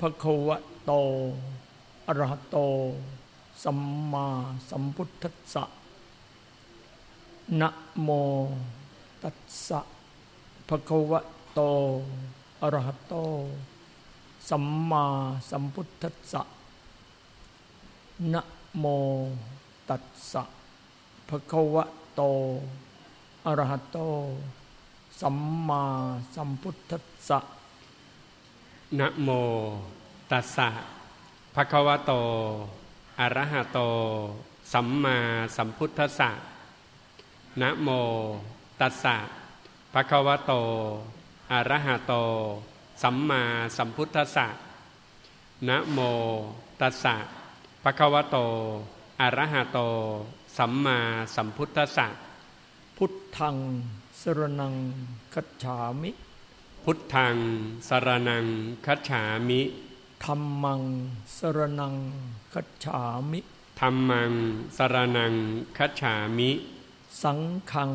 ภะควะโตอรหโต สัมมาสัมพุทธัสสะนะโมตัสสะภะควะโตอรหโต สัมมาสัมพุทธัสสะนะโมตัสสะภะควะโตอรหโต สัมมาสัมพุทธัสสะ นะโม ตัสสะภะคะวะโต อะระหะโต สัมมาสัมพุทธัสสะนะโม ตัสสะภะคะวะโต อะระหะโต สัมมาสัมพุทธัสสะนะโม ตัสสะภะคะวะโต อะระหะโต สัมมาสัมพุทธัสสะพุทธังสรนังคัจฉามิ พุทธังสรนังคัจฉามิธัมมังสรนังคัจฉามิธัมมังสรนังคัจฉามิ สังฆัง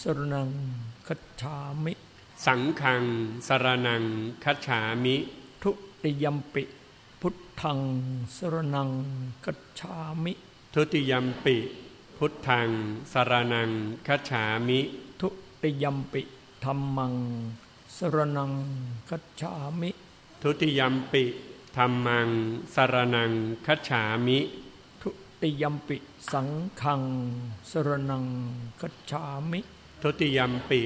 สรนังคัจฉามิ สังฆังสรนังคัจฉามิ ทุติยมปิ พุทธังสรนังคัจฉามิ ทุติยมปิ พุทธังสรนังคัจฉามิ ทุติยมปิธัมมัง สรนังคัจฉามิ ทุติยมปิธัมมังสรนังคัจฉามิ ทุติยมปิสังฆังสรนังคัจฉามิ ทุติยมปิ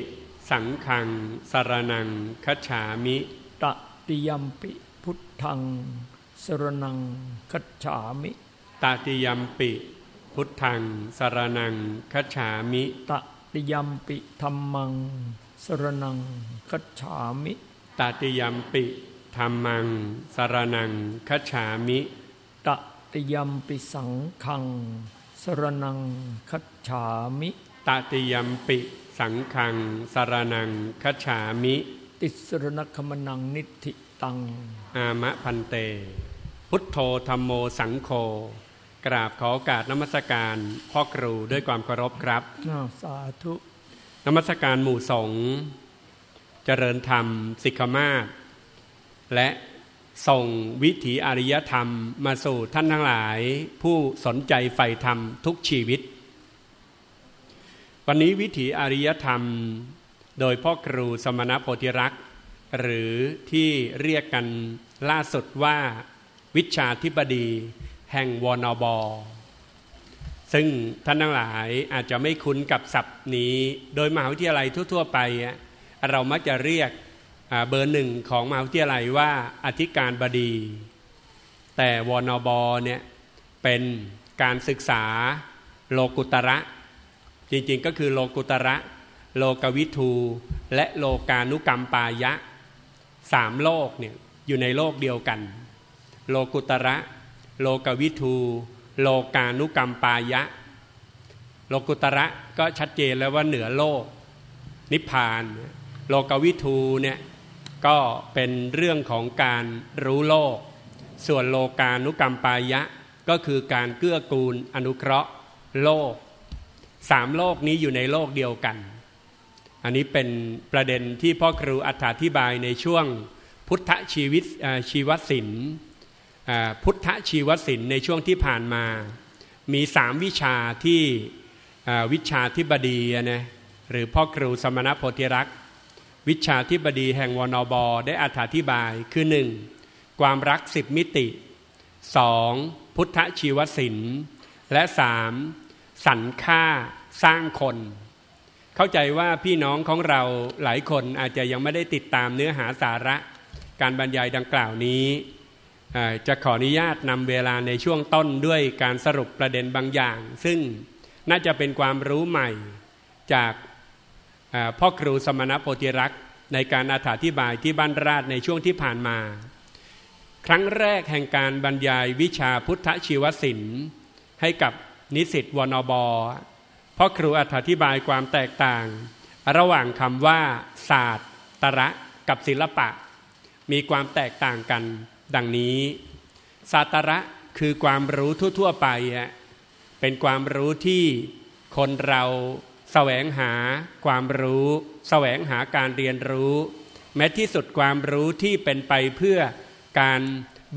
สังฆังสรนังคัจฉามิ ตติยมปิพุทธังสรนังคัจฉามิตาติยมปิ พุทธังสรนังคัจฉามิ ตติยมปิธัมมัง สรนังคัจฉามิตาติยมปิธรรมัง สรนังคัจฉามิตติยมปิสังฆัง สรนังคัจฉามิตติยมปิสังฆัง สรนังคัจฉามิ ติสรณคมนังนิธิตัง อามะพันเต พุทโธธรรมโมสังโฆกราบขอโอกาสนมัสการพ่อครูด้วยความเคารพครับอ้าวสาธุ นมัสการหมู่สงฆ์เจริญธรรม สิกขมาศและส่งวิถีอริยธรรมมาสู่ท่านทั้งหลาย ผู้สนใจใฝ่ธรรมทุกชีวิต วันนี้วิถีอริยธรรม โดยพ่อครูสมณโพธิรักษ์หรือที่เรียกกันล่าสุดว่า วิชาธิบดี แห่งวนบอ ซึ่งท่านทั้งหลายอาจจะไม่คุ้นกับศัพท์นี้ โดยมหาวิทยาลัยทั่ว ๆ ไป เรามักจะเรียกเบอร์หนึ่งของมหาวิทยาลัยว่าอธิการบดี แต่วนบเนี่ยเป็นการศึกษาโลกุตระ จริงๆก็คือโลกุตระ โลกวิทูและโลกานุกรรมปายะสามโลกเนี่ยอยู่ในโลกเดียวกัน โลกุตระ โลกวิทู โลกานุกรรมปายะ โลกุตระก็ชัดเจนแล้วว่าเหนือโลก นิพพาน โลกวิทูเนี่ยก็เป็นเรื่องของการรู้โลก ส่วนโลกานุกรรมปายะ ก็คือการเกื้อกูลอนุเคราะห์โลกสามโลกนี้อยู่ในโลกเดียวกัน อันนี้เป็นประเด็นที่พ่อครูอธิบายในช่วงพุทธชีวิตชีวศิลป์ พุทธชีวศิลป์ในช่วงที่ผ่านมา มีสามวิชาที่วิชาธิบดีนะหรือพ่อครูสมณโพธิรักษ์วิชาธิบดีแห่งวนบได้อธิบายคือหนึ่งความรักสิบมิติสองพุทธชีวศิลป์และสามสรรค่าสร้างคน เข้าใจว่าพี่น้องของเราหลายคนอาจจะยังไม่ได้ติดตามเนื้อหาสาระ การบรรยายดังกล่าวนี้ จะขออนุญาตนำเวลาในช่วงต้นด้วยการสรุปประเด็นบางอย่าง ซึ่งน่าจะเป็นความรู้ใหม่จากพ่อครูสมณโพธิรักษ์ในการอธิบายที่บ้านราชในช่วงที่ผ่านมา ครั้งแรกแห่งการบรรยายวิชาพุทธชีวศิลป์ ให้กับนิสิตวนบพ่อครูอธิบายความแตกต่าง ระหว่างคำว่า ศาสตร์ ตระกับศิลปะ มีความแตกต่างกัน ดังนี้ศาสตระคือความรู้ทั่ว ๆ ไปเป็นความรู้ที่คนเราแสวงหาความรู้ แสวงหาการเรียนรู้ แม้ที่สุดความรู้ที่เป็นไปเพื่อการ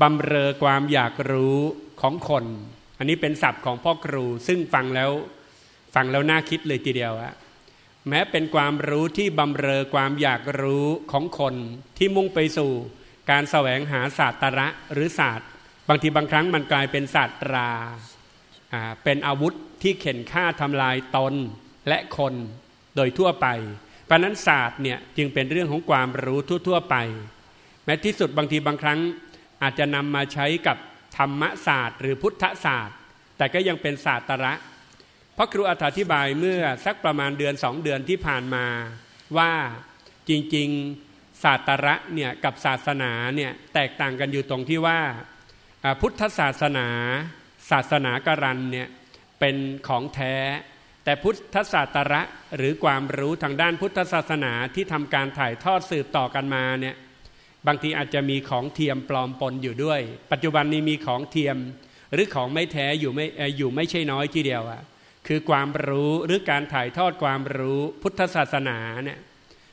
บำเรอความอยากรู้ของคน อันนี้เป็นศัพท์ของพ่อครู ซึ่งฟังแล้วฟังแล้วน่าคิดเลยทีเดียวอะแม้เป็นความรู้ที่บำเรอความอยากรู้ของคนที่มุ่งไปสู่ การแสวงหาศาสตระหรือศาสตร์ บางทีบางครั้งมันกลายเป็นศาสตราเป็นอาวุธที่เข็นฆ่าทำลายตนและคนโดยทั่วไปเพราะนั้นศาสตร์เนี่ยจึงเป็นเรื่องของความรู้ทั่ว ๆ ไป แม้ที่สุดบางทีบางครั้งอาจจะนำมาใช้กับธรรมศาสตร์ หรือพุทธศาสตร์ แต่ก็ยังเป็นศาสตระเพราะครูอธิบายเมื่อสักประมาณเดือนสองเดือนที่ผ่านมาว่าจริงๆ ศาสตระเนี่ยกับศาสนาเนี่ยแตกต่างกันอยู่ตรงที่ว่าพุทธศาสนา ศาสนาการันเนี่ยเป็นของแท้ แต่พุทธศาสตระหรือความรู้ทางด้านพุทธศาสนาที่ทำการถ่ายทอดสืบต่อกันมาเนี่ยบางทีอาจจะมีของเทียมปลอมปนอยู่ด้วย ปัจจุบันนี้มีของเทียมหรือของไม่แท้อยู่ไม่อยู่ไม่ใช่น้อยทีเดียวอะคือความรู้หรือการถ่ายทอดความรู้พุทธศาสนาเนี่ย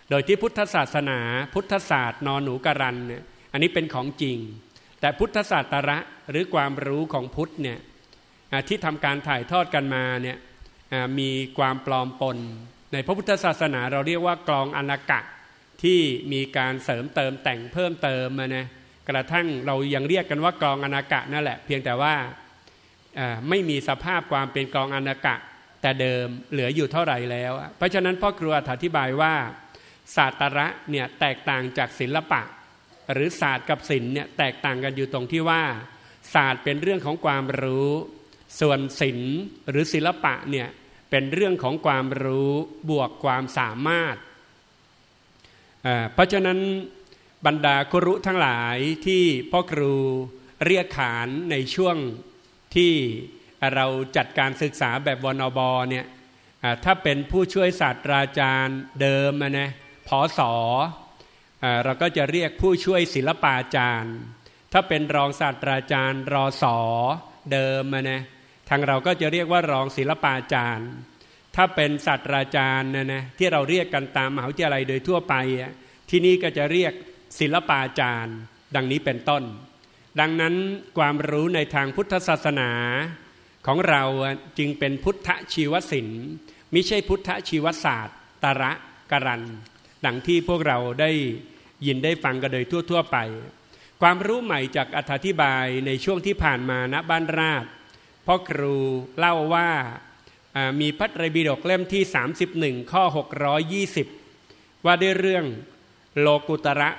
โดยที่พุทธศาสนา พุทธศาสตร์นอนหนูกรันเนี่ยอันนี้เป็นของจริง แต่พุทธศาสตระหรือความรู้ของพุทธเนี่ยที่ทำการถ่ายทอดกันมาเนี่ยมีความปลอมปน ในพระพุทธศาสนาเราเรียกว่ากลองอนากะที่มีการเสริมเติมแต่งเพิ่มเติมมานะกระทั่งเรายังเรียกกันว่ากลองอนากะนั่นแหละ เพียงแต่ว่าไม่มีสภาพความเป็นกลองอนากะแต่เดิมเหลืออยู่เท่าไหร่แล้ว เพราะฉะนั้นพ่อครูอธิบายว่า ศาสตระเนี่ยแตกต่างจากศิลปะ หรือศาสตร์กับศิลป์เนี่ยแตกต่างกันอยู่ตรงที่ว่า ศาสตร์เป็นเรื่องของความรู้ ส่วนศิลป์หรือศิลปะเนี่ยเป็นเรื่องของความรู้บวกความสามารถเพราะฉะนั้นบรรดาครุทั้งหลายที่พ่อครูเรียกขานในช่วงที่เราจัดการศึกษาแบบวนอบเนี่ยถ้าเป็นผู้ช่วยศาสตราจารย์เดิมนะ พอสอเราก็จะเรียกผู้ช่วยศิลปาจารย์ ถ้าเป็นรองศาสตราจารย์รอสอเดิมนะทางเราก็จะเรียกว่ารองศิลปาจารย์ ถ้าเป็นศาสตราจารย์นะนะที่เราเรียกกันตามมหาวิทยาลัยโดยทั่วไป ที่นี่ก็จะเรียกศิลปาจารย์ ดังนี้เป็นต้น ดังนั้นความรู้ในทางพุทธศาสนาของเราจึงเป็นพุทธชีวศิลป์ไม่ใช่พุทธชีวศาสตร์ ตระกรัน ดังที่พวกเราได้ยินได้ฟังกันโดยทั่ว ๆ ไป ความรู้ใหม่จากอธิบายในช่วงที่ผ่านมาณบ้านราชพ่อครูเล่าว่ามีพระไตรปิฎกเล่มที่ 31 ข้อ 620 ว่าด้วยเรื่องโลกุตระ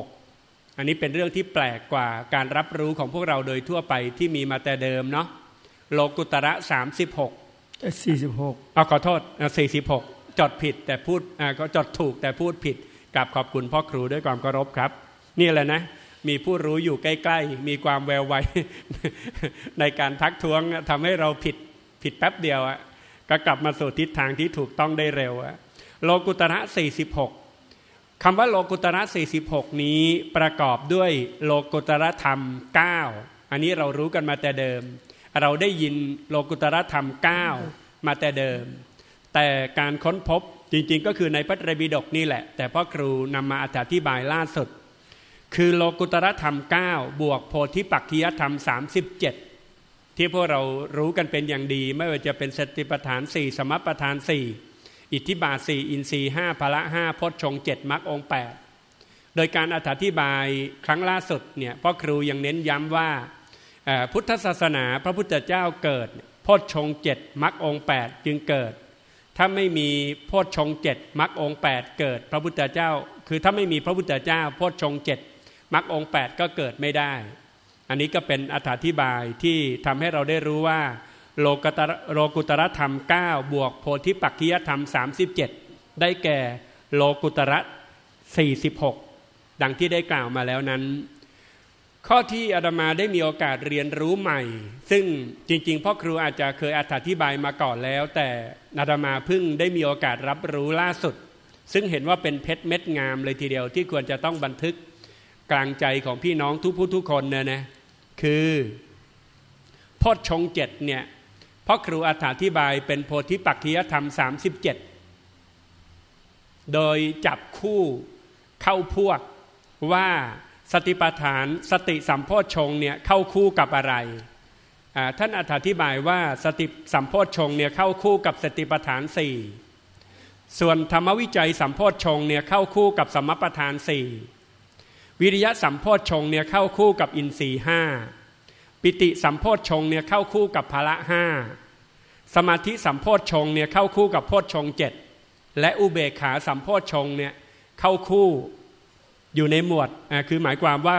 46 อันนี้เป็นเรื่องที่แปลกกว่าการรับรู้ของพวกเราโดยทั่วไปที่มีมาแต่เดิมเนาะโลกุตระสามสิบหกสี่สิบหกเอาขอโทษสี่สิบหก จดผิดแต่พูดก็จดถูกแต่พูดผิดกับขอบคุณพ่อครูด้วยความเคารพครับ นี่แหละนะ มีผู้รู้อยู่ใกล้ ๆ มีความแววไวในการทักท้วงทำให้เราผิดผิดแป๊บเดียวอะก็กลับมาสู่ทิศทางที่ถูกต้องได้เร็วอะโลกุตระ 46คำว่าโลกุตระ 46 นี้ประกอบด้วยโลกุตระธรรม 9 อันนี้เรารู้กันมาแต่เดิม เราได้ยินโลกุตระธรรม 9 มาแต่เดิม แต่การค้นพบจริงๆ ก็คือในพระไตรปิฎกนี่แหละ แต่พ่อครูนำมาอธิบายล่าสุด คือโลกุตรธรรม 9 บวกโพธิปักขิยธรรม 37 ที่พวกเรารู้กันเป็นอย่างดี ไม่ว่าจะเป็นสติปัฏฐาน 4 สมปัฏฐาน 4 อิทธิบาท 4 อินทรีย์5พละ 5พจชง 7มรรคอง8โดยการอธิบายครั้งล่าสุดเนี่ยพ่อครูยังเน้นย้ำว่าพุทธศาสนาพระพุทธเจ้าเกิดโพชฌงเจ็ดมรรคองแปดจึงเกิด ถ้าไม่มีโพชฌงเจ็ดมรรคองแปดเกิดพระพุทธเจ้า คือถ้าไม่มีพระพุทธเจ้าโพชฌงเจ็ดมรรคองแปดก็เกิดไม่ได้ อันนี้ก็เป็นอธิบายที่ทำให้เราได้รู้ว่าโลกตโลกุตรธรรม 9 บวกโพธิปักขิยธรรม 37 ได้แก่โลกุตระ46 ดังที่ได้กล่าวมาแล้วนั้น ข้อที่อาตมาได้มีโอกาสเรียนรู้ใหม่ ซึ่งจริงๆพ่อครูอาจจะเคยอธิบายมาก่อนแล้ว แต่อาตมาเพิ่งได้มีโอกาสรับรู้ล่าสุด ซึ่งเห็นว่าเป็นเพชรเม็ดงามเลยทีเดียวที่ควรจะต้องบันทึกกลางใจของพี่น้องทุกผู้ทุกคนเนี่ยนะคือพจชงเจ็ดเนี่ยพ่อครูอธิบายเป็นโพธิปักขิยธรรม 37 โดยจับคู่เข้าพวกว่า สติปัฏฐานสติสัมโพชงเนี่ยเข้าคู่กับอะไร ท่านอธิบายว่าสติสัมโพชงเนี่ยเข้าคู่กับสติปัฏฐานสี่ส่วนธรรมวิจัยสัมโพชงเนี่ยเข้าคู่กับสมปทานสี่วิริยะสัมโพชงเนี่ยเข้าคู่กับอินทรีห้าปิติสัมโพชงเนี่ยเข้าคู่กับภละห้าสมาธิสัมโพชงเนี่ยเข้าคู่กับโพชงเจ็ดและอุเบกขาสัมโพชงเนี่ยเข้าคู่ อยู่ในหมวดคือหมายความว่า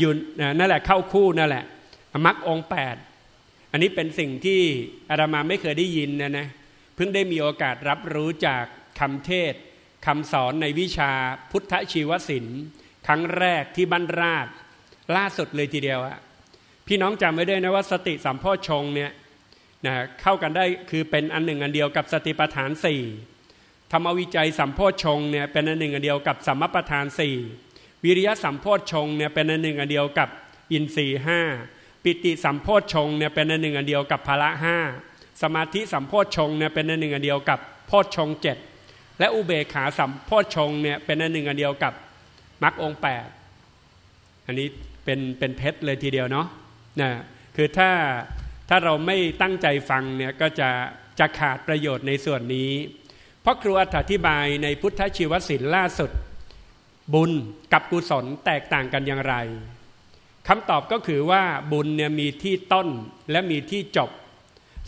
อยู่นั่นแหละเข้าคู่นั่นแหละมรรคองแปดอันนี้เป็นสิ่งที่อาตมาไม่เคยได้ยินนะนะเพิ่งได้มีโอกาสรับรู้จากคำเทศคำสอนในวิชาพุทธชีวศิลป์ ครั้งแรกที่บ้านราชล่าสุดเลยทีเดียวอะพี่น้องจำไว้ด้วยนะว่าสติสัมโพชงเนี่ยนะเข้ากันได้คือเป็นอันหนึ่งอันเดียวกับสติปัฏฐานสี่ ธรรมวิจัยสัมโพชงเนี่ยเป็นอันหนึ่งอันเดียวกับสัมมปทานสี่วิริยะสัมโพชงเนี่ยเป็นอันหนึ่งอันเดียวกับอินทรีห้าปิติสัมโพชงเนี่ยเป็นอันหนึ่งอันเดียวกับภละห้าสมาธิสัมโพชงเนี่ยเป็นอันหนึ่งอันเดียวกับโพชงเจ็ดและอุเบกขาสัมโพชงเนี่ยเป็นอันหนึ่งอันเดียวกับมรรคองแปดอันนี้เป็นเป็นเพชรเลยทีเดียวเนาะนะคือถ้าถ้าเราไม่ตั้งใจฟังเนี่ยก็จะจะขาดประโยชน์ในส่วนนี้ พราะครูอธิบายในพุทธชีวศิลป์ล่าสุด บุญกับกุศลแตกต่างกันอย่างไรคำตอบก็คือว่าบุญเนี่ยมีที่ต้นและมีที่จบ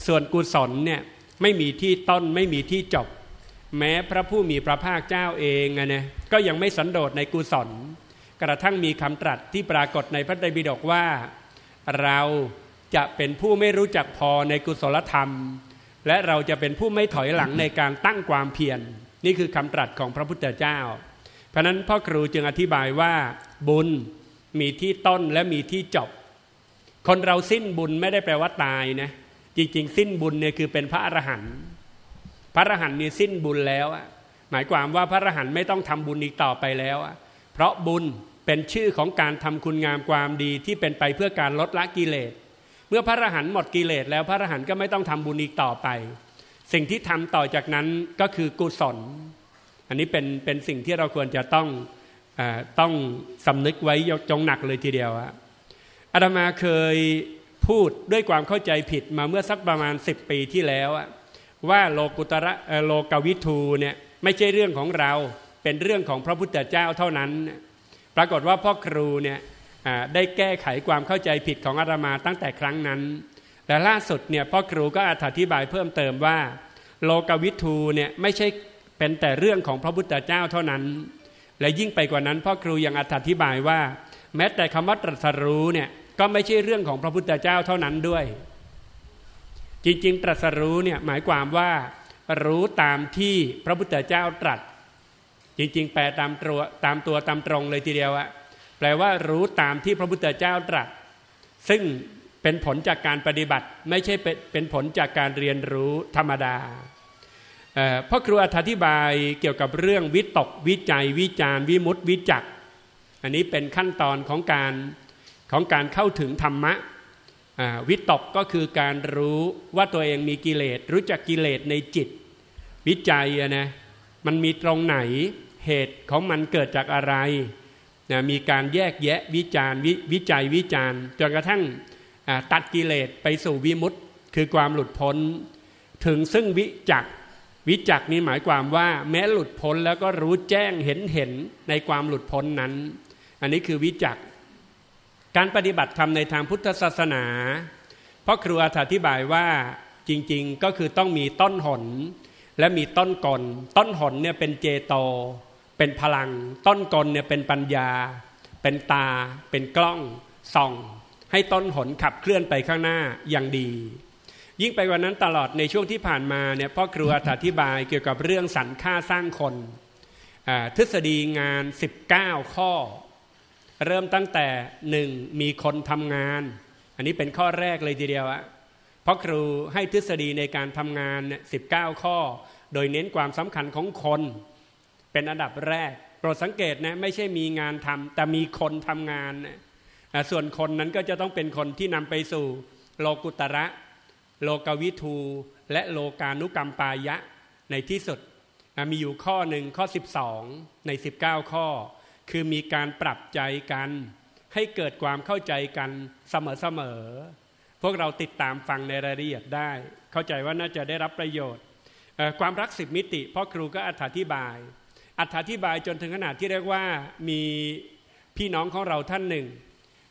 ส่วนกุศลเนี่ยไม่มีที่ต้นไม่มีที่จบ แม้พระผู้มีพระภาคเจ้าเองนะก็ยังไม่สันโดษในกุศล กระทั่งมีคำตรัสที่ปรากฏในพระไตรปิฎกว่า เราจะเป็นผู้ไม่รู้จักพอในกุศลธรรม และเราจะเป็นผู้ไม่ถอยหลังในการตั้งความเพียรนนี่คือคำตรัสของพระพุทธเจ้า เพราะนั้นพ่อครูจึงอธิบายว่า บุญมีที่ต้นและมีที่จบ คนเราสิ้นบุญไม่ได้แปลว่าตายนะจริง ๆ สิ้นบุญเนี่ยคือเป็นพระอรหันต์พระอรหันต์นี่สิ้นบุญแล้วหมายความว่าพระอรหันต์ไม่ต้องทำบุญอีกต่อไปแล้วเพราะบุญเป็นชื่อของการทำคุณงามความดีที่เป็นไปเพื่อการลดละกิเลส มื่อพระอรหันต์หมดกิเลสแล้วพระอรหันต์ก็ไม่ต้องทำบุญอีกต่อไป สิ่งที่ทำต่อจากนั้นก็คือกุศล อันนี้เป็นเป็นสิ่งที่เราควรจะต้องต้องสำนึกไว้จงหนักเลยทีเดียวอะอาตมาเคยพูดด้วยความเข้าใจผิดมาเมื่อสักประมาณสิบปีที่แล้วว่าโลกุตระโลกวิทูเนี่ยไม่ใช่เรื่องของเราเป็นเรื่องของพระพุทธเจ้าเท่านั้น ปรากฏว่าพ่อครูเนี่ย ได้แก้ไขความเข้าใจผิดของอาตมาตั้งแต่ครั้งนั้นแต่ล่าสุดเนี่ยพ่อครูก็อธิบายเพิ่มเติมว่า โลกวิทูเนี่ยไม่ใช่เป็นแต่เรื่องของพระพุทธเจ้าเท่านั้น และยิ่งไปกว่านั้นพ่อครูยังอธิบายว่า แม้แต่คำว่าตรัสรู้เนี่ยก็ไม่ใช่เรื่องของพระพุทธเจ้าเท่านั้นด้วย จริง ๆ ตรัสรู้เนี่ยหมายความว่า รู้ตามที่พระพุทธเจ้าตรัส จริง ๆ แปลตามตัวตามตัวตามตรงเลยทีเดียวอะ แปลว่ารู้ตามที่พระพุทธเจ้าตรัส ซึ่งเป็นผลจากการปฏิบัติไม่ใช่เป็นผลจากการเรียนรู้ธรรมดาพ่อครูอธิบายเกี่ยวกับเรื่องวิตกวิจัย วิจารวิมุตติวิจักอันนี้เป็นขั้นตอนของการของการเข้าถึงธรรมะวิตกก็คือการรู้ว่าตัวเองมีกิเลสรู้จักกิเลสในจิต วิจัยนะมันมีตรงไหนเหตุของมันเกิดจากอะไร นะมีการแยกแยะวิจารววิจัยวิจารจนกระทั่งตัดกิเลสไปสู่วิมุตติคือความหลุดพ้น ถึงซึ่งวิจักวิจักนี้หมายความว่า แม้หลุดพ้นแล้วก็รู้แจ้งเห็นเห็นในความหลุดพ้นนั้น อันนี้คือวิจักการปฏิบัติธรรมในทางพุทธศาสนา เพราะครูอธิบายว่าจริงๆก็คือต้องมีต้นหน และมีต้นกลต้นหนเนี่ยเป็นเจโต เป็นพลัง ต้นกลเนี่ยเป็นปัญญา เป็นตา เป็นกล้องส่อง ให้ต้นหนขับเคลื่อนไปข้างหน้าอย่างดี ยิ่งไปกว่านั้นตลอดในช่วงที่ผ่านมาเนี่ยพ่อครูอธิบายเกี่ยวกับเรื่องสรรค่าสร้างคนทฤษฎีงาน 19 ข้อ เริ่มตั้งแต่หนึ่งมีคนทำงาน อันนี้เป็นข้อแรกเลยทีเดียวอะเพราะครูให้ทฤษฎีในการทำงานสิบเก้าข้อ โดยเน้นความสำคัญของคน เป็นอันดับแรก โปรดสังเกตนะไม่ใช่มีงานทำแต่มีคนทำงานส่วนคนนั้นก็จะต้องเป็นคนที่นำไปสู่ โลกุตระ โลกวิทู และโลกานุกรรมปายะในที่สุดมีอยู่ข้อหนึ่งข้อ 12 ใน 19 ข้อ คือมีการปรับใจกัน ให้เกิดความเข้าใจกันเสมอๆพวกเราติดตามฟังในรายละเอียดได้ เข้าใจว่าน่าจะได้รับประโยชน์ ความรักสิบมิติพ่อครูก็อธิบาย อธิบายจนถึงขนาดที่เรียกว่ามีพี่น้องของเราท่านหนึ่ง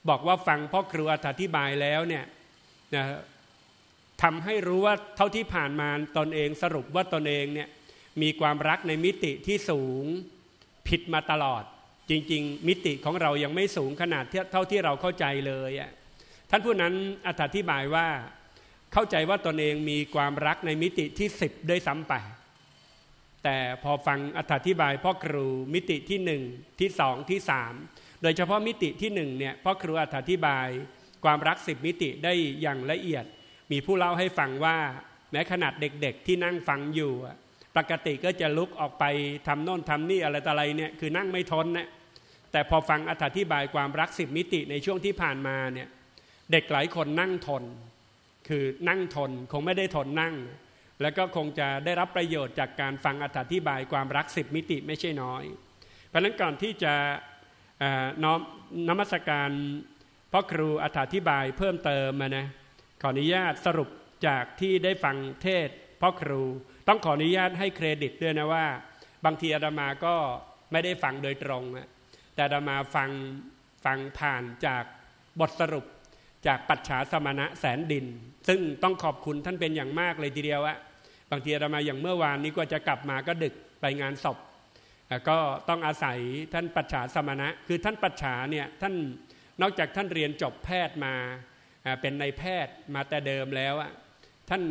บอกว่าฟังพ่อครูอธิบายแล้วเนี่ยนะทำให้รู้ว่าเท่าที่ผ่านมาตนเองสรุปว่าตนเองเนี่ยมีความรักในมิติที่สูงผิดมาตลอด จริง ๆ มิติของเรายังไม่สูงขนาดเท่าที่เราเข้าใจเลยอะท่านผู้นั้นอธิบายว่าเข้าใจว่าตนเองมีความรักในมิติที่สิบด้วยซ้ำไป แต่พอฟังอธิบายพ่อครูมิติที่หนึ่งที่สองที่สามโดยเฉพาะมิติที่หนึ่งเนี่ยพ่อครูอธิบายความรักสิบมิติได้อย่างละเอียด มีผู้เล่าให้ฟังว่า แม้ขนาดเด็กๆที่นั่งฟังอยู่ ปกติก็จะลุกออกไปทำโน่นทำนี่อะไรต่ออะไรเนี่ยคือนั่งไม่ทนนะแต่พอฟังอธิบายความรักสิบมิติในช่วงที่ผ่านมาเนี่ยเด็กหลายคนนั่งทน คือนั่งทนคงไม่ได้ทนนั่ง แล้วก็คงจะได้รับประโยชน์จากการฟังอธิบายความรักสิบมิติไม่ใช่น้อย เพราะนั้นก่อนที่จะน้อมนมัสการพ่อครูอธิบายเพิ่มเติมมานะขออนุญาตสรุปจากที่ได้ฟังเทศพ่อครู ต้องขออนุญาตให้เครดิตด้วยนะว่า บางทีอาดามาก็ไม่ได้ฟังโดยตรง แต่อาดามาฟังฟังผ่านจากบทสรุปจากปัจฉาสมณะแสนดิน ซึ่งต้องขอบคุณท่านเป็นอย่างมากเลยทีเดียวอะ บางทีอาดามาอย่างเมื่อวานนี้ก็จะกลับมาก็ดึกไปงานศพก็ต้องอาศัยท่านปัจฉาสมณะ คือท่านปัจฉาเนี่ยท่านนอกจากท่านเรียนจบแพทย์มาเป็นในแพทย์มาแต่เดิมแล้วอะท่าน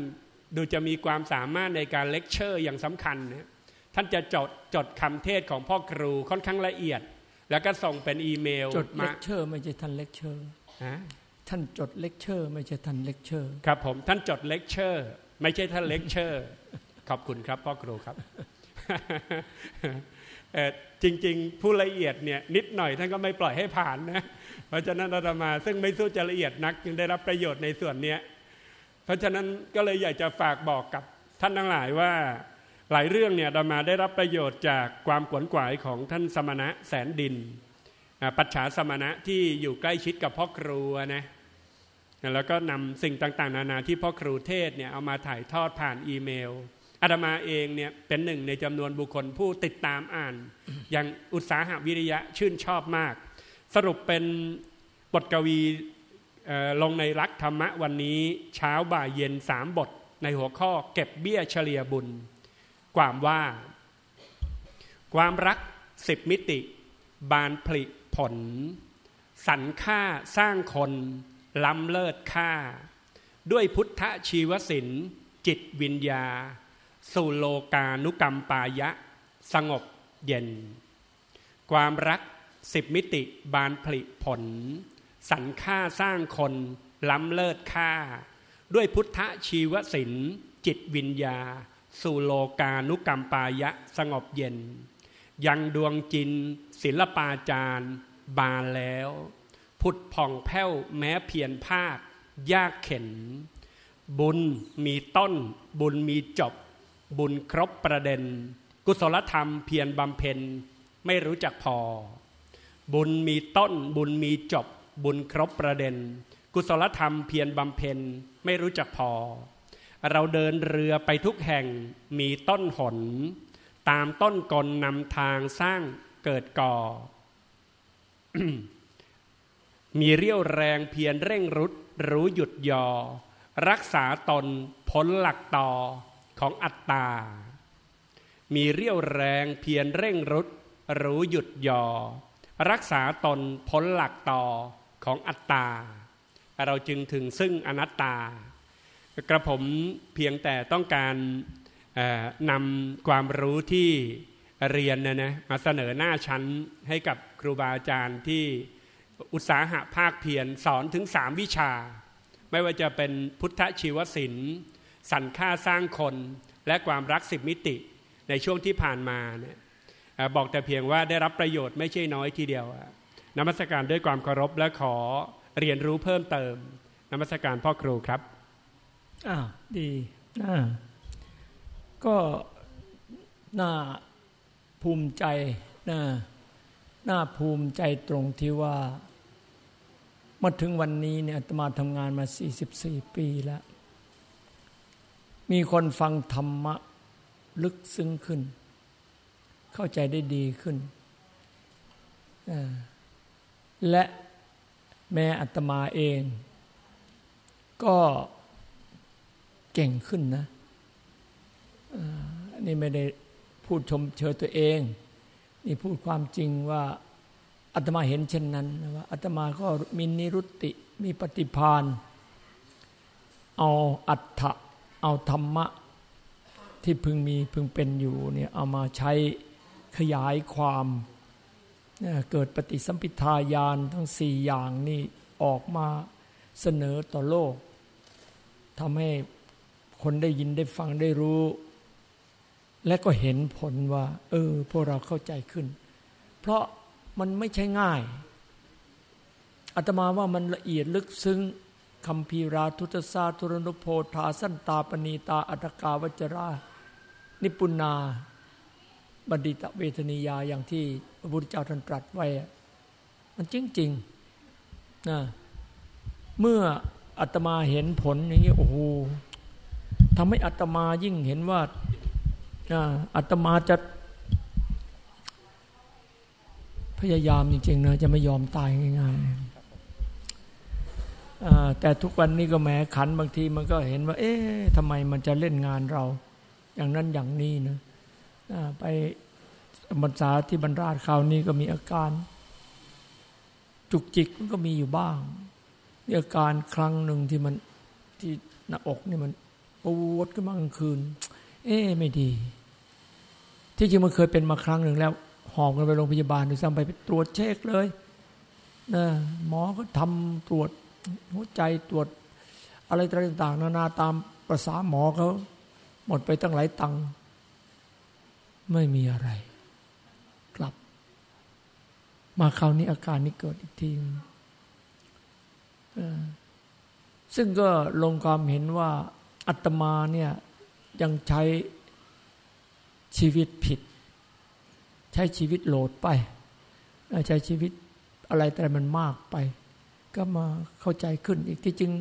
ดูจะมีความสามารถในการเลคเชอร์อย่างสำคัญนะท่านจะจดจดคำเทศน์ของพ่อครูค่อนข้างละเอียด แล้วก็ส่งเป็นอีเมลจดเลคเชอร์ไม่ใช่ท่านเลคเชอร์ท่านจดเลคเชอร์ไม่ใช่ท่านเลคเชอร์ครับผมท่านจดเลคเชอร์ ไม่ใช่ท่านเลคเชอร์ ขอบคุณครับพ่อครูครับจริง ๆ ผู้ละเอียดเนี่ยนิดหน่อยท่านก็ไม่ปล่อยให้ผ่านนะ เพราะฉะนั้นอาตมาซึ่งไม่สู้จะละเอียดนักจึงได้รับประโยชน์ในส่วนนี้เพราะฉะนั้นก็เลยอยากจะฝากบอกกับท่านทั้งหลายว่าหลายเรื่องเนี่ยเรามาได้รับประโยชน์จากความขวนขวายของท่านสมณะแสนดิน ปัจฉาสมณะที่อยู่ใกล้ชิดกับพ่อครูนะ แล้วก็นำสิ่งต่างๆ นานาที่พ่อครูเทศเนี่ยเอามาถ่ายทอดผ่านอีเมลอาตมาเองเนี่ยเป็นหนึ่งในจำนวนบุคคลผู้ติดตามอ่าน อย่างอุตสาหวิริยะชื่นชอบมาก สรุปเป็นบทกวีลงในรักธรรมะวันนี้เช้าบ่ายเย็นสามบทในหัวข้อเก็บเบี้ยเฉลี่ยบุญ ความว่า ความรักสิบมิติ บานผลิผลสรรค่าสร้างคน ล้ำเลิศค่า ด้วยพุทธชีวศิลป์จิตวิญญาสุโลกานุกรรมปายะ สงบเย็น ความรักสิบมิติบานผลิผล สรรค่าสร้างคน ล้ำเลิศค่า ด้วยพุทธชีวศิลป์จิตวิญญา สู่โลกานุกรรมปายะ สงบเย็น ยังดวงจินศิลปาจารย์ บานแล้ว ผุดผ่องแผ้วแม้เพียรภาค ยากเข็น บุญมีต้น บุญมีจบ บุญครบประเด็น กุศลธรรมเพียรบำเพ็ญ ไม่รู้จักพอ บุญมีต้น บุญมีจบ บุญครบประเด็น กุศลธรรมเพียรบำเพ็ญ ไม่รู้จักพอ เราเดินเรือไปทุกแห่งมีต้นหน ตามต้นกลนำทางสร้างเกิดก่อ มีเรี่ยวแรงเพียรเร่งรุดรู้หยุดยอ รักษาตนผลหลักต่อของอัตตา มีเรี่ยวแรงเพียรเร่งรุดรู้หยุดยอ รักษาตนผลหลักต่อของอัตตา เราจึงถึงซึ่งอนัตตากระผมเพียงแต่ต้องการนำความรู้ที่เรียนนะนะมาเสนอหน้าชั้นให้กับครูบาอาจารย์ที่ อุตสาหะภาคเพียรสอนถึงสามวิชา ไม่ว่าจะเป็นพุทธชีวศิลป์สรรค่าสร้างคนและความรักสิบมิติในช่วงที่ผ่านมาเนี่ยบอกแต่เพียงว่าได้รับประโยชน์ไม่ใช่น้อยทีเดียวนมัสการด้วยความเคารพและขอเรียนรู้เพิ่มเติมนมัสการพ่อครูครับอ่าดีอ่าก็น่าภูมิใจนะน่าภูมิใจตรงที่ว่า มาถึงวันนี้เนี่ยอาตมาทำงานมา 44 ปีแล้ว มีคนฟังธรรมะลึกซึ้งขึ้น เข้าใจได้ดีขึ้น และแม่อาตมาเอง ก็เก่งขึ้นนะนี่ไม่ได้พูดชมเชยตัวเอง นี่พูดความจริงว่า อาตมาเห็นเช่นนั้นว่าอาตมาก็มีนิรุตติมีปฏิพานเอาอัตถะเอาธรรมะที่พึงมีพึงเป็นอยู่เนี่ยเอามาใช้ขยายความเกิดปฏิสัมพิทายานทั้งสี่อย่างนี่ออกมาเสนอต่อโลกทำให้คนได้ยินได้ฟังได้รู้ และก็เห็นผลว่า เออ พวกเราเข้าใจขึ้น เพราะ มันไม่ใช่ง่ายอาตมาว่ามันละเอียดลึกซึ้งคำพีราทุตสาทุรนุโพธาสั้นตาปณีตาอัตกาวจรา นิปุนาบดิตเวทนียาอย่างที่พระพุทธเจ้าท่านตรัสไว้ มันจริงๆนะเมื่ออาตมาเห็นผลอย่างนี้โอ้โหทำให้อาตมายิ่งเห็นว่าอาตมาจะ พยายามจริงๆนะจะไม่ยอมตายง่ายๆแต่ทุกวันนี้ก็แหมขันบางทีมันก็เห็นว่า เอ๊ะทำไมมันจะเล่นงานเรา อย่างนั้นอย่างนี้นะไปบรรษาที่บรรราชคราวนี้ก็มีอาการ จุกจิกมันก็มีอยู่บ้างมีอาการครั้งหนึ่งที่มันที่หน้าอกนี่มันปวดขึ้นมากลางคืน เอ๊ไม่ดี ที่จริงมันเคยเป็นมาครั้งหนึ่งแล้ว หอบกันไปโรงพยาบาลดูซ้ำไปไปตรวจเช็คเลยนะหมอก็ทำตรวจหัวใจตรวจ อะไรต่างๆ นานาตามประษาหมอเขาหมดไปตั้งหลายตังค์ไม่มีอะไร กลับ มาคราวนี้อาการนี้เกิดอีกทีซึ่งก็ลงความเห็นว่าอัตมาเนี่ยยังใช้ชีวิตผิด ใช้ชีวิตโหลดไป ใช้ชีวิตอะไรแต่มันมากไป ก็มาเข้าใจขึ้นอีกที่จริง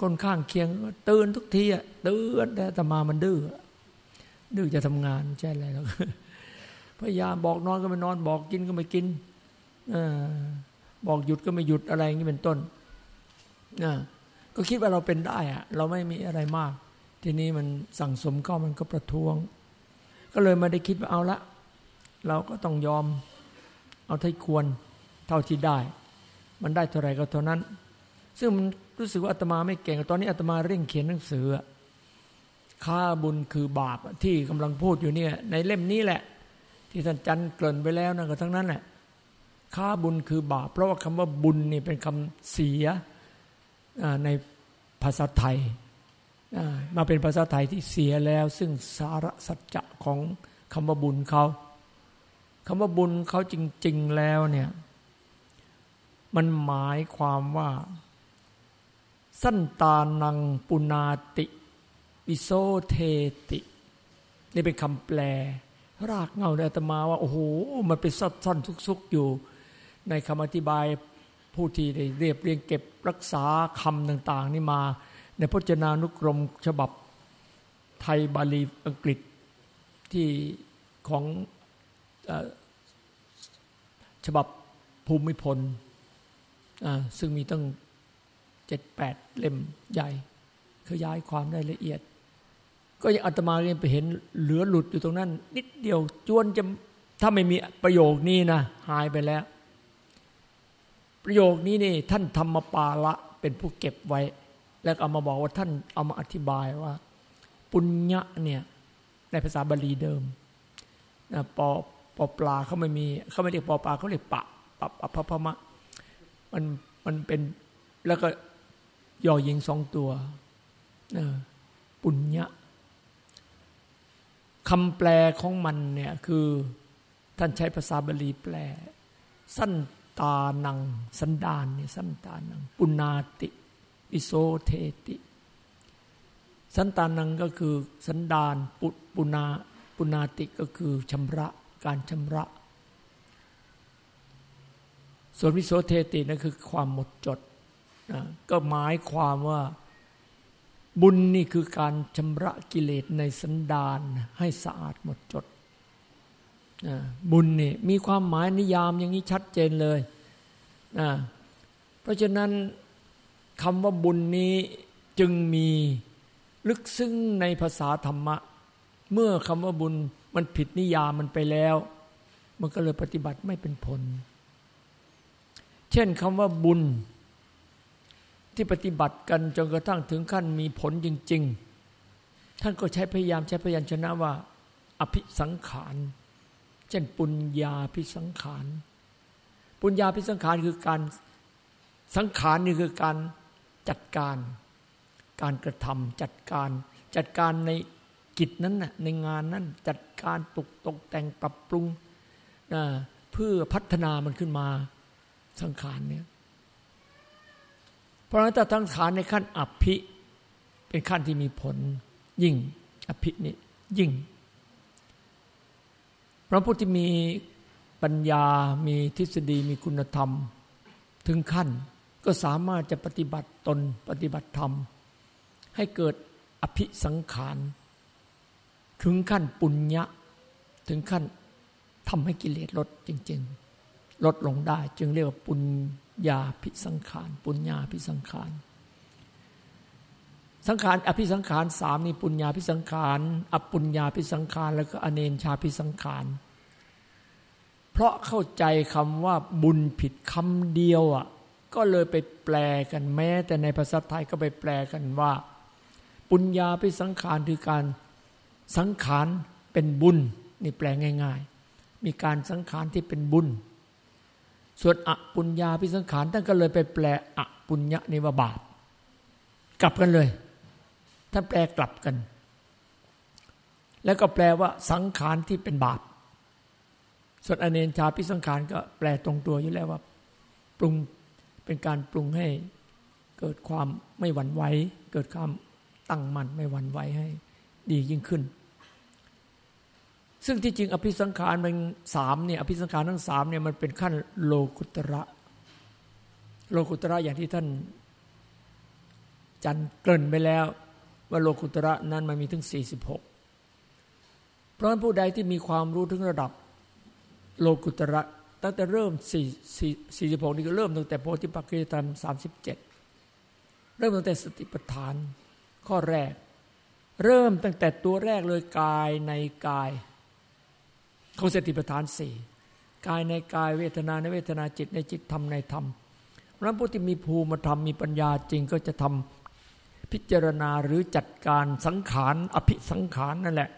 คนข้างเคียงตื่นทุกทีอะตื่นแต่ตมามันดื้อดื้อจะทำงานใช่อะไรแล้วพยายามบอกนอนก็ไม่นอน บอกกินก็ไม่กินอบอกหยุดก็ไม่หยุดอะไรอย่างนี้เป็นต้นก็คิดว่าเราเป็นได้อะเราไม่มีอะไรมาก ทีนี้มันสั่งสมเข้ามันก็ประท้วง ก็เลยมาได้คิดว่าเอาละ เราก็ต้องยอมเอาที่ควรเท่าที่ได้ มันได้เท่าไรก็เท่านั้น ซึ่งมันรู้สึกว่าอาตมาไม่เก่งตอนนี้อาตมาเร่งเขียนหนังสือค่าบุญคือบาปที่กำลังพูดอยู่เนี่ย ในเล่มนี้แหละ ที่ท่านจันเกริ่นไปแล้วนะก็ทั้งนั้นแหละค่าบุญคือบาป เพราะว่าคำว่าบุญนี่เป็นคำเสียในภาษาไทยมาเป็นภาษาไทยที่เสียแล้ว ซึ่งสาระสัจจะของคำว่าบุญเขา คำว่าบุญเขาจริง ๆแล้วเนี่ย มันหมายความว่า สั้นตานังปุนาติวิโซเทติ นี่เป็นคำแปล รากเงาในอาตมาว่า โอ้โห มันเป็นซ่อนๆซุกๆอยู่ ในคำอธิบายผู้ที่ได้เรียบเรียงเก็บรักษาคำต่างๆ นี่มา ในพจนานุกรมฉบับไทยบาลีอังกฤษที่ของ ฉบับภูมิพล ซึ่งมีตั้งเจ็ดแปดเล่มใหญ่ขยายความได้ละเอียด ก็ยังอาตมาเรียนไปเห็นเหลือหลุดอยู่ตรงนั้น นิดเดียวจวนจะถ้าไม่มีประโยคนี้นะหายไปแล้ว ประโยคนี้นี่ท่านธรรมปาละเป็นผู้เก็บไว้ แล้วเอามาบอกว่าท่านเอามาอธิบายว่า ปุญญะเนี่ยในภาษาบาลีเดิมนะปอ ปอปลาเขาไม่มีเขาไม่เรียกปอปลาเขาเรียกปะปะปะพะพะมะมันมันเป็นแล้วก็ย่อยิงสองตัวปุญญะคำแปลของมันเนี่ยคือท่านใช้ภาษาบาลีแปล สั้นตานัง สันดานเนี่ยสั้นตานัง ปุนาติ อิโซเทติ สันตานังก็คือสันดานปุปุนาปุนาติก็คือชำระ การชำระ ส่วนวิโสเทตินั่นคือความหมดจดนะก็หมายความว่าบุญนี่คือการชำระกิเลสในสันดานให้สะอาดหมดจดนะบุญนี่มีความหมายนิยามอย่างนี้ชัดเจนเลยนะเพราะฉะนั้นคำว่าบุญนี้จึงมีลึกซึ้งในภาษาธรรมะ เมื่อคำว่าบุญ มันผิดนิยามมันไปแล้ว มันก็เลยปฏิบัติไม่เป็นผล เช่นคำว่าบุญ ที่ปฏิบัติกันจนกระทั่งถึงขั้นมีผลจริง ๆ ท่านก็ใช้พยายามใช้พยัญชนะว่า อภิสังขารเช่นปุญญาพิสังขารปุญญาพิสังขารคือการสังขารนี่คือการจัดการ การกระทำจัดการจัดการใน กิจนั้นน่ะในงานนั้นจัดการตกตกแต่งปรับปรุงนะเพื่อพัฒนามันขึ้นมาสังขารเนี่ยเพราะฉะนั้นถ้าสังขารในขั้นอภิเป็นขั้นที่มีผลยิ่งอภินี่ยิ่งพระพุทธที่มีปัญญามีทฤษฎีมีคุณธรรม ถึงขั้นก็สามารถจะปฏิบัติตนปฏิบัติธรรม ให้เกิดอภิสังขาร ถึงขั้นปุญญะ ถึงขั้นทำให้กิเลสลดจริง ๆ ลดลงได้ จึงเรียกว่าปุญญาพิสังขาร ปุญญาพิสังขาร สังขารอภิสังขารสามนี่ปุญญาพิสังขารอปุญญาพิสังขาร แล้วก็อเนนชาพิสังขาร เพราะเข้าใจคำว่าบุญผิดคำเดียวอะก็เลยไปแปลกันแม้ แต่ในภาษาไทยก็ไปแปลกันว่า ปุญญาพิสังขารคือการ สังขารเป็นบุญ นี่แปลง่าย ๆ มีการสังขารที่เป็นบุญ ส่วนอปุญญาพิสังขารท่านก็เลยไปแปลอปุญญะนี่ว่าบาปกลับกันเลยท่านแปลกลับกัน แล้วก็แปลว่าสังขารที่เป็นบาปส่วนอเนนชาพิสังขารก็แปลตรงตัวอยู่แล้วว่า ปรุงเป็นการปรุงให้เกิดความไม่หวั่นไหวเกิดความตั้งมั่นไม่หวั่นไหวให้ ดียิ่งขึ้น ซึ่งที่จริงอภิสังขารมันสามเนี่ยอภิสังขารทั้งสามเนี่ยมันเป็นขั้นโลกุตระ โลกุตระอย่างที่ท่าน จันเกริ่นไปแล้ว ว่าโลกุตระนั้นมันมีถึง 46 เพราะนั้นผู้ใดที่มีความรู้ถึงระดับโลกุตระตั้งแต่เริ่ม4 46นี่ก็เริ่มตั้งแต่โพธิปักขิยธรรม37 เริ่มตั้งแต่สติปัฏฐานข้อแรก เริ่มตั้งแต่ตัวแรกเลยกายในกาย ของสติปัฏฐานสี่กายในกายเวทนาในเวทนาจิตในจิตธรรมในธรรมพระพุทธที่มีภูมิธรรมมีปัญญาจริงก็จะทำพิจารณาหรือจัดการสังขารอภิสังขารนั่นแหละ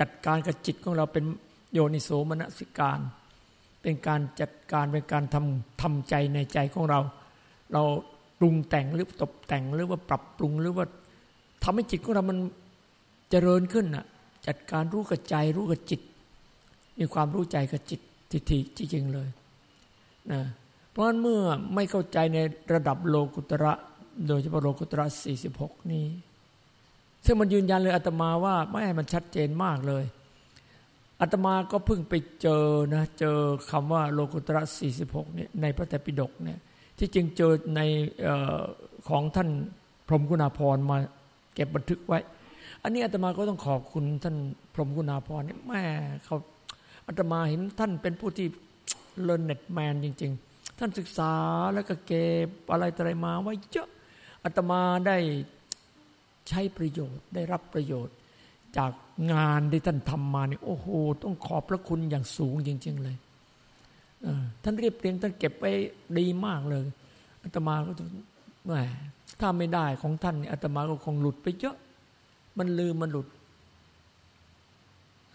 จัดการกับจิตของเราเป็นโยนิโสมนสิการ เป็นการจัดการเป็นการทำทำใจในใจของเรา เราปรุงแต่งหรือตกแต่งหรือว่าปรับปรุงหรือว่า ทำให้จิตของเรามันเจริญขึ้นอะจัดการรู้กับใจรู้กับจิต มีความรู้ใจกับจิตทิฏฐิจริงเลยนะเพราะฉะนั้นเมื่อไม่เข้าใจในระดับโลกุตระ โดยเฉพาะโลกุตระ 46 นี้ ซึ่งมันยืนยันเลยอาตมาว่าไม่ให้มันชัดเจนมากเลยอาตมาก็เพิ่งไปเจอนะเจอคำว่าโลกุตระ 46 เนี่ยในพระไตรปิฎกเนี่ยที่จริงเจอในออของท่านพรหมกุณาภรมา ก็บบันทึกไว้ อันนี้อาตมาก็ต้องขอบคุณท่านพรมกุณาภรนี่แม่เขาอาตมาเห็นท่านเป็นผู้ที่เลินเน็ตแมนจริง ๆ ท่านศึกษาแล้วก็เก็บอะไรอะไรมาไว้เยอะอาตมาได้ใช้ประโยชน์ได้รับประโยชน์ จากงานที่ท่านทำมาเนี่ยโอ้โห ต้องขอบพระคุณอย่างสูงจริง ๆ เลยท่านเรียบเรียงท่านเก็บไว้ดีมากเลยอาตมาก็แหม ถ้าไม่ได้ของท่านเนี่ยอาตมาก็คงหลุดไปเยอะ มันลืมมันหลุด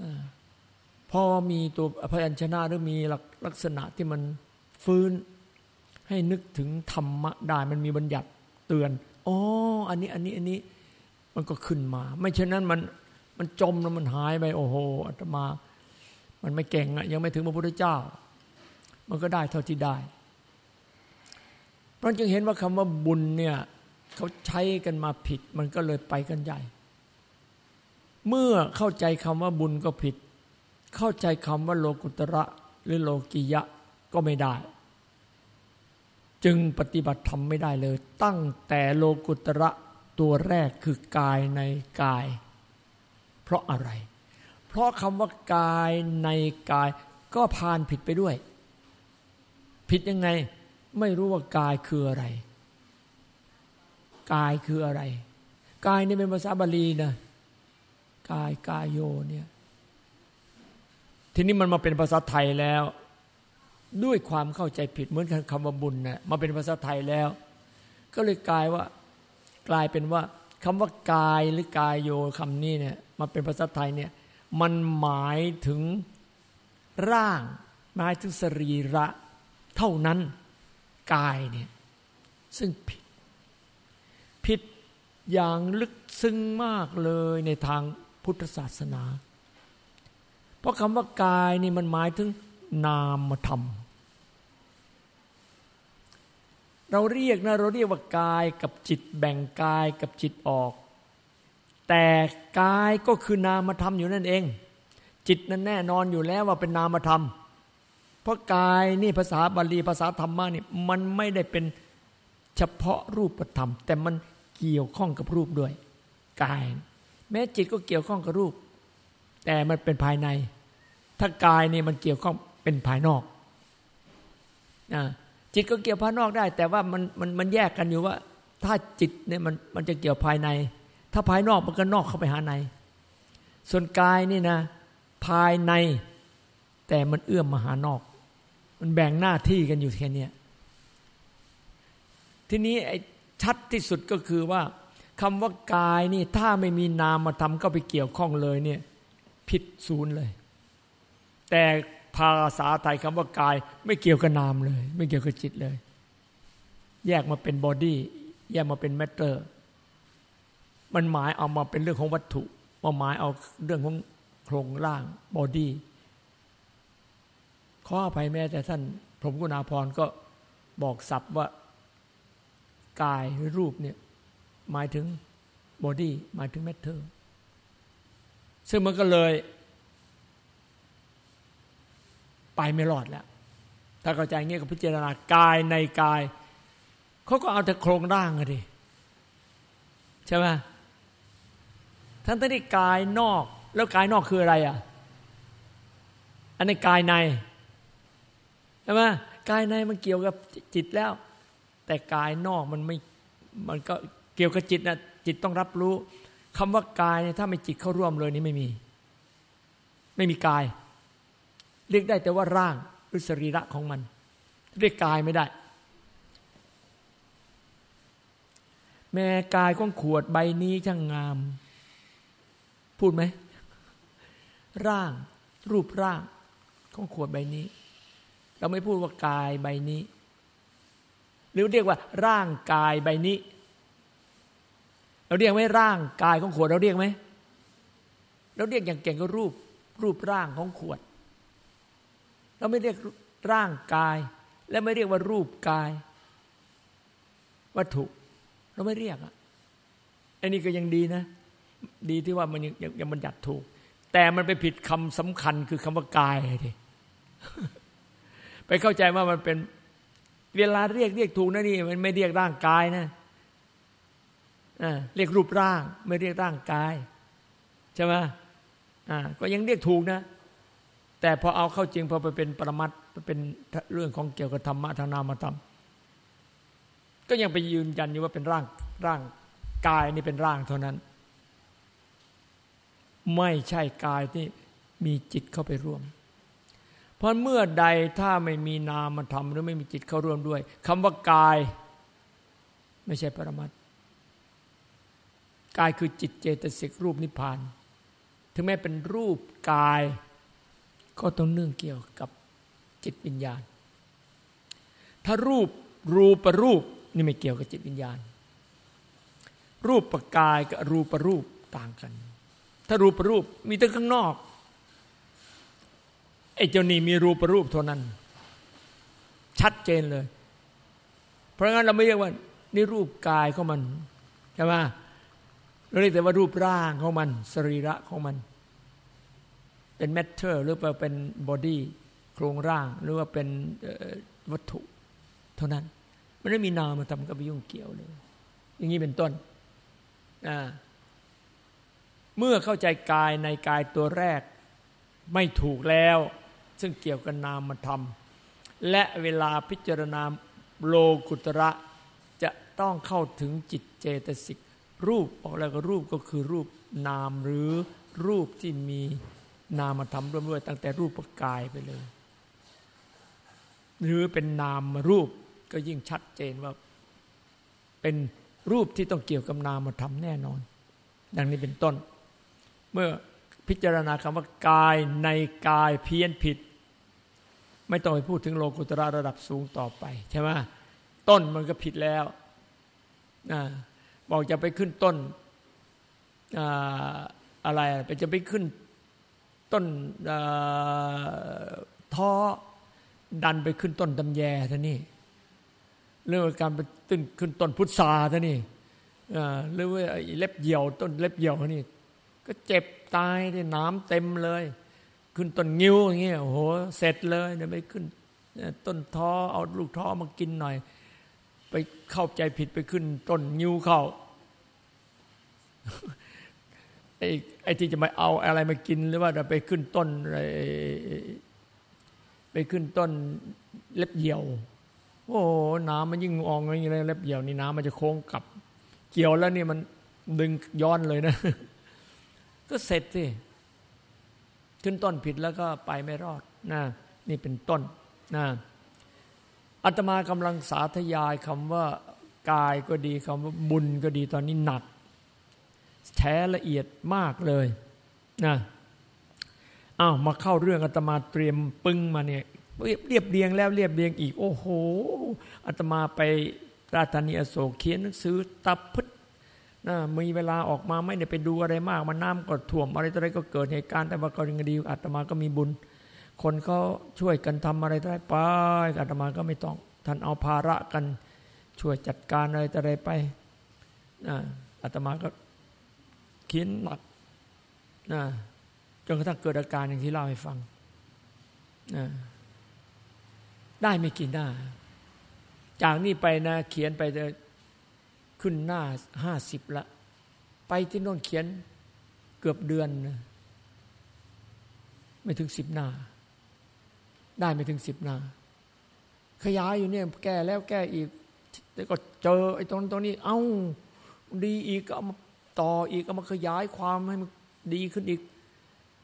อพอมีตัวพยัญชนะหรือมีลักษณะที่มันฟื้น ให้นึกถึงธรรมะได้มันมีบัญญัติเตือนอ๋ออันนี้อันนี้อันนี้มันก็ขึ้นมา ไม่เช่นนั้นมันมันจมแล้วมันหายไปโอ้โหอาตมา มันไม่เก่งอะยังไม่ถึงพระพุทธเจ้า มันก็ได้เท่าที่ได้ เพราะจึงเห็นว่าคำว่าบุญเนี่ย เขาใช้กันมาผิด มันก็เลยไปกันใหญ่ เมื่อเข้าใจคำว่าบุญก็ผิด เข้าใจคำว่าโลกุตระหรือโลกิยะก็ไม่ได้ จึงปฏิบัติธรรมไม่ได้เลย ตั้งแต่โลกุตระตัวแรกคือกายในกาย เพราะอะไร เพราะคำว่ากายในกายก็พานผิดไปด้วย ผิดยังไงไม่รู้ว่ากายคืออะไร กายคืออะไร กายนี่เป็นภาษาบาลีนะกายกายโยเนี่ยทีนี้มันมาเป็นภาษาไทยแล้ว ด้วยความเข้าใจผิดเหมือนคำว่าบุญนะมาเป็นภาษาไทยแล้ว ก็เลยกลายว่า กลายเป็นว่าคำว่ากายหรือกายโยคำนี้เนี่ยมาเป็นภาษาไทยเนี่ยมันหมายถึงร่างหมายถึงสรีระเท่านั้นกายเนี่ยซึ่งผิด ผิดอย่างลึกซึ้งมากเลยในทางพุทธศาสนา เพราะคำว่ากายนี่มันหมายถึงนามธรรม เราเรียกนะเราเรียกว่ากายกับจิตแบ่งกายกับจิตออก แต่กายก็คือนามธรรมอยู่นั่นเอง จิตนั้นแน่นอนอยู่แล้วว่าเป็นนามธรรม เพราะกายนี่ภาษาบาลีภาษาธรรมะนี่มันไม่ได้เป็นเฉพาะรูปธรรม แต่มัน เกี่ยวข้องกับรูปด้วยกาย แม้จิตก็เกี่ยวข้องกับรูป แต่มันเป็นภายใน ถ้ากายนี่มันเกี่ยวข้องเป็นภายนอกอจิตก็เกี่ยวภายนอกได้ แต่ว่ามันมันมันแยกกันอยู่ว่า ถ้าจิตเนี่ยมันมันจะเกี่ยวภายใน ถ้าภายนอกมันก็นอกเข้าไปหาใน ส่วนกายนี่นะ ภายใน แต่มันเอื้อมมาหานอก มันแบ่งหน้าที่กันอยู่แค่นี้ทีนี้ไอ้ ชัดที่สุดก็คือว่าคำว่ากายนี่ถ้าไม่มีนามมาทำก็ไปเกี่ยวข้องเลยเนี่ยผิดศูนย์เลย แต่ภาษาไทยคำว่ากายไม่เกี่ยวกับนามเลย ไม่เกี่ยวกับจิตเลย แยกมาเป็นบอดี้แยกมาเป็นแมตเตอร์ มันหมายเอามาเป็นเรื่องของวัตถุมาหมายเอาเรื่องของโครงร่าง body ขออภัยแม้แต่ท่านพรหมคุณาภรณ์ก็บอกศัพท์ว่า กายหรือรูปเนี่ยหมายถึง body หมายถึง matter ซึ่งมันก็เลย ไปไม่รอดแล้ว ถ้าเข้าใจเงี้ยก็พิจารณากายในกาย เขาก็เอาแต่โครงร่างอะดิใช่ไหมทั้งที่กายนอก แล้วกายนอกคืออะไรอะ อันนี้กายในใช่ไหมกายในมันเกี่ยวกับจิตแล้ว แต่กายนอกมันไม่มันก็เกี่ยวกับจิตนะจิตต้องรับรู้คำว่ากายถ้าไม่จิตเข้าร่วมเลยนี่ไม่มี ไม่มีกาย เรียกได้แต่ว่าร่างหรือสรีระของมัน เรียกกายไม่ได้ แม่กายของขวดใบนี้ช่างงาม พูดไหม ร่าง รูปร่างของขวดใบนี้ เราไม่พูดว่ากายใบนี้ หรือเรียกว่าร่างกายใบนี้ เราเรียกไหมร่างกายของขวดเราเรียกไหมเราเรียกอย่างเก่งก็รูปรูปร่างของขวด เราไม่เรียกร่างกาย และไม่เรียกว่ารูปกาย วัตถุ เราไม่เรียกอะอันนี้ก็ยังดีนะ ดีที่ว่ามันยังยังมันจัดถูก แต่มันไปผิดคำสำคัญคือคำว่ากายทีไปเข้าใจว่ามันเป็น เวลาเรียกเรียกถูกนะนี่มันไม่เรียกร่างกายนะเรียกรูปร่าง ไม่เรียกร่างกายใช่ไหมก็ยังเรียกถูกนะ แต่พอเอาเข้าจริงพอไปเป็นปรมัตเป็นเรื่องของเกี่ยวกับธรรมะทางนามธรรมก็ยังไปยืนยันอยู่ว่าเป็นร่างร่างกายนี่เป็นร่างเท่านั้น ไม่ใช่กายที่มีจิตเข้าไปร่วม ราะเมื่อใดถ้าไม่มีนามธรรมหรือไม่มีจิตเข้าร่วมด้วยคำว่ากาย ไม่ใช่ปรมัตกายคือจิตเจตสิกรูปนิพพาน ถึงแม้เป็นรูปกาย ก็ต้องเนื่องเกี่ยวกับจิตวิญญาณ ถ้ารูปรูปรูปนี่ไม่เกี่ยวกับจิตวิญญาณ รูปประกายกับรูปรูปต่างกัน ถ้ารูปรูปมีแต่ข้างนอก ไอ้เจ้านี่มีรูปรูปเท่านั้น ชัดเจนเลย เพราะงั้นเราไม่เรียกว่า นี่รูปกายของมันใช่ไหมเราเรียกแต่ว่ารูปร่างของมัน สรีระของมัน เป็น matter หรือว่าเป็น body โครงร่าง หรือว่าเป็นวัตถุ เท่านั้น มันไม่มีนามธรรมก็ไปยุ่งเกี่ยวเลย อย่างนี้เป็นต้นเมื่อเข้าใจกายในกายตัวแรก ไม่ถูกแล้ว ซึ่งเกี่ยวกับนามธรรม และเวลาพิจารณาโลกุตระจะต้องเข้าถึงจิตเจตสิกรูปออกแล้วก็รูปก็คือรูปนามหรือรูปที่มีนามธรรมร่วมด้วยตั้งแต่รูปกายไปเลย หรือเป็นนามรูปก็ยิ่งชัดเจนว่า เป็นรูปที่ต้องเกี่ยวกับนามธรรมแน่นอน ดังนี้เป็นต้น เมื่อพิจารณาคำว่ากายในกายเพี้ยนผิด ไม่ต้องไปพูดถึงโลกุตระระดับสูงต่อไปใช่ไหมต้นมันก็ผิดแล้วบอกจะไปขึ้นต้นอะไรไปจะไปขึ้นต้นท้อดันไปขึ้นต้นตำแยท่านี่เรื่องการไปตึ้นขึ้นต้นพุทธาท่านี่หรือว่าเล็บเหี่ยวต้นเล็บเหี่ยวนี่ก็เจ็บตายที่น้ำเต็มเลย ขึ้นต้นงิ้วอย่างเงี้ยโอ้โหเสร็จเลยเดี๋ยวไปขึ้นต้นท้อเอาลูกท้อมากินหน่อย ไปเข้าใจผิดไปขึ้นต้นงิ้วเข้าไอ้ไอ้ที่จะมาเอาอะไรมากินหรือว่าจะไปขึ้นต้นอะไรไปขึ้นต้นเล็บเหี่ยว โอ้น้ำมันยิ่งอองอย่างนี้เล็บเหี่ยวนี่น้ำมันจะโค้งกลับ เกี่ยวแล้วเนี่ยมันดึงย้อนเลยนะ ก็เสร็จสิ ขึ้นต้นผิดแล้วก็ไปไม่รอดนะนี่เป็นต้นนะอาตมากำลังสาธยายคำว่ากายก็ดีคำว่าบุญก็ดีตอนนี้หนักแท้ละเอียดมากเลยนะอ้าวมาเข้าเรื่องอาตมาเตรียมปึ้งมาเนี่ยเรียบเรียงแล้วเรียบเรียงอีก โอ้โหอาตมาไปราชานีอโศกเขียนหนังสือตับพ นะมีเวลาออกมาไม่ได้ไปดูอะไรมาก มันน้ำก็ท่วมอะไรต่ออะไรก็เกิดเหตุการณ์แต่ว่าก็ยังดีอาตมาก็มีบุญ คนเขาช่วยกันทำอะไรต่ออะไรไปอาตมาก็ไม่ต้อง ท่านเอาภาระกัน ช่วยจัดการอะไรต่ออะไรไปนะอาตมาก็เขียนหนักนะจนกระทั่งเกิดอาการอย่างที่เล่าให้ฟังนะได้ไม่กี่หน้า จากนี้ไปนะ เขียนไปจะ ขึ้นหน้าห้าสิบละ ไปที่โน่นเขียนเกือบเดือนนะไม่ถึงสิบหน้า ได้ไม่ถึงสิบหน้า ขยายอยู่เนี่ยแก้แล้วแก้อีกแล้วก็เจอไอ้ตรงตรงนี้ เอ้าดีอีกก็เอามาต่ออีกเอามาขยายความให้มันดีขึ้นอีก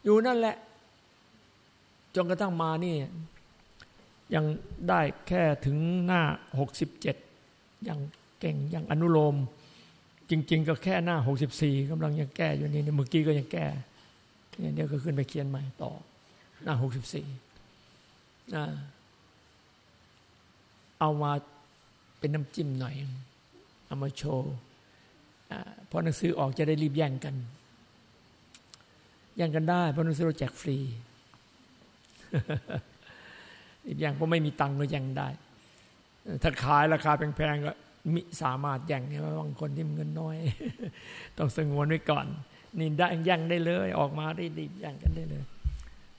อยู่นั่นแหละ จนกระทั่งมานี่ ยังได้แค่ถึงหน้าหกสิบเจ็ดยัง เก่งยังอนุโลม จริง ๆ ก็แค่หน้าหกสิบสี่กำลังยังแก้อยู่นี่เมื่อกี้ก็ยังแก้เนี่ยเดี๋ยวก็ขึ้นไปเขียนใหม่ต่อ หน้าหกสิบสี่เอามาเป็นน้ำจิ้มหน่อย เอามาโชว์พอหนังสือออกจะได้รีบแย่งกัน แย่งกันได้เพราะหนังสือเราแจกฟรีรีบแย่งเพราะไม่มีตังค์ก็แย่งได้ ถ้าขายราคาแพงๆก็ มิสามารถแย่งเนี่ยบางคนที่เงินน้อย ต้องสงวนไว้ก่อน นี่ได้แย่งได้เลย ออกมาได้รีบแย่งกันได้เลย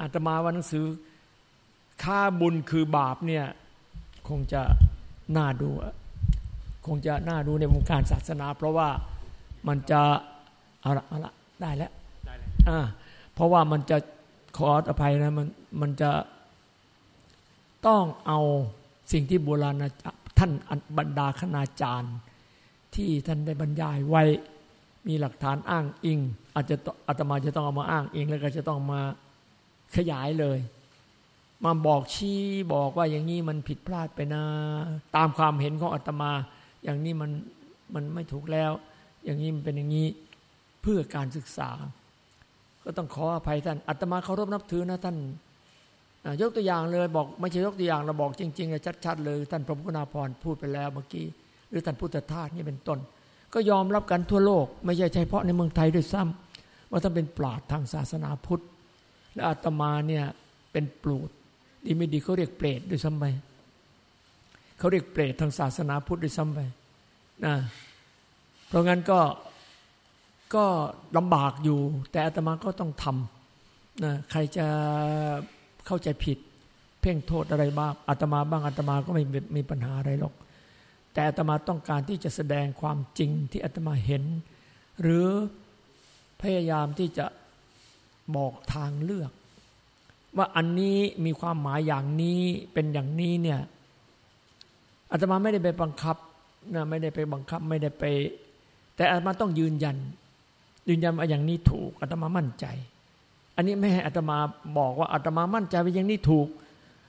อาตมาว่าหนังสือค่าบุญคือบาปเนี่ย คงจะน่าดู คงจะน่าดูในวงการศาสนา เพราะว่ามันจะเอาละเอาละได้แล้วอ่าเพราะว่ามันจะขออภัยนะมันมันจะต้องเอาสิ่งที่โบราณ ท่านบรรดาคณาจารย์ ที่ท่านได้บรรยายไว้มีหลักฐานอ้างอิง อาจจะอาตมาจะต้องเอามาอ้างอิง แล้วก็จะต้องมาขยายเลย มาบอกชี้บอกว่าอย่างนี้มันผิดพลาดไปนะ ตามความเห็นของอาตมา อย่างนี้มันมันไม่ถูกแล้ว อย่างนี้มันเป็นอย่างนี้เพื่อการศึกษา ก็ต้องขออภัยท่านอาตมาเคารพนับถือนะท่าน ยกตัวอย่างเลยบอกไม่ใช่ยกตัวอย่างเราบอกจริงๆเลยชัดๆเลยท่านพระพุทธนาพรพูดไปแล้วเมื่อกี้ หรือท่านพุทธทาสนี่เป็นต้น ก็ยอมรับกันทั่วโลก ไม่ใช่เฉพาะในเมืองไทยด้วยซ้ำว่าท่านเป็นปราดทางศาสนาพุทธ และอาตมาเนี่ยเป็นปลูดดีไม่ดีเขาเรียกเปรตด้วยซ้ำไปเขาเรียกเปรตทางศาสนาพุทธด้วยซ้ำไปนะเพราะงั้นก็ก็ลำบากอยู่ แต่อาตมาก็ต้องทำนะใครจะ เข้าใจผิด เพ่งโทษอะไรบ้างอาตมาบ้างอาตมาก็ไม่มีปัญหาอะไรหรอก แต่อาตมาต้องการที่จะแสดงความจริงที่อาตมาเห็น หรือพยายามที่จะบอกทางเลือก ว่าอันนี้มีความหมายอย่างนี้เป็นอย่างนี้เนี่ยอาตมาไม่ได้ไปบังคับนะไม่ได้ไปบังคับไม่ได้ไป แต่อาตมาต้องยืนยัน ยืนยันว่าอย่างนี้ถูกอาตมามั่นใจ อันนี้ไม่ให้อาตมาบอกว่าอาตมามั่นใจว่าอย่างนี้ถูก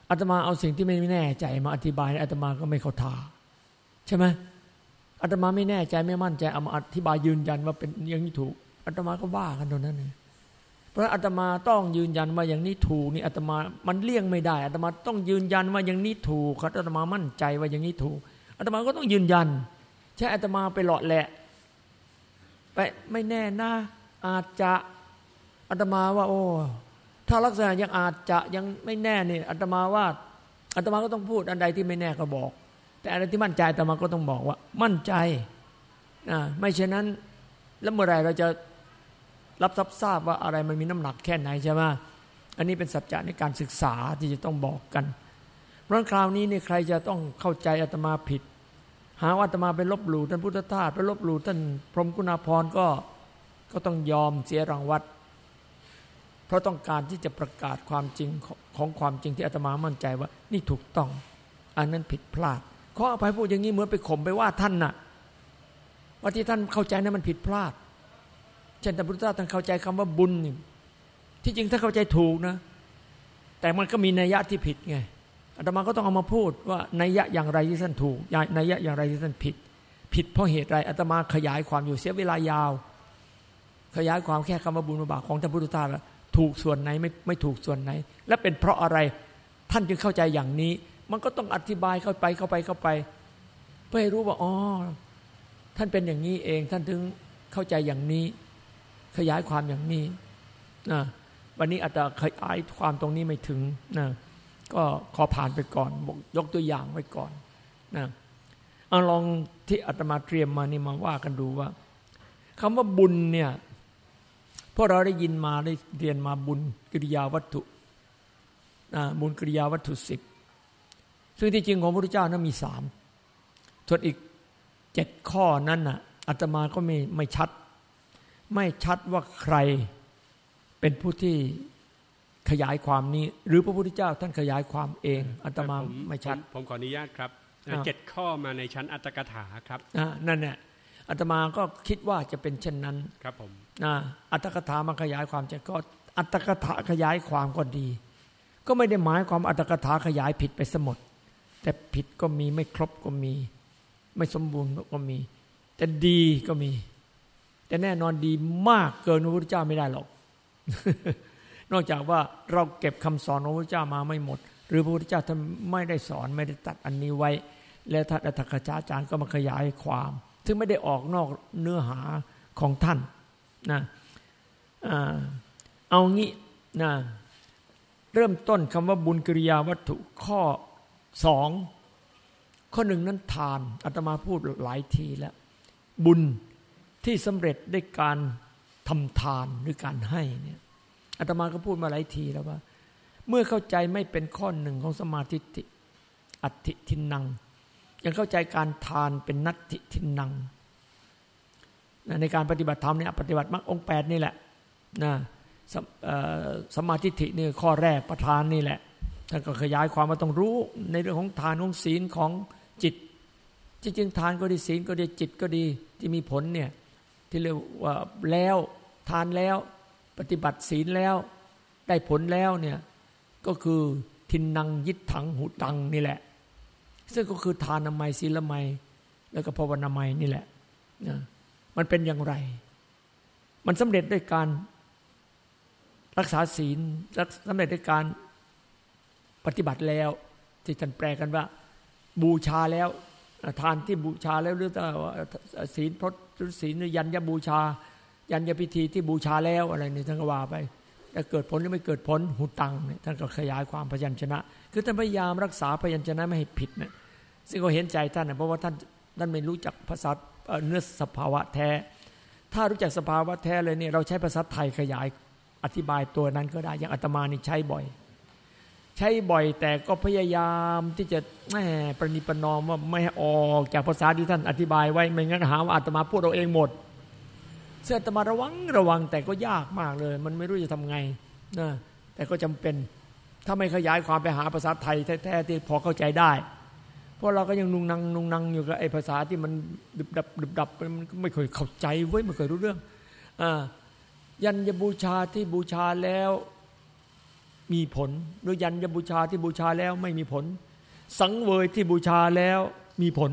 อาตมาเอาสิ่งที่ไม่แน่ใจมาอธิบายอาตมาก็ไม่เข้าท่าใช่ไหมอาตมาไม่แน่ใจไม่มั่นใจเอามาอธิบายยืนยันว่าเป็นอย่างนี้ถูกอาตมาก็ว่ากันตรงนั้นเองเพราะอาตมาต้องยืนยันว่าอย่างนี้ถูกนี่อาตมามันเลี่ยงไม่ได้อาตมาต้องยืนยันว่าอย่างนี้ถูกอาตมามั่นใจว่าอย่างนี้ถูกอาตมาก็ต้องยืนยัน ใช่อาตมาไปหลอดแหละ ไปไม่แน่นะอาจจะ อาตมาว่า โอ้ถ้าลักษณะยังอาจจะยังไม่แน่นี่อาตมาว่าอาตมาก็ต้องพูดอันใดที่ไม่แน่ก็บอก แต่อะไรที่มั่นใจอาตมาก็ต้องบอกว่า มั่นใจนะไม่เช่นนั้น แล้วเมื่อไรเราจะรับทราบว่าอะไรมันมีน้ำหนักแค่ไหนใช่ไหมอันนี้เป็นสัจจะในการศึกษาที่จะต้องบอกกัน เพราะคราวนี้เนี่ยใครจะต้องเข้าใจอาตมาผิด หาว่าอาตมาไปลบหลู่ท่านพุทธทาสไปลบหลู่ท่านพรหมกุณาพรก็ก็ต้องยอมเสียรางวัล เพราะต้องการที่จะประกาศความจริงของความจริงที่อาตมามั่นใจว่า นี่ถูกต้อง อันนั้นผิดพลาดขออภัยพูดอย่างนี้เหมือนไปข่มไปว่าท่านน่ะว่าที่ท่านเข้าใจนั้นมันผิดพลาด เช่นพระพุทธเจ้าท่านเข้าใจคำว่าบุญที่จริงถ้าเข้าใจถูกนะ แต่มันก็มีนัยยะที่ผิดไงอาตมาก็ต้องเอามาพูดว่านัยยะอย่างไรที่ท่านถูกนัยยะอย่างไรที่ท่านผิด ผิดเพราะเหตุไรอาตมาขยายความอยู่เสียเวลายาว ขยายความแค่คำว่าบุญบาปของท่านพุทธทาส ถูกส่วนไหนไม่ไม่ถูกส่วนไหน และเป็นเพราะอะไรท่านจึงเข้าใจอย่างนี้ มันก็ต้องอธิบายเข้าไปเข้าไปเข้าไป เพื่อให้รู้ว่าอ๋อท่านเป็นอย่างนี้เองท่านถึงเข้าใจอย่างนี้ ขยายความอย่างนี้นะวันนี้อาจจะขยายความตรงนี้ไม่ถึงนะก็ขอผ่านไปก่อน ยกตัวอย่างไว้ก่อนนะเอาลองที่อาตมาเตรียมมานี่มาว่ากันดูว่าคำว่าบุญเนี่ย พวกเราได้ยินมาได้เรียนมาบุญกิริยาวัตถุบุญกิริยาวัตถุสิบซึ่งที่จริงของพระพุทธเจ้านั้นมีสามส่วนอีกเจ็ดข้อนั้นน่ะอาตมาก็ไม่ไม่ชัด ไม่ชัดว่าใครเป็นผู้ที่ขยายความนี้ หรือพระพุทธเจ้าท่านขยายความเองอาตมาไม่ชัด ผมขออนุญาตครับเจ็ดข้อมาในชั้นอัตถกถาครับนั่นแหละอาตมาก็คิดว่าจะเป็นเช่นนั้นครับผม นะอัตถกถามาขยายความจะก็อัตถกถาขยายความก็ดี ก็ไม่ได้หมายความอัตถกถาขยายผิดไปสมดแต่ผิดก็มีไม่ครบก็มี ไม่สมบูรณ์ก็มี แต่ดีก็มี แต่แน่นอนดีมากเกินพระพุทธเจ้าไม่ได้หรอก นอกจากว่าเราเก็บคำสอนของพระพุทธเจ้ามาไม่หมด หรือพระพุทธเจ้าท่านไม่ได้สอนไม่ได้ตัดอันนี้ไว้ แล้วท่านอัตถกถาจารย์ก็มาขยายความ ซึ่งไม่ได้ออกนอกเนื้อหาของท่าน นะเอางี้นะเริ่มต้นคำว่าบุญกิริยาวัตถุข้อสองข้อหนึ่งนั้นทานอาตมาพูดหลายทีแล้ว บุญที่สำเร็จด้วยการทำทานหรือการให้เนี่ยอาตมาก็พูดมาหลายทีแล้วว่า เมื่อเข้าใจไม่เป็นข้อหนึ่งของสมาธิอัติทินัง ยังเข้าใจการทานเป็นนัตติทินัง ในการปฏิบัติธรรมเนี่ยปฏิบัติมรรคองแปดนี่แหละนะสมาธิินี่ข้อแรกประธานนี่แหละท่านก็ขยายความมาต้องรู้ในเรื่องของทานของศีลของจิต จริงๆทานก็ดีศีลก็ดีจิตก็ดีที่มีผลเนี่ยที่เรียกว่าแล้วทานแล้วปฏิบัติศีลแล้วได้ผลแล้วเนี่ยก็คือทินนังยิดถังหูตังนี่แหละ ซึ่งก็คือทานนามัยศีลนามัย แล้วก็ภาวนาไมยนี่แหละนะ มันเป็นอย่างไร มันสำเร็จด้วยการรักษาศีลสำเร็จด้วยการปฏิบัติแล้ว ที่ท่านแปลกันว่า บูชาแล้วทานที่บูชาแล้วหรือศีลพรตศีลยันยบูชา ยันยพิธีที่บูชาแล้วอะไรนี่ท่านก็ว่าไปจะเกิดผลหรือไม่เกิดผลหูตังเนี่ยท่านก็ขยายความพยัญชนะ คือท่านพยายามรักษาพยัญชนะไม่ให้ผิดนะซึ่งก็เห็นใจท่านนะเพราะว่าท่านท่านไม่รู้จักภาษา เนื้อสภาวะแท้ ถ้ารู้จักสภาวะแท้เลยเนี่ยเราใช้ภาษาไทยขยายอธิบายตัวนั้นก็ได้อย่างอาตมานี่ใช้บ่อย ใช้บ่อยแต่ก็พยายามที่จะแหมประนิประนอมว่าไม่ให้ออกจากภาษาที่ท่านอธิบายไว้ไม่งั้นหาว่าอาตมาพูดเราเองหมดเสื้ออาตมาระวังระวังแต่ก็ยากมากเลย มันไม่รู้จะทำไงนะแต่ก็จำเป็นถ้าไม่ขยายความไปหาภาษาไทยแท้ๆที่พอเข้าใจได้ เพราะเราก็ยังนุงนังนุงนังอยู่กับไอ้ภาษาที่มันดึบดับดึบดับมันก็ไม่เคยเข้าใจเว้ยไม่เคยรู้เรื่องอ่ายันยบูชาที่บูชาแล้วมีผลหรือยันยบูชาที่บูชาแล้วไม่มีผล สังเวยที่บูชาแล้วมีผล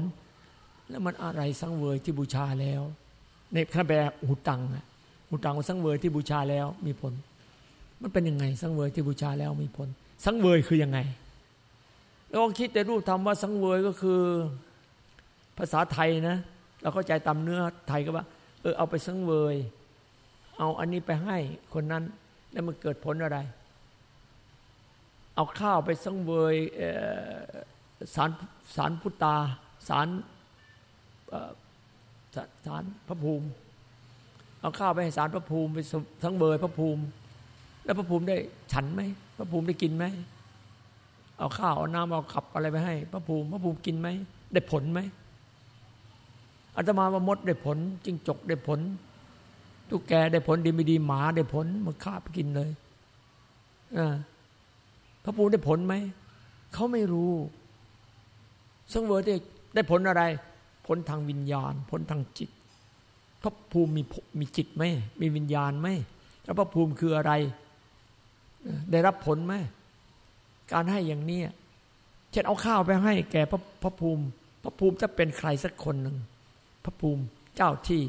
แล้วมันอะไรสังเวยที่บูชาแล้ว ในขั้นแปลหูตังหูตังสังเวยที่บูชาแล้วมีผล มันเป็นยังไง สังเวยที่บูชาแล้วมีผล สังเวยคือยังไง แล้วก็คิดแต่รูปธรรมว่าสังเวยก็คือภาษาไทยนะ เราเข้าใจตามเนื้อไทยก็ว่า เออเอาไปสังเวย เอาอันนี้ไปให้คนนั้น แล้วมันเกิดผลอะไร เอาข้าวไปสังเวยสารสารพุตาสารสารพระภูมิ เอาข้าวไปให้สารพระภูมิไปสังเวยพระภูมิ แล้วพระภูมิได้ฉันไหมพระภูมิได้กินไหม เอาข้าวเอาน้ำเอาขับอะไรไปให้ พระภูมิพระภูมิกินไหมได้ผลไหมอาตมาว่ามดได้ผลจิงจกได้ผลตุกแกได้ผลดีไม่ดีหมาได้ผลมันฆ่าไปกินเลยพระภูมิได้ผลไหมเขาไม่รู้สังเวยได้ได้ผลอะไร ผลทางวิญญาณ ผลทางจิต พระภูมิมีมีจิตไหมมีวิญญาณไหมแล้วพระภูมิคืออะไร ได้รับผลไหม การให้อย่างนี้เช่นเอาข้าวไปให้แก่พระพระภูมิ พระภูมิจะเป็นใครสักคนหนึ่งพระภูมิเจ้าที่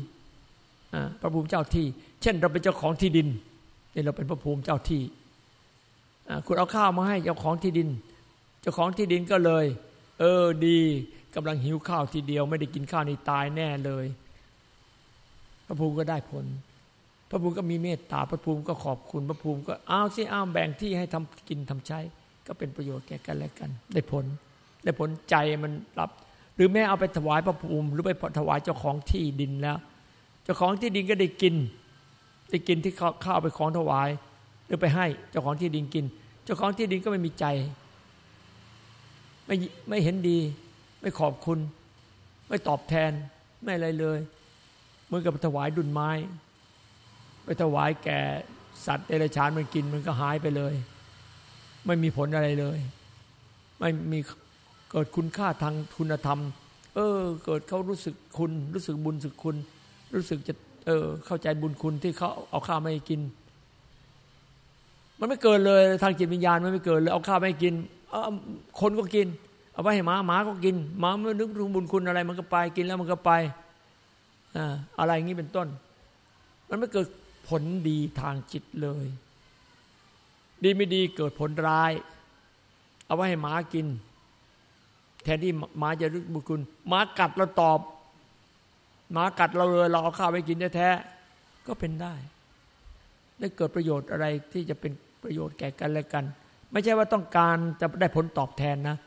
พระภูมิเจ้าที่ เช่น เราเป็นเจ้าของที่ดินนี่เราเป็นพระภูมิเจ้าที่คุณเอาข้าวมาให้เจ้าของที่ดิน เจ้าของที่ดินก็เลย เออดีกำลังหิวข้าวทีเดียว ไม่ได้กินข้าวนี่ตายแน่เลย พระภูมิก็ได้ผล พระภูมิก็มีเมตตาพระภูมิก็ขอบคุณ พระภูมิก็เอาสิเอาแบ่งที่ให้ทำกินทำใช้ ก็เป็นประโยชน์แก่กันและกัน ได้ผล ได้ผลใจมันรับ หรือแม่เอาไปถวายพระภูมิ หรือไปถวายเจ้าของที่ดินแล้ว เจ้าของที่ดินก็ได้กิน ได้กินที่ข้าวไปของถวาย หรือไปให้เจ้าของที่ดินกิน เจ้าของที่ดินก็ไม่มีใจ ไม่ไม่เห็นดี ไม่ขอบคุณ ไม่ตอบแทนไม่อะไรเลยเหมือนกับถวายดุลไม้ ไปถวายแก่สัตว์เดรัจฉานมันกินมันก็หายไปเลย ไม่มีผลอะไรเลย ไม่มีเกิดคุณค่าทางคุณธรรม เออ เกิดเขารู้สึกคุณ รู้สึกบุญสึกคุณ รู้สึกจะ เออ เข้าใจบุญคุณที่เขาเอาข้าวไม่กิน มันไม่เกินเลย ทางจิตวิญญาณมันไม่เกินเลยเอาข้าวไม่กินเออคนก็กิน เอาไปให้หมาหมาก็กินหมาไม่นึกถึงบุญคุณอะไร มันก็ไปกินแล้วมันก็ไปอะไรอย่างนี้เป็นต้น มันไม่เกิดผลดีทางจิตเลย ดีไม่ดีเกิดผลร้าย เอาไว้ให้หมากิน แทนที่หมาจะรึกบุญคุณหมากัดเราตอบหมากัดเราเลยเราเอาข้าวไปกินแท้ๆก็เป็นได้ ได้เกิดประโยชน์อะไรที่จะเป็นประโยชน์แก่กันและกัน ไม่ใช่ว่าต้องการจะได้ผลตอบแทนนะ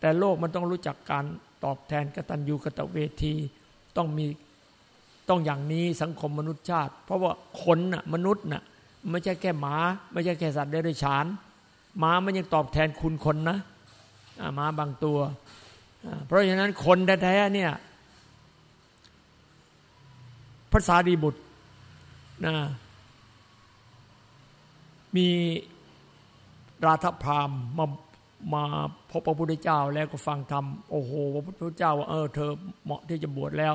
แต่โลกมันต้องรู้จักการตอบแทนกตัญญูกตเวที ต้องมีต้องอย่างนี้สังคมมนุษยชาติ เพราะว่าคนน่ะมนุษย์น่ะ ไม่ใช่แค่หมา ไม่ใช่แค่สัตว์เดรัจฉานหมามันยังตอบแทนคุณคนนะหมาบางตัว เพราะฉะนั้นคนแท้ๆเนี่ยพระสารีบุตรนะมีราธพรามมามาพบพระพุทธเจ้าแล้วก็ฟังธรรมโอ้โหพระพุทธเจ้าว่าเออเธอเหมาะที่จะบวชแล้ว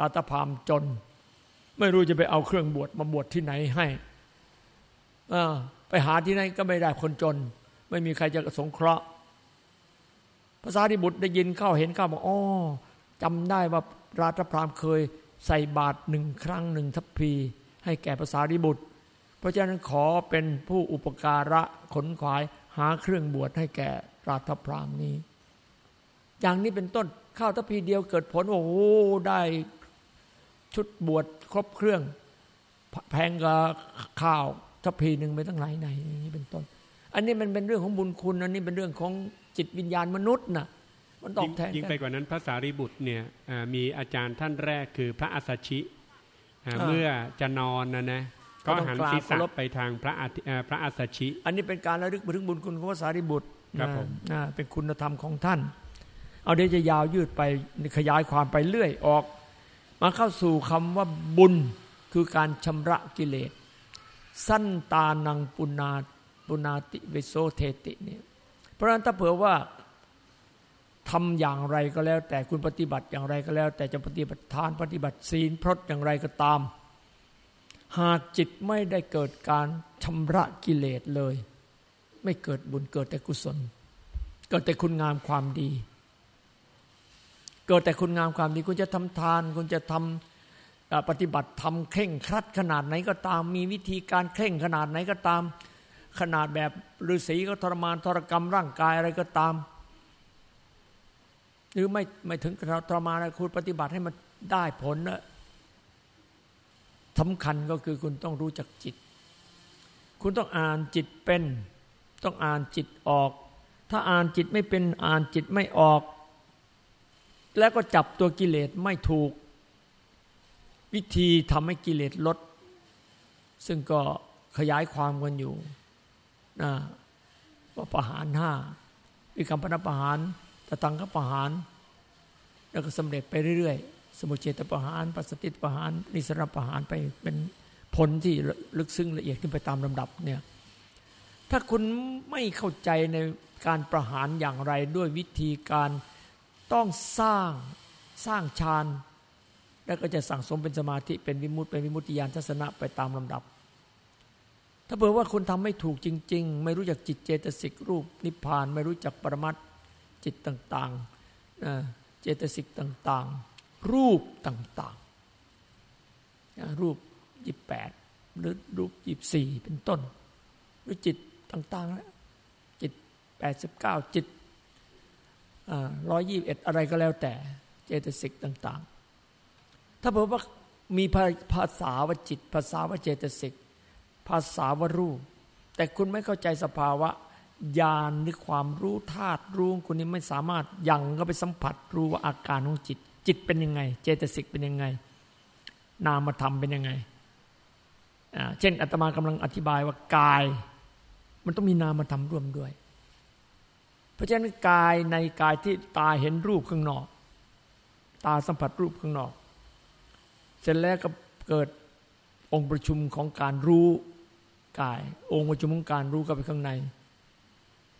ราธพรามจน ไม่รู้จะไปเอาเครื่องบวชมาบวชที่ไหนให้ ไปหาที่ไหนก็ไม่ได้คนจน ไม่มีใครจะสงเคราะห์ภาษาที่บุตรได้ยินเข้าเห็นเข้าบอกอ๋อจำได้ว่าราชพรามเคยใส่บาตรหนึ่งครั้งหนึ่งทัพพี ให้แก่ภาษาริบุตร เพราะฉะนั้นขอเป็นผู้อุปการะขนขวายหาเครื่องบวชให้แก่ราชพรามนี้ อย่างนี้เป็นต้นข้าวทัพพีเดียวเกิดผลโอ้โหได้ชุดบวชครบเครื่องแพงกับข้าว ทัพพีหนึ่งไปตั้งหลายในนี้เป็นต้น อันนี้มันเป็นเรื่องของบุญคุณ อันนี้เป็นเรื่องของจิตวิญญาณมนุษย์น่ะ มันตอบแทนยิ่งไปกว่านั้นพระสารีบุตรเนี่ยมีอาจารย์ท่านแรกคือพระอัสชิเมื่อจะนอนนะนะก็หันศีรษะไปทางพระอาพระอัสชิ อันนี้เป็นการระลึกถึงบุญคุณของพระสารีบุตรครับผมนะเป็นคุณธรรมของท่าน เอาเดี๋ยวจะยาวยืดไปขยายความไปเรื่อยออก มาเข้าสู่คำว่าบุญคือการชำระกิเลส สั้นตานังปุนาปุนาติเวโซเทติเนี่ยเพราะฉะนั้นถ้าเผื่อว่าทำอย่างไรก็แล้ว แต่คุณปฏิบัติอย่างไรก็แล้ว แต่จะปฏิบัติทานปฏิบัติศีลพรตอย่างไรก็ตาม หากจิตไม่ได้เกิดการชำระกิเลสเลย ไม่เกิดบุญเกิดแต่กุศล เกิดแต่คุณงามความดี เกิดแต่คุณงามความดี คุณจะทำทาน คุณจะทำ ปฏิบัติทำเคร่งครัดขนาดไหนก็ตาม มีวิธีการเคร่งขนาดไหนก็ตาม ขนาดแบบฤาษีก็ทรมานทรกรรมร่างกายอะไรก็ตาม หรือไม่ไม่ถึงทรมานอะไรคุณปฏิบัติให้มันได้ผลนะสำคัญก็คือคุณต้องรู้จักจิต คุณต้องอ่านจิตเป็น ต้องอ่านจิตออก ถ้าอ่านจิตไม่เป็นอ่านจิตไม่ออก แล้วก็จับตัวกิเลสไม่ถูก วิธีทำให้กิเลสลด ซึ่งก็ขยายความกันอยู่นะว่าประหารห้าวิคัมพนประหารตะตังกประหาร แล้วก็สำเร็จไปเรื่อยๆ สมุเฉตประหารปัสสติประหารนิสรประหารไปเป็นผลที่ลึกซึ้งละเอียดขึ้นไปตามลำดับเนี่ยถ้าคุณไม่เข้าใจในการประหารอย่างไรด้วยวิธีการต้องสร้างสร้างฌาน แล้วก็จะสั่งสมเป็นสมาธิเป็นวิมุตติเป็นวิมุตติญาณทัศนะไปตามลำดับ ถ้าเผื่อว่าคุณทำไม่ถูกจริง ๆ ไม่รู้จักจิตเจตสิกรูป นิพพาน ไม่รู้จักปรมัตจิตต่างๆเจตสิกต่างๆ รูปต่างๆ รูปยี่แปดหรือรูปยี่สี่เป็นต้น หรือจิตต่างๆแล้วจิตแปดสิบเก้าจิตร้อยยี่บเอ็ดอะไรก็แล้วแต่เจตสิกต่างๆ ถ้าบอกว่ามีภาษาวจิต ภาษาวเจตสิก ภาษาวรูป แต่คุณไม่เข้าใจสภาวะญาณหรือความรู้ธาตุรู้คุณนี้ไม่สามารถยังก็ไปสัมผัสรู้ว่าอาการของจิต จิตเป็นยังไง เจตสิกเป็นยังไง นามธรรมเป็นยังไงเช่นอาตมากำลังอธิบายว่ากาย มันต้องมีนามธรรมร่วมด้วย เพราะฉะนั้นกายในกายที่ตาเห็นรูปข้างนอก ตาสัมผัสรูปข้างนอก สร็จแล้วก็เกิดองค์ประชุมของการรู้กาย องค์ประชุมของการรู้ก็ไปข้างใน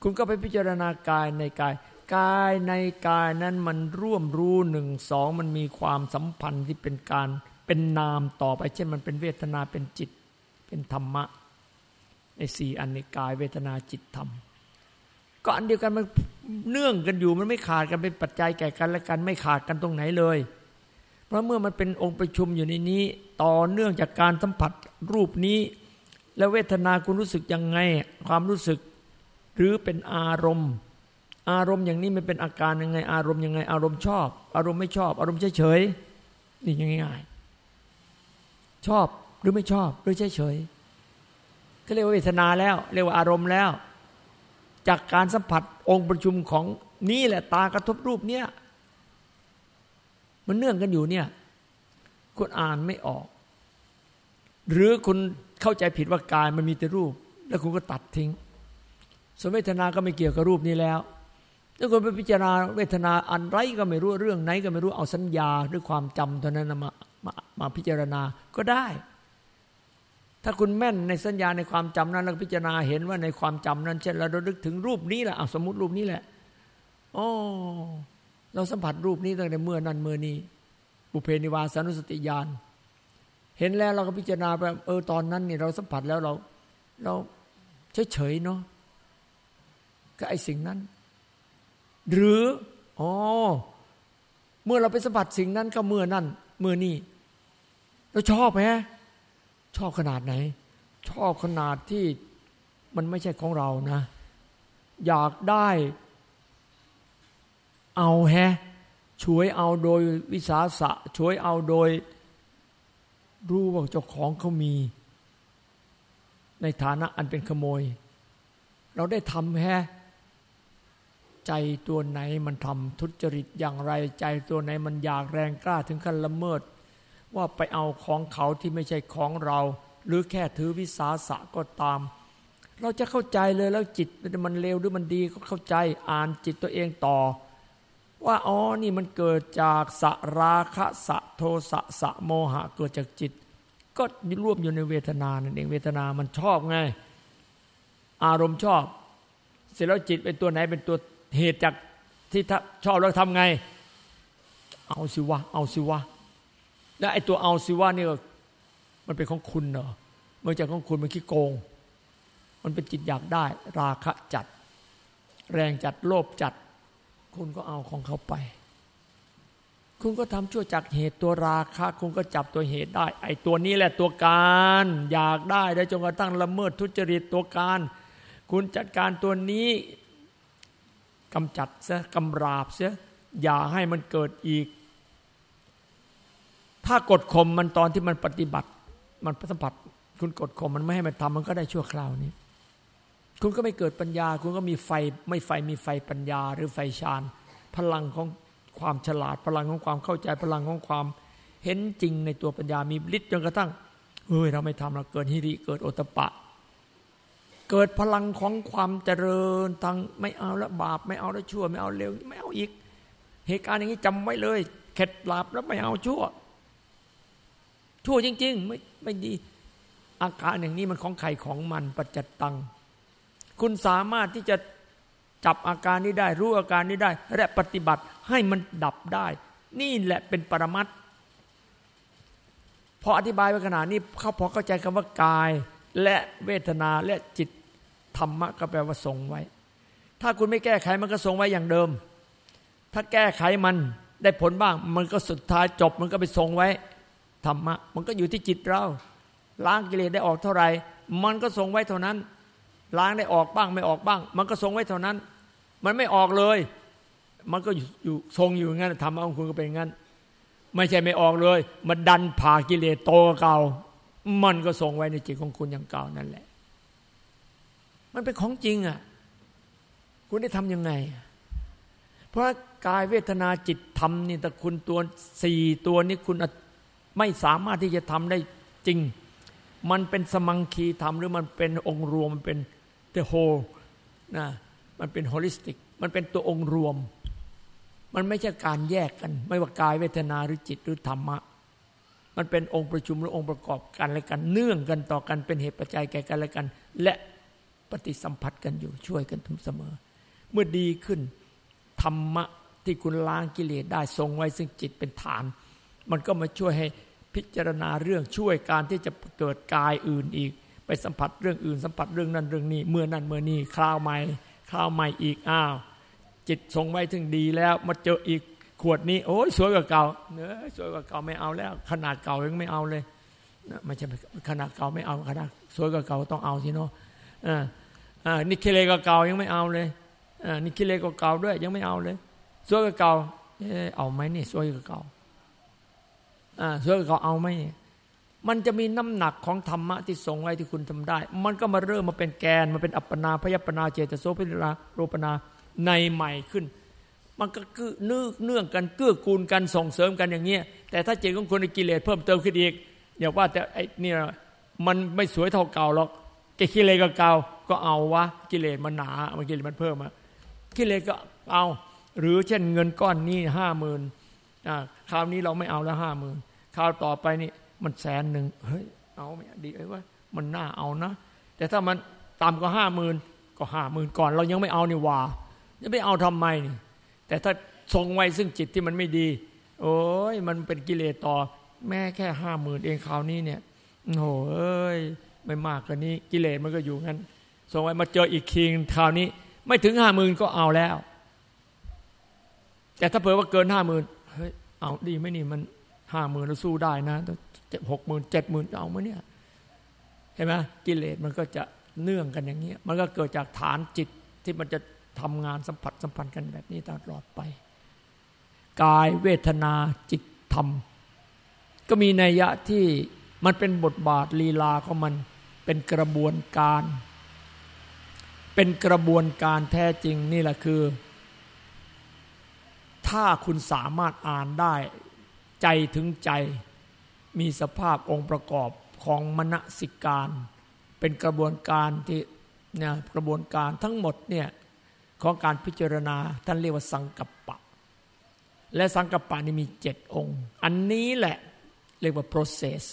คุณก็ไปพิจารณากายในกาย กายในกายนั้นมันร่วมรู้หนึ่งสองมันมีความสัมพันธ์ที่เป็นการเป็นนามต่อไป เช่นมันเป็นเวทนาเป็นจิต เป็นธรรมะ ในสี่อันในกายเวทนาจิตธรรม ก็อันเดียวกันมันเนื่องกันอยู่มันไม่ขาดกันเป็นปัจจัยแก่กันและกันไม่ขาดกันตรงไหนเลย เพราะเมื่อมันเป็นองค์ประชุมอยู่ในนี้ ต่อเนื่องจากการสัมผัสรูปนี้ แล้วเวทนาคุณรู้สึกยังไง ความรู้สึก หรือเป็นอารมณ์ อารมณ์อย่างนี้มันเป็นอาการยังไง อารมณ์ยังไง อารมณ์ชอบ อารมณ์ไม่ชอบ อารมณ์เฉยๆนี่ง่ายๆชอบหรือไม่ชอบหรือเฉยๆก็เรียกว่าเวทนาแล้ว เรียกว่าอารมณ์แล้ว จากการสัมผัสองค์ประชุมของนี่แหละตากระทบรูปเนี้ย มันเนื่องกันอยู่เนี่ย คุณอ่านไม่ออก หรือคุณเข้าใจผิดว่ากายมันมีแต่รูป แล้วคุณก็ตัดทิ้งสมเวทนาก็ไม่เกี่ยวกับรูปนี้แล้วแล้วคุณไปพิจารณาเวทนาอันไรก็ไม่รู้เรื่องไหนก็ไม่รู้เอาสัญญาด้วยความจำเท่านั้นมามามาพิจารณาก็ได้ ถ้าคุณแม่นในสัญญาในความจำนั้น แล้วพิจารณาเห็นว่าในความจำนั้น เช่นเราระลึกถึงรูปนี้แหละเอาสมมติรูปนี้แหละอ๋อ เราสัมผัสรูปนี้ตั้งแต่เมื่อนั้นเมื่อนี้บุเพนิวาสานุสติญาณเห็นแล้วเราก็พิจารณาไปเออตอนนั้นนี่เราสัมผัสแล้วเรา เราเฉยๆเนาะก็ไอสิ่งนั้น หรืออ๋อเมื่อเราไปสัมผัสสิ่งนั้นก็เมื่อนั้นเมื่อนี้เราชอบไหมชอบขนาดไหน ชอบขนาดที่มันไม่ใช่ของเรานะ อยากได้ เอาแฮช่วยเอาโดยวิสาสะช่วยเอาโดย รู้ว่าเจ้าของเขามี ในฐานะอันเป็นขโมย เราได้ทำแฮใจตัวไหนมันทำทุจริตอย่างไร ใจตัวไหนมันอยากแรงกล้าถึงขั้นละเมิด ว่าไปเอาของเขาที่ไม่ใช่ของเรา หรือแค่ถือวิสาสะก็ตาม เราจะเข้าใจเลยแล้วจิตมันเลวหรือมันดีก็เข้าใจอ่านจิตตัวเองต่อ ว่าอ๋อนี่มันเกิดจากสราคะสะโทสะสะโมหะเกิดจากจิต ก็ร่วมอยู่ในเวทนานั่นเองเวทนามันชอบไง อารมณ์ชอบ เสร็จแล้วจิตเป็นตัวไหนเป็นตัวเหตุจากที่ชอบแล้วทำไง เอาสิวะ เอาสิวะแล้วไอ้ตัวเอาสิวะนี่มันเป็นของคุณเหรอเมื่อจากของคุณมันขี้โกง มันเป็นจิตอยากได้ ราคะจัด แรงจัดโลภจัด คุณก็เอาของเขาไป คุณก็ทำชั่วจากเหตุตัวราคะ คุณก็จับตัวเหตุได้ ไอ้ตัวนี้แหละตัวการ อยากได้ได้จนกระทั่งละเมิดทุจริตตัวการ คุณจัดการตัวนี้กำจัดซะกำราบซะอย่าให้มันเกิดอีก ถ้ากดข่มมันตอนที่มันปฏิบัติ มันสัมผัส คุณกดข่มมันไม่ให้มันทำมันก็ได้ชั่วคราวนี้ คุณก็ไม่เกิดปัญญา คุณก็มีไฟไม่ไฟมีไฟปัญญา หรือไฟฌานพลังของความฉลาด พลังของความเข้าใจพลังของความเห็นจริงในตัวปัญญามีฤทธิ์จนกระทั่งเฮ้ยเราไม่ทำเราเกิดฮิริเกิดโอตปะ เกิดพลังของความเจริญทางไม่เอาแล้วบาป ไม่เอาแล้วชั่ว ไม่เอาเร็วไม่เอาอีก เหตุการณ์อย่างนี้จำไว้เลย เข็ดหลาบแล้วไม่เอาชั่ว ชั่วจริง ๆ ไม่ไม่ดีอาการอย่างนี้มันของใครของมันปัจจตัง คุณสามารถที่จะจับอาการนี้ได้ รู้อาการนี้ได้ และปฏิบัติให้มันดับได้ นี่แหละเป็นปรมัตพออธิบายไปขนาดนี้เขาพอเข้าใจคำว่ากาย และเวทนาและจิตธรรมะก็แปลว่าทรงไว้ ถ้าคุณไม่แก้ไขมันก็ทรงไว้อย่างเดิม ถ้าแก้ไขมันได้ผลบ้าง มันก็สุดท้ายจบมันก็ไปทรงไว้ธรรมะ มันก็อยู่ที่จิตเราล้างกิเลสได้ออกเท่าไหร่ มันก็ทรงไว้เท่านั้น ล้างได้ออกบ้างไม่ออกบ้าง มันก็ทรงไว้เท่านั้น มันไม่ออกเลย มันก็อยู่ทรงอยู่งั้นธรรมะของคุณก็เป็นงั้น ไม่ใช่ไม่ออกเลย มันดันผ่ากิเลสโตเก่า มันก็ทรงไว้ในจิตของคุณอย่างเก่านั่นแหละ มันเป็นของจริงอะ คุณได้ทำยังไง เพราะกายเวทนาจิตธรรมนี่แต่คุณตัวสี่ตัวนี้คุณไม่สามารถที่จะทำได้จริง มันเป็นสมังคีธรรมหรือมันเป็นองค์รวมมันเป็น the whole นะมันเป็น holistic มันเป็นตัวองค์รวม มันไม่ใช่การแยกกัน ไม่ว่ากายเวทนาหรือจิตหรือธรรมะ มันเป็นองค์ประชุมหรือองค์ประกอบกันและกันเนื่องกันต่อกันเป็นเหตุปัจจัยแก่กันและกัน และปฏิสัมพัทธ์กันอยู่ช่วยกันทุกเสมอ เมื่อดีขึ้นธรรมะที่คุณล้างกิเลสได้ทรงไว้ซึ่งจิตเป็นฐาน มันก็มาช่วยให้พิจารณาเรื่องช่วยการที่จะเกิดกายอื่นอีก ไปสัมผัสเรื่องอื่นสัมผัสเรื่องนั้นเรื่องนี้ เมื่อนั้นเมื่อนี้คราวใหม่คราวใหม่อีกอ้าว จิตทรงไว้ถึงดีแล้วมาเจออีกขวดนี้ โอ้ยสวยกว่าเก่าเนื้อสวยกว่าเก่าไม่เอาแล้ว ขนาดเก่ายังไม่เอาเลยนะไม่ใช่ขนาดเก่าไม่เอาขนาดสวยกว่าเก่าต้องเอาสิเนาะอ่าอ่านี่คิเลกว่าเก่ายังไม่เอาเลยอ่านี่คิเลกว่าเก่าด้วยยังไม่เอาเลยสวยกว่าเก่าเออเอาไหมนี่สวยกว่าเก่าอ่าสวยกว่าเก่าเอาไหม มันจะมีน้ำหนักของธรรมะที่ทรงไว้ที่คุณทำได้ มันก็มาเริ่มมาเป็นแกนมาเป็นอัปปนาพยปนาเจตโสพิราโรปนาในใหม่ขึ้น มันก็คือเนื่องกันเกื้อกูลกันส่งเสริมกันอย่างเงี้ยแต่ถ้าเจิตของคนกิเลสเพิ่มเติมขึ้นอีกอย่าว่าแต่ไอ้นี่มันไม่สวยเท่าเก่าหรอกกิเลสก็เก่าก็เอาวะกิเลสมันหนามันกิเลสมันเพิ่มมากิเลสก็เอา หรือเช่นเงินก้อนนี้ห้าหมื่นคราวนี้เราไม่เอาแล้วห้าหมื่นคราวต่อไปนี่ มันแสนหนึ่งเฮ้ยเอาไม่ดีเอ้ยว่ามันน่าเอานะ แต่ถ้ามันต่ำกว่าห้าหมื่นก็ห้าหมื่นก่อน เรายังไม่เอานี่ว่าจะไม่เอาทำไมนี่ แต่ถ้าทรงไว้ซึ่งจิตที่มันไม่ดี โอ้ยมันเป็นกิเลสต่อ แม่แค่ห้าหมื่นเองคราวนี้เนี่ยโอ้เอ้ยไม่มากกว่านี้กิเลสมันก็อยู่งั้นทรงไว้มาเจออีกคิงคราวนี้ ไม่ถึงห้าหมื่นก็เอาแล้ว แต่ถ้าเผื่อว่าเกินห้าหมื่นเฮ้ยเอาดีไหมนี่มันห้าหมื่นเราสู้ได้นะ หกหมื่นเจ็ดหมื่นเอาไหมเนี่ยเห็นไหมกิเลสมันก็จะเนื่องกันอย่างเงี้ยมันก็เกิดจากฐานจิตที่มันจะทำงานสัมผัสสัมพันธ์กันแบบนี้ตลอดไป กายเวทนาจิตธรรม ก็มีนัยยะที่มันเป็นบทบาทลีลาของมันเป็นกระบวนการ เป็นกระบวนการแท้จริงนี่แหละคือ ถ้าคุณสามารถอ่านได้ ใจถึงใจ มีสภาพองค์ประกอบของมณสิการ เป็นกระบวนการที่เนี่ยกระบวนการทั้งหมดเนี่ยของการพิจารณาท่านเรียกว่าสังกัปปะ และสังกัปปะนี่มีเจ็ดองค์ อันนี้แหละเรียกว่า process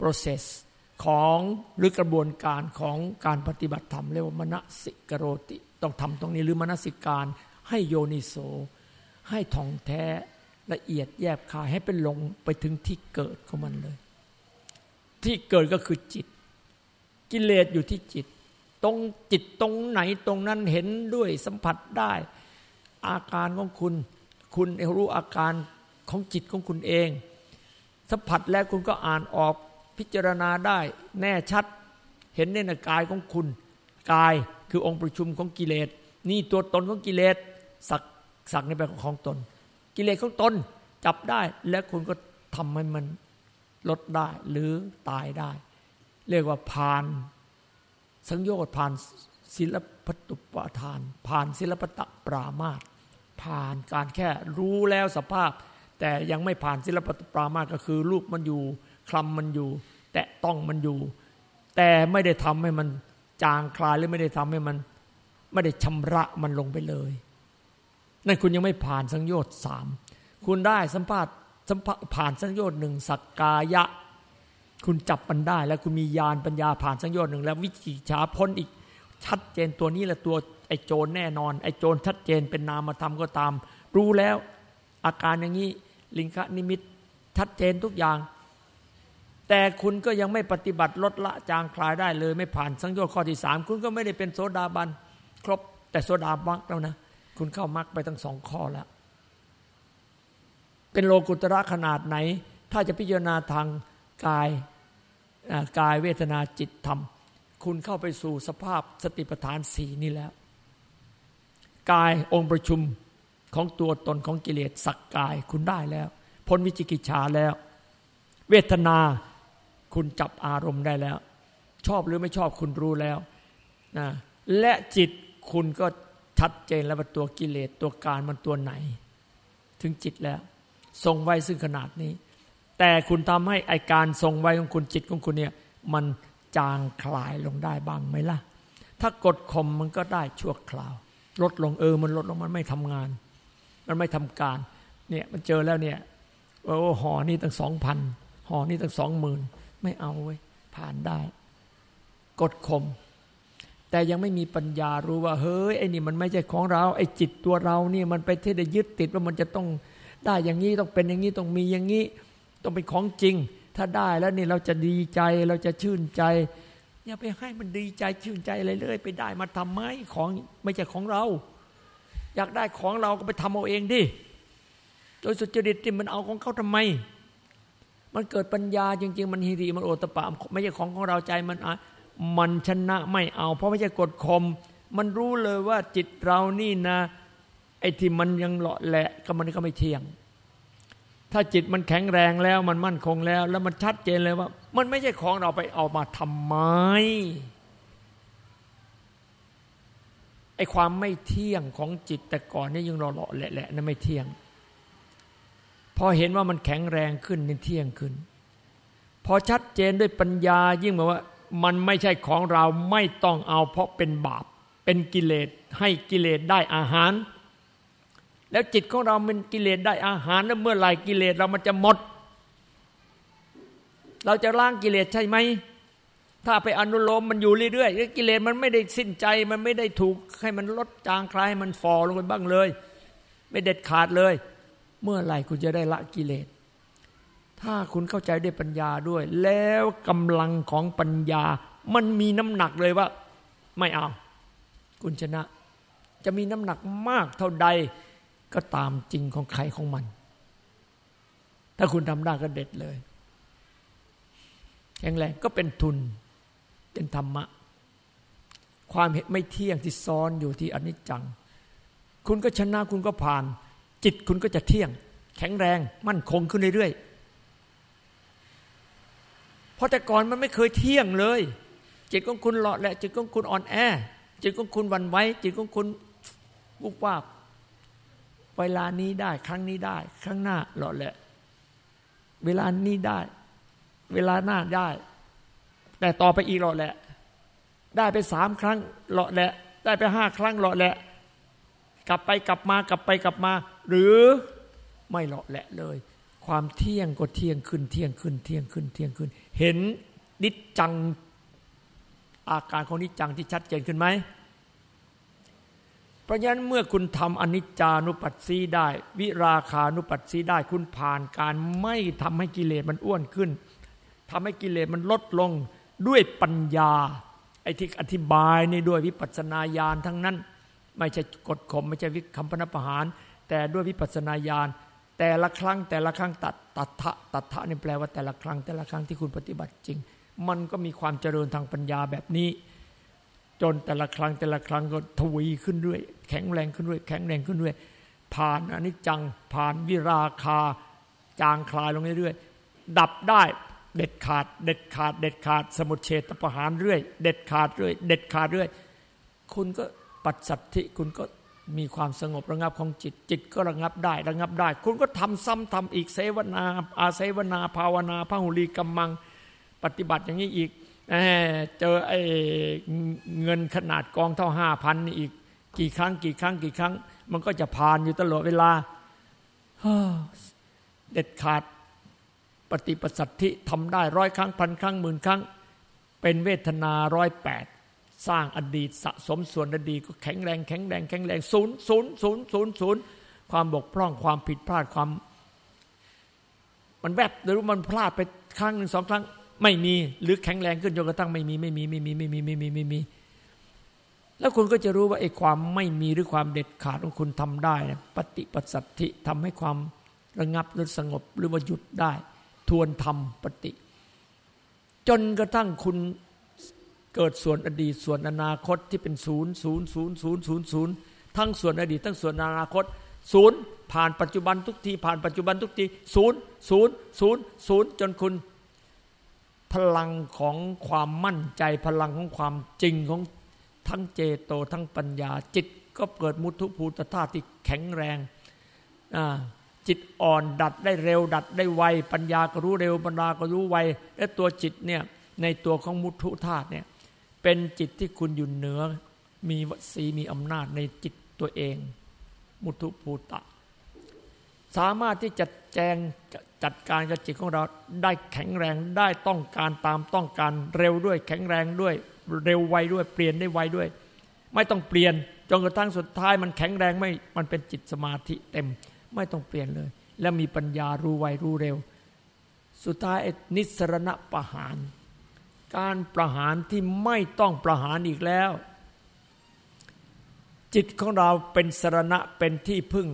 process ของหรือกระบวนการของการปฏิบัติธรรมเรียกว่ามณสิกโรติ ต้องทำตรงนี้หรือมณสิการให้โยนิโสให้ท่องแท้ ละเอียดแยบคายให้เป็นลงไปถึงที่เกิดของมันเลย ที่เกิดก็คือจิต กิเลสอยู่ที่จิต ตรงจิตตรงไหนตรงนั้นเห็นด้วยสัมผัสได้ อาการของคุณ คุณรู้อาการของจิตของคุณเอง สัมผัสแล้วคุณก็อ่านออกพิจารณาได้ แน่ชัดเห็นในกายของคุณ กายคือองค์ประชุมของกิเลสนี่ตัวตนของกิเลสสักสักในแบบของตน กิเลสของตนจับได้ และคุณก็ทำให้มันลดได้หรือตายได้ เรียกว่าผ่านสังโยชน์ผ่านศิลปตุปทาน ผ่านศิลปตะปรามาตผ่านการแค่รู้แล้วสภาพ แต่ยังไม่ผ่านศิลปตปรามาตก็คือรูปมันอยู่คลำมันอยู่ แตะต้องมันอยู่ แต่ไม่ได้ทำให้มันจางคลายหรือไม่ได้ทำให้มัน ไม่ได้ชำระมันลงไปเลย นั่นคุณยังไม่ผ่านสังโยชน์สามคุณได้สัมผัสสัมผผ่านสังโยชน์หนึ่งสักกายะ คุณจับมันได้ แล้วคุณมีญาณปัญญาผ่านสังโยชน์หนึ่งแล้ววิจิชาพ้นอีกชัดเจนตัวนี้แหละตัวไอ้โจรแน่นอน ไอ้โจรชัดเจนเป็นนามธรรมก็ตาม รู้แล้ว อาการอย่างนี้ลิงคนิมิตชัดเจนทุกอย่าง แต่คุณก็ยังไม่ปฏิบัติลดละจางคลายได้เลย ไม่ผ่านสังโยชน์ข้อที่สามคุณก็ไม่ได้เป็นโสดาบัน ครบแต่โสดาบันแล้วนะ คุณเข้ามรรคไปทั้งสองข้อแล้ว เป็นโลกุตระขนาดไหน ถ้าจะพิจารณาทางกายกายเวทนาจิตธรรม คุณเข้าไปสู่สภาพสติปัฏฐานสี่นี่แล้ว กายองค์ประชุมของตัวตนของกิเลสสักกายคุณได้แล้วพ้นวิจิกิจฉาแล้ว เวทนาคุณจับอารมณ์ได้แล้ว ชอบหรือไม่ชอบคุณรู้แล้วนะและจิตคุณก็ ชัดเจนแล้วว่าตัวกิเลสตัวการมันตัวไหน ถึงจิตแล้ว ทรงไว้ซึ่งขนาดนี้ แต่คุณทำให้ไอการทรงไว้ของคุณจิตของคุณเนี่ย มันจางคลายลงได้บ้างไหมล่ะ ถ้ากดข่มมันก็ได้ชั่วคราว ลดลงเออมันลดลงมันไม่ทำงาน มันไม่ทำการ เนี่ยมันเจอแล้วเนี่ยโอ้ห่อนี่ตั้งสองพันห่อนี่ตั้งสองหมื่นไม่เอาไว้ผ่านได้ กดข่ม แต่ยังไม่มีปัญญารู้ว่า เฮ้ยไอ้นี่มันไม่ใช่ของเรา ไอ้จิตตัวเรานี่มันไปเที่ได้ยึดติดว่ามันจะต้องได้อย่างนี้ต้องเป็นอย่างนี้ต้องมีอย่างนี้ต้องเป็นของจริง ถ้าได้แล้วนี่เราจะดีใจเราจะชื่นใจอย่าไปให้มันดีใจชื่นใจอะไรเลย ไปได้มาทำไมของไม่ใช่ของเรา อยากได้ของเราก็ไปทำเอาเองดิโดยสุจริตที่มันเอาของเขาทำไม มันเกิดปัญญาจริง ๆ มันฮิริมันโอตปะไม่ใช่ของของเราใจมัน มันชนะไม่เอา เพราะไม่ใช่กดข่มมันรู้เลยว่าจิตเรานี่นะ ไอ้ที่มันยังหล่อแหละก็มันก็ไม่เที่ยง ถ้าจิตมันแข็งแรงแล้วมันมั่นคงแล้ว แล้วมันชัดเจนเลยว่า มันไม่ใช่ของเราไปเอามาทำไมไอ้ความไม่เที่ยงของจิตแต่ก่อนนี่ยังหล่อๆแหละๆนั่นไม่เที่ยง พอเห็นว่ามันแข็งแรงขึ้นนี่เที่ยงขึ้น พอชัดเจนด้วยปัญญายิ่งแบบว่า มันไม่ใช่ของเราไม่ต้องเอาเพราะเป็นบาป เป็นกิเลสให้กิเลสได้อาหาร แล้วจิตของเราเป็นกิเลสได้อาหารแล้วเมื่อไหร่กิเลสเรามันจะหมด เราจะล้างกิเลสใช่ไหมถ้าไปอนุโลมมันอยู่เรื่อยๆกิเลสมันไม่ได้สิ้นใจมันไม่ได้ถูกให้มันลดจางคลายมันฟอลงไปบ้างเลย ไม่เด็ดขาดเลย เมื่อไหร่คุณจะได้ละกิเลส ถ้าคุณเข้าใจด้วยปัญญาด้วย แล้วกำลังของปัญญา มันมีน้ำหนักเลยว่า ไม่เอา คุณชนะ จะมีน้ำหนักมากเท่าใดก็ตามจริงของใครของมัน ถ้าคุณทำได้ก็เด็ดเลยแข็งแรงก็เป็นทุนเป็นธรรมะ ความเหตุไม่เที่ยงที่ซ้อนอยู่ที่อนิจจัง คุณก็ชนะคุณก็ผ่าน จิตคุณก็จะเที่ยง แข็งแรงมั่นคงขึ้นเรื่อยๆ เพราะแต่ก่อนมันไม่เคยเที่ยงเลย จิตของคุณหล่อแหละ จิตของคุณอ่อนแอ จิตของคุณวันไว้ จิตของคุณบุกวาบเวลานี้ได้ ครั้งนี้ได้ ครั้งหน้าหล่อแหละ เวลานี้ได้ เวลาหน้าได้ แต่ต่อไปอีกหล่อแหละ ได้ไปสามครั้งหล่อแหละ ได้ไปห้าครั้งหล่อแหละ กลับไปกลับมากลับไปกลับมา หรือไม่หล่อแหละเลย ความเที่ยงก็เที่ยงขึ้นเที่ยงขึ้นเที่ยงขึ้นเที่ยงขึ้น เห็นนิจจังอาการของนิจจังที่ชัดเจนขึ้นไหมเพราะฉะนั้นเมื่อคุณทำอนิจจานุปัสสีได้ วิราคานุปัสสีได้ คุณผ่านการไม่ทำให้กิเลสมันอ้วนขึ้นทำให้กิเลสมันลดลงด้วยปัญญาไอ้ที่อธิบายนี่ด้วยวิปัสสนาญาณทั้งนั้น ไม่ใช่กดข่มไม่ใช่วิคัมพนประหาร แต่ด้วยวิปัสสนาญาณ แต่ละครั้งแต่ละครั้งตัดตัทะตัทะนี่แปลว่าแต่ละครั้งแต่ละครั้งที่คุณปฏิบัติจริง มันก็มีความเจริญทางปัญญาแบบนี้ จนแต่ละครั้งแต่ละครั้งก็ทวีขึ้นด้วยแข็งแรงขึ้นด้วยแข็งแรงขึ้นด้วยผ่านอนิจจังผ่านวิราคา จางคลายลงเรื่อยๆดับได้เด็ดขาด เด็ดขาด เด็ดขาด สมุทเฉตประหารเรื่อย เด็ดขาดเรื่อย เด็ดขาดเรื่อย คุณก็ปัจสัตธิคุณก็ มีความสงบระงับของจิต จิตก็ระงับได้ ระงับได้ คุณก็ทำซ้ำทำอีกเสวนา อาเสวนา ภาวนาพระหุลีกำมัง ปฏิบัติอย่างนี้อีกเจอไอ้เงินขนาดกองเท่าห้าพันอีก กี่ครั้ง กี่ครั้ง กี่ครั้ง มันก็จะผ่านอยู่ตลอดเวลาเด็ดขาดปฏิปสัตธิทำได้ร้อยครั้งพันครั้งหมื่นครั้ง เป็นเวทนาร้อยแปด สร้างอดีตสะสมส่วนอดีตก็แข็งแรงแข็งแรงแข็งแรงศูนย์ศูนย์ศูนย์ศูนย์ศูนย์ความบกพร่องความผิดพลาดความ มันแวบหรือมันพลาดไปครั้งหนึ่งสองครั้ง ไม่มีหรือแข็งแรงขึ้นจนกระทั่งไม่มีไม่มีไม่มีไม่มีไม่มีไม่มี แล้วคุณก็จะรู้ว่าไอ้ความไม่มีหรือความเด็ดขาดของคุณทำได้นะปฏิปสสัทธิทำให้ความระงับหรือสงบหรือว่าหยุดได้ ทวนทำปฏิ จนกระทั่งคุณ เกิดส่วนอดีตส่วนอนาคตที่เป็นศูนย์ศูนย์ศูนย์ศูนย์ศูนย์ศูนย์ทั้งส่วนอดีตทั้งส่วนอนาคตศูนย์ผ่านปัจจุบันทุกทีผ่านปัจจุบันทุกทีศูนย์ศูนย์ศูนย์ศูนย์จนคุณ พลังของความมั่นใจพลังของความจริงของทั้งเจโตทั้งปัญญา จิตก็เกิดมุทุภูตธาตุที่แข็งแรงจิตอ่อนดัดได้เร็วดัดได้ไว ปัญญาก็รู้เร็วปัญญาก็รู้ไวและตัวจิตเนี่ยในตัวของมุทุธาตุเนี่ย เป็นจิตที่คุณอยู่เหนือ มีวสีมีอำนาจในจิตตัวเอง มุทุภูตะ สามารถที่จะแจงจัดการกับจิตของเราได้แข็งแรงได้ต้องการตามต้องการเร็วด้วยแข็งแรงด้วย เร็วไวด้วยเปลี่ยนได้ไวด้วย ไม่ต้องเปลี่ยนจนกระทั่งสุดท้ายมันแข็งแรงไม่มันเป็นจิตสมาธิเต็ม ไม่ต้องเปลี่ยนเลย แล้วมีปัญญารู้ไวรู้เร็ว สุดท้ายนิสรณะประหาร การประหารที่ไม่ต้องประหารอีกแล้ว จิตของเราเป็นสรณะเป็นที่พึ่ง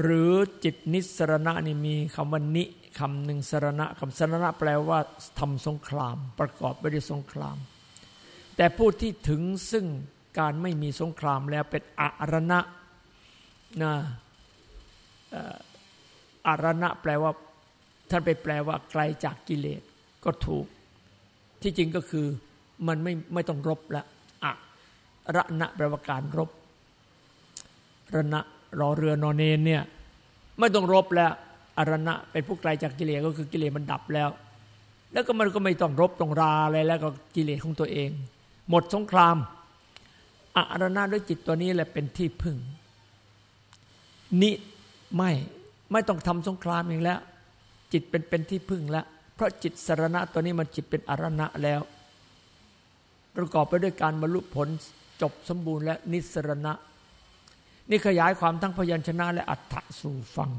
หรือจิตนิสรณะนี่มีคำว่านิคำหนึ่งสรณะคำสรณะแปลว่าทำสงคราม ประกอบไปด้วยสงคราม แต่ผู้ที่ถึงซึ่งการไม่มีสงครามแล้วเป็นอารณะนะอารณะแปลว่า ท่านไปแปลว่าไกลจากกิเลสก็ถูก ที่จริงก็คือมันไม่ไม่ต้องรบละอะระณะแปลว่าการรบระณะรอเรือนอนเนนเนี่ยไม่ต้องรบแล้วอารณะเป็นผู้ไกลจากกิเลสก็คือกิเลสมันดับแล้ว แล้วก็มันก็ไม่ต้องรบต้องราอะไรแล้วก็กิเลสของตัวเอง หมดสงครามอารณะด้วยจิตตัวนี้แหละเป็นที่พึ่งนี่ไม่ไม่ต้องทำสงครามเองแล้ว จิตเป็นเป็นที่พึ่งแล้ว เพราะจิตสารณะตัวนี้มันจิตเป็นอารณะแล้ว ประกอบไปด้วยการบรรลุผลจบสมบูรณ์และนิสรณะ นี่ขยายความทั้งพยัญชนะและอัฏฐสู่ฟัง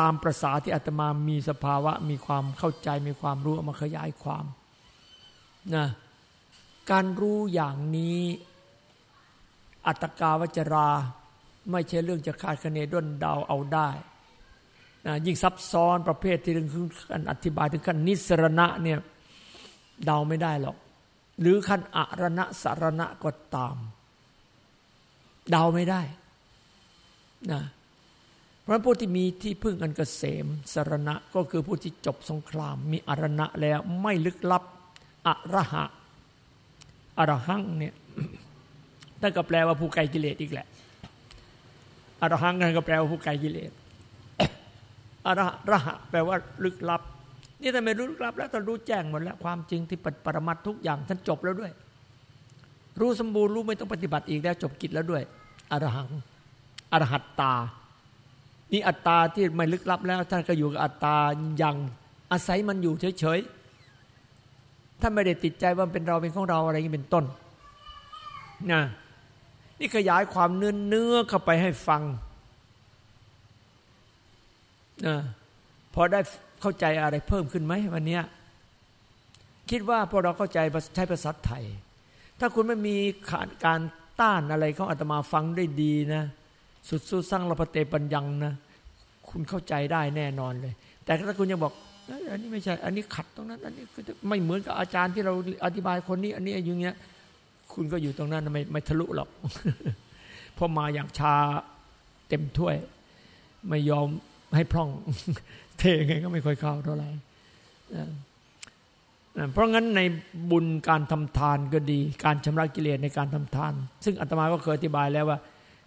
ตามประษาที่อาตมามีสภาวะ มีความเข้าใจมีความรู้มาขยายความนะการรู้อย่างนี้อัตกาวจรา ไม่ใช่เรื่องจะคาดคะเนด้นเดาเอาได้ นะยิ่งซับซ้อนประเภทที่ถึงขั้นอธิบายถึงขั้นนิสรณะเนี่ยเดาไม่ได้หรอก หรือขั้นอรณะสารณะก็ตาม เดาไม่ได้นะเพราะผู้ที่มีที่พึ่งอันกเกษมสารณะก็คือผู้ที่จบสงคราม มีอรณะแล้วไม่ลึกลับอระหะอรหังเนี่ยนั่นก็แปลว่าผู้ไกลกิเลสอีกแหละอรหังนั่นก็แปลว่าผู้ไกลกิเลส อระระหะแปลว่าลึกลับ นี่ท่านไม่รู้ลึกลับ แล้วท่านรู้แจ้งหมดแล้วความจริงที่ปรมัตทุกอย่างท่านจบแล้วด้วย รู้สมบูรณ์รู้ไม่ต้องปฏิบัติอีกแล้วจบกิจแล้วด้วยอรหังอรหัตตา นี่อัตตาที่ไม่ลึกลับแล้ว ท่านก็อยู่กับอัตตาอย่างอาศัยมันอยู่เฉยๆท่านไม่ได้ติดใจว่าเป็นเราเป็นของเราอะไรอย่างนี้เป็นต้นนะนี่ขยายความเนื้อเนื้อเข้าไปให้ฟัง พอได้เข้าใจอะไรเพิ่มขึ้นไหมวันนี้คิดว่าพอเราเข้าใจใช้ภาษาไทย ถ้าคุณไม่มีการต้านอะไรเขาอาตมาฟังได้ดีนะ สุดสู้สร้างรพเตปัญญังนะ คุณเข้าใจได้แน่นอนเลย แต่ถ้าคุณยังบอกอันนี้ไม่ใช่ อันนี้ขัดตรงนั้น อันนี้ไม่เหมือนกับอาจารย์ที่เราอธิบายคนนี้ อันนี้อย่างเงี้ย คุณก็อยู่ตรงนั้นไม่ไม่ทะลุหรอกเพราะมาอย่างชาเต็มถ้วย ไม่ยอม ให้พร่อง เทไงก็ไม่ค่อยเข้าเท่าไหร่เพราะงั้นในบุญการทำทานก็ดี การชำระกิเลสในการทำทาน ซึ่งอาตมาก็เคยอธิบายแล้วว่า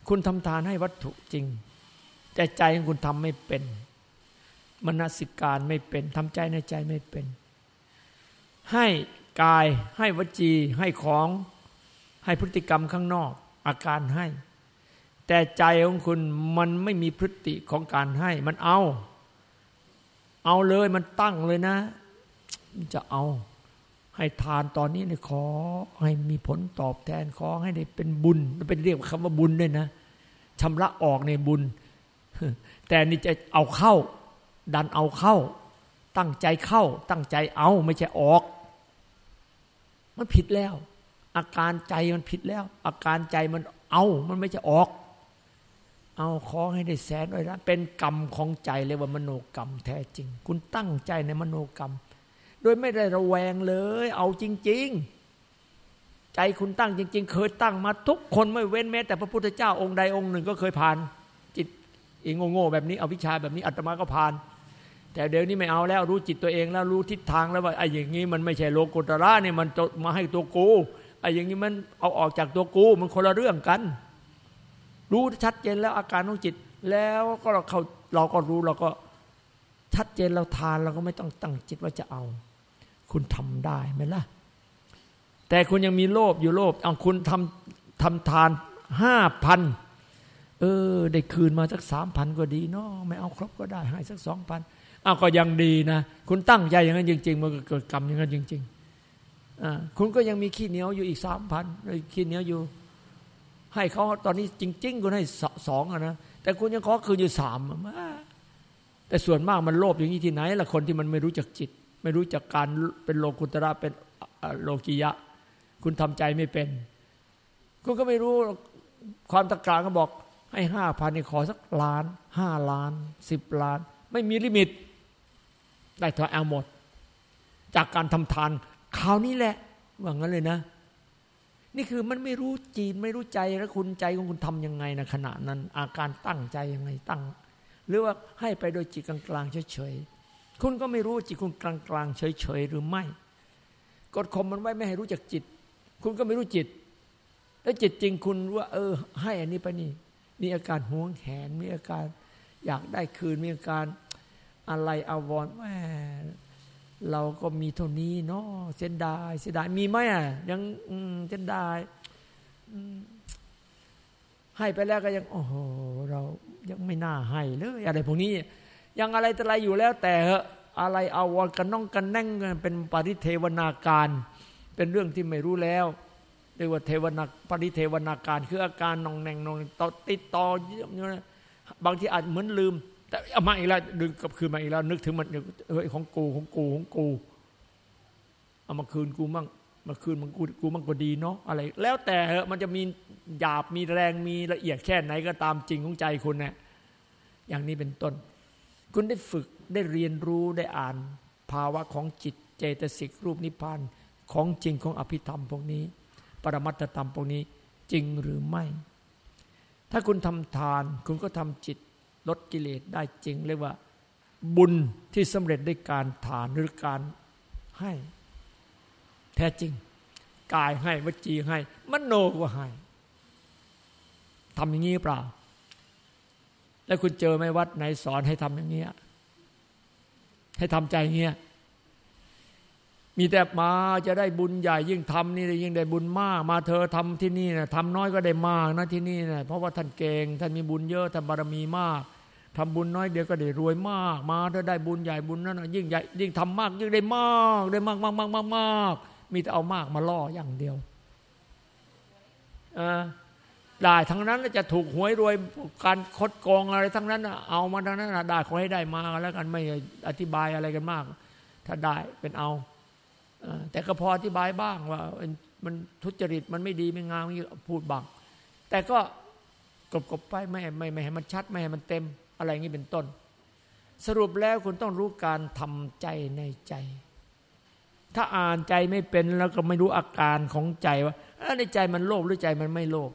คุณทำทานให้วัตถุจริง แต่ใจของคุณทำไม่เป็นมนสิการไม่เป็นทำใจในใจไม่เป็น ให้กายให้วจีให้ของให้พฤติกรรมข้างนอก อาการให้ แต่ใจของคุณมันไม่มีพฤติของการให้ มันเอา เอาเลยมันตั้งเลยนะ จะเอา ให้ทานตอนนี้เนี่ยขอ ให้มีผลตอบแทนขอให้ได้เป็นบุญมันเป็นเรียกคำว่าบุญด้วยนะชำระออกในบุญ แต่นี่จะเอาเข้า ดันเอาเข้า ตั้งใจเข้า ตั้งใจเอาไม่ใช่ออก มันผิดแล้ว อาการใจมันผิดแล้ว อาการใจมันเอา มันไม่ใช่ออก เอาขอให้ได้แสนเลยนะเป็นกรรมของใจเลยว่ามโนกรรมแท้จริง คุณตั้งใจในมโนกรรม โดยไม่ได้ระแวงเลย เอาจริง ๆ ใจคุณตั้งจริง ๆ เคยตั้งมาทุกคนไม่เว้นแม้แต่พระพุทธเจ้าองค์ใดองค์หนึ่งก็เคยผ่าน จิตเองโง่ๆแบบนี้เอาวิชาแบบนี้อาตมาก็ผ่าน แต่เดี๋ยวนี้ไม่เอาแล้วรู้จิตตัวเองแล้วรู้ทิศทางแล้วว่าไอ้อย่างนี้มันไม่ใช่โลกุตระเนี่ยมันมาให้ตัวกูไอ้อย่างนี้มันเอาออกจากตัวกูมันคนละเรื่องกัน รู้ชัดเจนแล้วอาการของจิต แล้วก็เราเขาเราก็รู้เราก็ชัดเจนเราทานเราก็ไม่ต้องตั้งจิตว่าจะเอา คุณทำได้ไหมล่ะ แต่คุณยังมีโลภอยู่โลภเอาคุณทำทำทานห้าพันเออ ได้คืนมาสักสามพันก็ดีเนาะไม่เอาครบก็ได้ให้สักสองพันเอาก็ยังดีนะ คุณตั้งใจอย่างนั้นจริง ๆ มันก็เกิดกรรมอย่างนั้นจริง ๆ อ่าคุณก็ยังมีขี้เหนียวอยู่อีกสามพันขี้เหนียวอยู่ ให้เขาตอนนี้จริง ๆ คุณให้สองอะนะแต่คุณยังขอคืนอยู่สามแต่ส่วนมากมันโลภอย่างนี้ที่ไหนล่ะคนที่มันไม่รู้จักจิต ไม่รู้จักการเป็นโลกุตระเป็นโลกิยะ คุณทำใจไม่เป็น คุณก็ไม่รู้ความตะการก็บอกให้ห้าพันนี่ขอสักล้านห้าล้านสิบล้าน ไม่มีลิมิต ได้ถอยเอาหมด จากการทำทานคราวนี้แหละว่างั้นเลยนะ นี่คือมันไม่รู้จีนไม่รู้ใจแล้วคุณใจของคุณทำยังไงนะขณะนั้น อาการตั้งใจยังไงตั้ง หรือว่าให้ไปโดยจิตกลางๆเฉยๆคุณก็ไม่รู้จิตคุณกลางกลางเฉยๆหรือไม่ กดข่มมันไว้ไม่ให้รู้จักจิต คุณก็ไม่รู้จิต แล้วจิตจริงคุณว่า เออ ให้อันนี้ไปนี่ มีอาการห่วงแหนมีอาการ อยากได้คืนมีอาการอะไรอาวรณ์แม่ เราก็มีเท่านี้เนาะเส้นดายเสียดายมีไหมอะยังเส้นดายให้ไปแล้วก็ยัง โอ้โหเรายังไม่น่าให้เลยอะไรพวกนี้ ยังอะไรแต่ไรอยู่แล้ว แต่อะไรเอาวรกันน้องกันแน่งเป็นปริเทวนาการ เป็นเรื่องที่ไม่รู้แล้วเรียกว่าเทวนาปริเทวนาการ คืออาการนองแนงนองต่อติดต่อบางทีอาจเหมือนลืม แต่เอามาอีกแล้วดึงกับคืนมาอีกแล้ว นึกถึงมันเฮ้ยของกูของกูของกู เอามาคืนกูมั่งมาคืนมันกูกูมั่งก็ดีเนาะอะไร แล้วแต่เหอะมันจะมีหยาบมีแรงมีละเอียดแค่ไหนก็ตามจริงของใจคุณเนะี่ยอย่างนี้เป็นต้น คุณได้ฝึกได้เรียนรู้ได้อ่าน ภาวะของจิตเจตสิกรูปนิพพานของจริงของอภิธรรมพวกนี้ ปรมัตธรรมพวกนี้จริงหรือไม่ ถ้าคุณทำทาน คุณก็ทำจิต ลดกิเลสได้จริง เรียกว่า บุญที่สำเร็จด้วยการทานหรือการให้ แท้จริง กายให้วจีให้มโนก็ให้ทำอย่างนี้เปล่า แล้วคุณเจอไหมวัดไหนสอนให้ทำอย่างเงี้ยให้ทำใจเงี้ยมีแต่มาจะได้บุญใหญ่ยิ่งทำนี่ยิ่งได้บุญมาก มาเธอทำที่นี่นะทำน้อยก็ได้มากนะที่นี่นะเพราะว่าท่านเก่งท่านมีบุญเยอะท่านบารมีมาก ทำบุญน้อยเดียวก็ได้รวยมากมาเธอได้บุญใหญ่บุญนั้นยิ่งใหญ่ยิ่งทำมากยิ่งได้มากได้มากมากมากมากมากมีแต่เอามากมาล่ออย่างเดียวได้ทั้งนั้นจะถูกหวยรวยการคดโกงอะไรทั้งนั้นเอามาทั้งนั้นได้ขอให้ได้มาแล้วกันไม่อธิบายอะไรกันมาก ถ้าได้เป็นเอาแต่ก็พออธิบายบ้างว่ามันทุจริตมันไม่ดีไม่งามพูดบ้างแต่ก็กบๆไปไม่ไม่ไม่ให้มันชัดไม่ให้มันเต็ม อะไรอย่างนี้เป็นต้น สรุปแล้วคุณต้องรู้การทำใจในใจ ถ้าอ่านใจไม่เป็นแล้วก็ไม่รู้อาการของใจว่าในใจมันโลภหรือใจมันไม่โลภ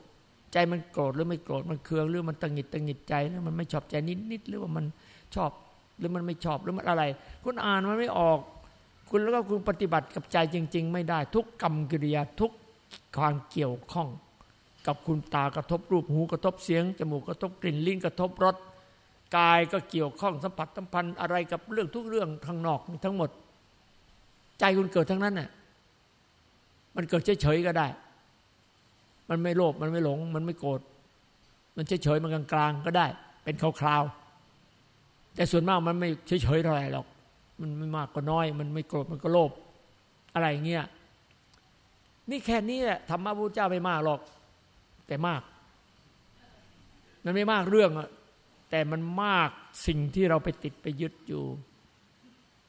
ใจมันโกรธหรือไม่โกรธมันเคืองหรือมันตังหิดตังหิดใจหรือมันไม่ชอบใจนิดๆหรือว่ามันชอบหรือมันไม่ชอบหรือมันอะไร คุณอ่านมันไม่ออก คุณแล้วก็คุณปฏิบัติกับใจจริง ๆ ไม่ได้ ทุกกรรมกิริยาทุกความเกี่ยวข้อง กับคุณตากระทบรูปหูกระทบเสียงจมูกกระทบกลิ่นลิ้นกระทบรส กายก็เกี่ยวข้องสัมผัสสัมพันธ์อะไรกับเรื่องทุกเรื่องข้างนอกทั้งหมด ใจคุณเกิดทั้งนั้นน่ะมันเกิดเฉยๆก็ได้ มันไม่โลภมันไม่หลง มันไม่โกรธมันเฉยๆมันกลางๆก็ได้ เป็นคราวๆแต่ส่วนมากมันไม่เฉยๆเท่าไหร่หรอก มันไม่มากก็น้อย มันไม่โกรธมันก็โลภอะไรเงี้ยนี่แค่นี้แหละธรรมะพระเจ้าไม่มากหรอก แต่มาก มันไม่มากเรื่อง แต่มันมากสิ่งที่เราไปติดไปยึดอยู่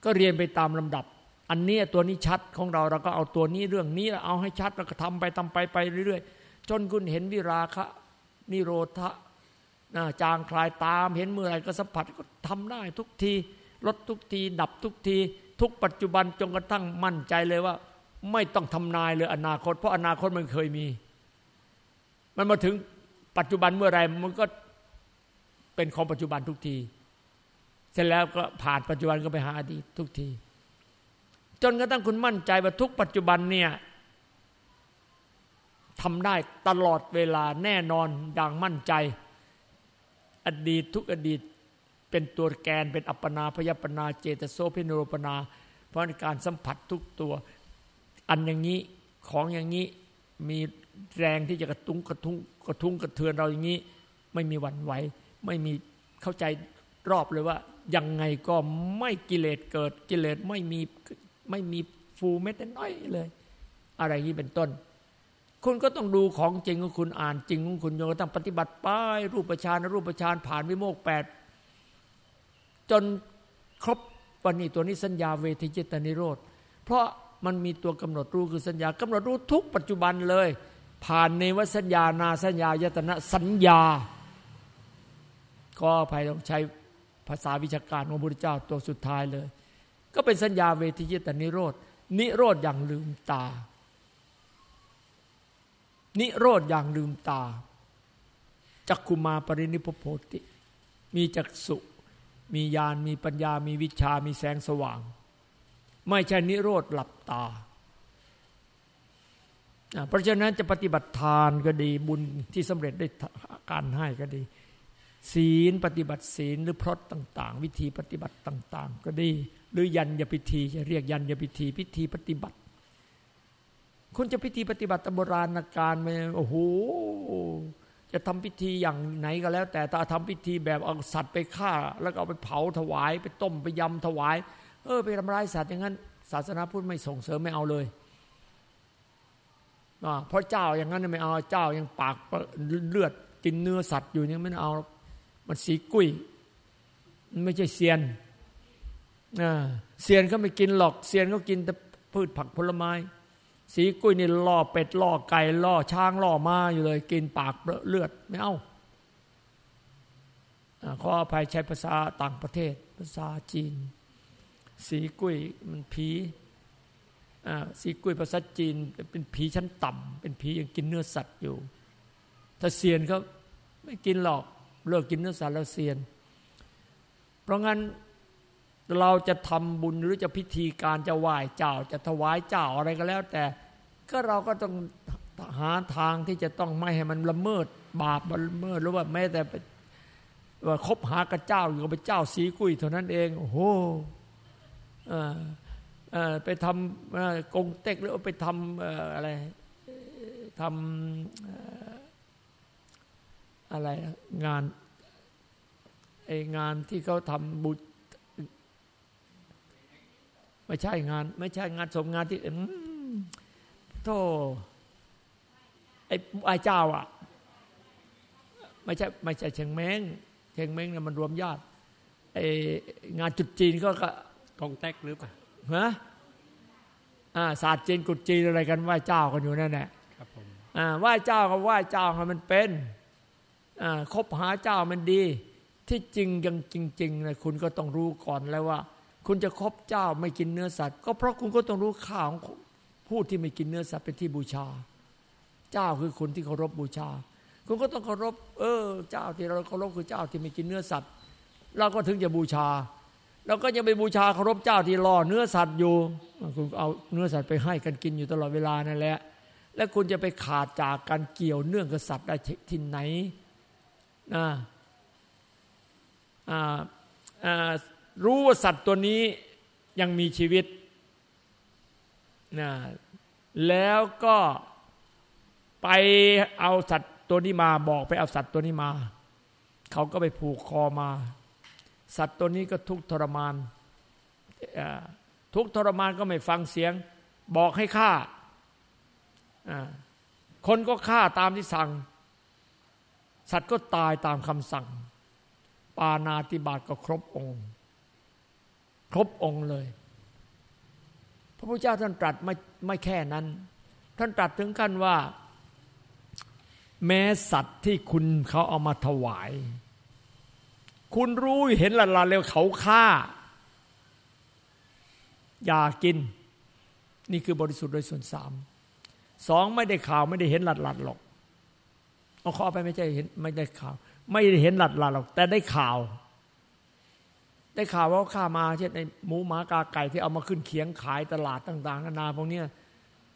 ก็เรียนไปตามลำดับ อันนี้ตัวนี้ชัดของเราเราก็เอาตัวนี้เรื่องนี้เอาให้ชัดแล้วก็ทำไปทำไปไปเรื่อยๆ จนคุณเห็นวิราคะ นิโรธนะจางคลายตาม เห็นเมื่อไรก็สัมผัสก็ทำได้ทุกทีลดทุกที ดับทุกที ทุกปัจจุบันจนกระทั่งมั่นใจเลยว่า ไม่ต้องทำนายเลยอนาคต เพราะอนาคตมันเคยมี มันมาถึงปัจจุบันเมื่อไรมันก็ เป็นของปัจจุบันทุกที เสร็จแล้วก็ผ่านปัจจุบันก็ไปหาอดีตทุกที จนกระทั่งคุณมั่นใจว่าทุกปัจจุบันเนี่ยทำได้ตลอดเวลาแน่นอนอย่างมั่นใจ อดีตทุกอดีตเป็นตัวแกนเป็นอัปปนาพยปนาเจตโสพินโรปนา เพราะการสัมผัสทุกตัว อันอย่างนี้ของอย่างนี้มีแรงที่จะกระตุ้งกระทุ้งกระทุ้งกระเทือนเราอย่างนี้ ไม่มีวันไหว ไม่มีเข้าใจรอบเลยว่า ยังไงก็ไม่กิเลสเกิดกิเลสไม่มีไม่มีฟูเม็ดน้อยเลย อะไรนี้เป็นต้น คุณก็ต้องดูของจริงของคุณอ่านจริงของคุณจนกระทั่งปฏิบัติไปรูปฌานรูปฌานผ่านวิโมกแปดจนครบวันนี้ตัวนี้สัญญาเวทิจิตนิโรธ เพราะมันมีตัวกำหนดรู้คือสัญญากำหนดรู้ทุกปัจจุบันเลย ผ่านในวสัญญานาสัญญายตนะสัญญา ก็ภัยต้องใช้ภาษาวิชาการของพระพุทธเจ้าตัวสุดท้ายเลย ก็เป็นสัญญาเวทียตนิโรธนิโรธอย่างลืมตา นิโรธอย่างลืมตาจักคุมาปรินิพโพติ มีจักสุมีญาณมีปัญญามีวิชามีแสงสว่าง ไม่ใช่นิโรธหลับตา เพราะฉะนั้นจะปฏิบัติทานก็ดีบุญที่สำเร็จได้การให้ก็ดี ศีลปฏิบัติศีลหรือพรตต่าง ๆ วิธีปฏิบัติต่าง ๆ ก็ดี หรือยันยพิธีจะเรียกยันยพิธีพิธีปฏิบัติ คุณจะพิธีปฏิบัติตโบราณการไมโอ้โหจะทำพิธีอย่างไหนก็แล้ว แต่ถ้าทำพิธีแบบเอาสัตว์ไปฆ่า แล้วก็เอาไปเผาถวาย ไปต้มไปยำถวาย เออไปทำร้ายสัตว์อย่างนั้น ศาสนาพุทธไม่ส่งเสริมไม่เอาเลยเพราะเจ้าอย่างนั้นไม่เอาเจ้ายังปากเลือดกินเนื้อสัตว์อยู่ยังไม่เอา มันสีกุ้ยมันไม่ใช่เซียนเซียนเขาไม่กินหรอกเซียนเขากินแต่พืชผักผลไม้ สีกุ้ยนี่ล่อเป็ดล่อไก่ล่อช้างล่อม้าอยู่เลย กินปากเลือดไม่เอาขออภัยใช้ภาษาต่างประเทศ ภาษาจีน สีกุ้ยมันผีสีกุ้ยภาษาจีนเป็นผีชั้นต่ำเป็นผียังกินเนื้อสัตว์อยู่ ถ้าเซียนเขาไม่กินหรอก เลิกกินเนื้อสัตว์แล้วเซียน เพราะงั้นเราจะทำบุญหรือจะพิธีการจะไหว้เจ้าจะถวายเจ้าอะไรก็แล้ว แต่ก็เราก็ต้องหาทางที่จะต้องไม่ให้มันละเมิด บาปละเมิดหรือว่าแม้แต่ว่าคบหากับเจ้าอยู่กับเจ้าสีกุยเท่านั้นเองโอ้โหไปทำกงเต็กหรือไปทำอะไรทำ อ่ออะไรนะงานไองานที่เขาทำบุญไม่ใช่งาน ไม่ใช่งานสมงานที่อืมโธ่ไอ้ไอ้เจ้าอะ ไม่ใช่ไม่ใช่เชียงเม้งเชียงเม้งเนี่ยมันรวมญาติไองานจุดจีนก็ก็กองแตกหรือเปล่าฮะอ่าศาสตร์จีนกุดจีนอะไรกันไหว้เจ้ากันอยู่นั่นแหละครับผมอ่าไหว้เจ้าก็ไหว้เจ้าให้มันเป็นอ่า คบหาเจ้ามันดี ที่จริงยังจริงๆนะคุณก็ต้องรู้ก่อนแล้วว่า คุณจะคบเจ้าไม่กินเนื้อสัตว์ ก็เพราะคุณก็ต้องรู้ข่าวของผู้ที่ไม่กินเนื้อสัตว์เป็นที่บูชา เจ้าคือคนที่เคารพบูชา คุณก็ต้องเคารพ เออ เจ้าที่เราเคารพคือเจ้าที่ไม่กินเนื้อสัตว์ เราก็ถึงจะบูชาเราก็ยังไปบูชาเคารพเจ้าที่ล่อเนื้อสัตว์อยู่ คุณเอาเนื้อสัตว์ไปให้กันกินอยู่ตลอดเวลานั่นแหละ และคุณจะไปขาดจากการเกี่ยวเนื่องกับสัตว์ได้ที่ไหน รู้ว่าสัตว์ตัวนี้ยังมีชีวิตนะแล้วก็ไปเอาสัตว์ตัวนี้มาบอกไปเอาสัตว์ตัวนี้มา เขาก็ไปผูกคอมา สัตว์ตัวนี้ก็ทุกข์ทรมานทุกข์ทรมานก็ไม่ฟังเสียง บอกให้ฆ่าคนก็ฆ่าตามที่สั่ง สัตว์ก็ตายตามคำสั่ง ปานาติบาตก็ครบองค์ ครบองค์เลย พระพุทธเจ้าท่านตรัสไม่ไม่แค่นั้น ท่านตรัสถึงขั้นว่า แม้สัตว์ที่คุณเขาเอามาถวาย คุณรู้เห็นละละเร็วเขาฆ่า อย่ากิน นี่คือบริสุทธิ์โดยส่วนสามสองไม่ได้ข่าวไม่ได้เห็นหลัดหลัดหรอก เอาข้อไปไม่ใช่เห็นไม่ได้ข่าว ไม่ได้เห็นหลัดหลัดหรอก แต่ได้ข่าว ได้ข่าวว่าข้ามาเช่นในหมูหมากาไก่ที่เอามาขึ้นเคียงขายตลาดต่าง ๆ นานาพวกเนี้ย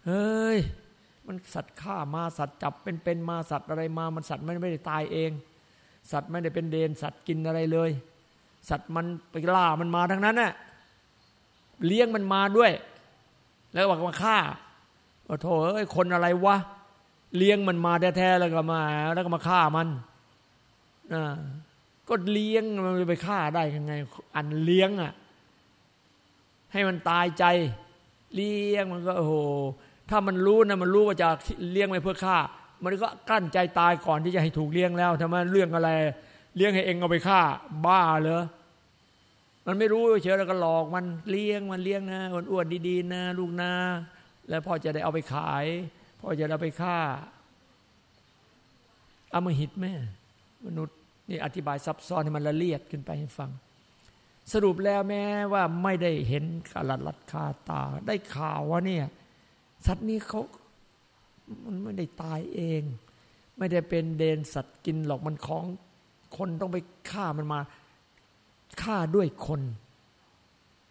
เฮ้ยมันสัตว์ฆ่ามาสัตว์จับเป็นๆมาสัตว์อะไรมา มันสัตว์ไม่ได้ตายเอง สัตว์ไม่ได้เป็นเดน สัตว์กินอะไรเลย สัตว์มันไปล่ามันมาทั้งนั้นน่ะเลี้ยงมันมาด้วย แล้วบอกมาฆ่าโอ้โถเอ้ยคนอะไรวะ เลี้ยงมันมาแท้ๆแล้วก็มา แล้วก็มาฆ่ามันอ่าก็เลี้ยงมันจะไปฆ่าได้ยังไง อันเลี้ยงอะ ให้มันตายใจ เลี้ยงมันก็โอ้โหถ้ามันรู้นะมันรู้ว่าจะเลี้ยงไปเพื่อฆ่า มันก็กลั้นใจตายก่อนที่จะให้ถูกเลี้ยงแล้วทำไมเรื่องอะไร เลี้ยงให้เองเอาไปฆ่า บ้าเหรอมันไม่รู้เฉยแล้วก็หลอกมันเลี้ยงมันเลี้ยงนะอ้วนๆดีๆนะลูกนะแล้วพ่อจะได้เอาไปขาย พ่อจะเอาไปฆ่าอมหิตแม่มนุษย์นี่อธิบายซับซ้อนให้มันละเลียดขึ้นไปให้ฟัง สรุปแล้วแม้ว่าไม่ได้เห็นกาลัดลัดคาตา ได้ข่าวว่าเนี่ย สัตว์นี้เขามันไม่ได้ตายเอง ไม่ได้เป็นเดนสัตว์กินหรอกมันของคนต้องไปฆ่ามันมาฆ่าด้วยคน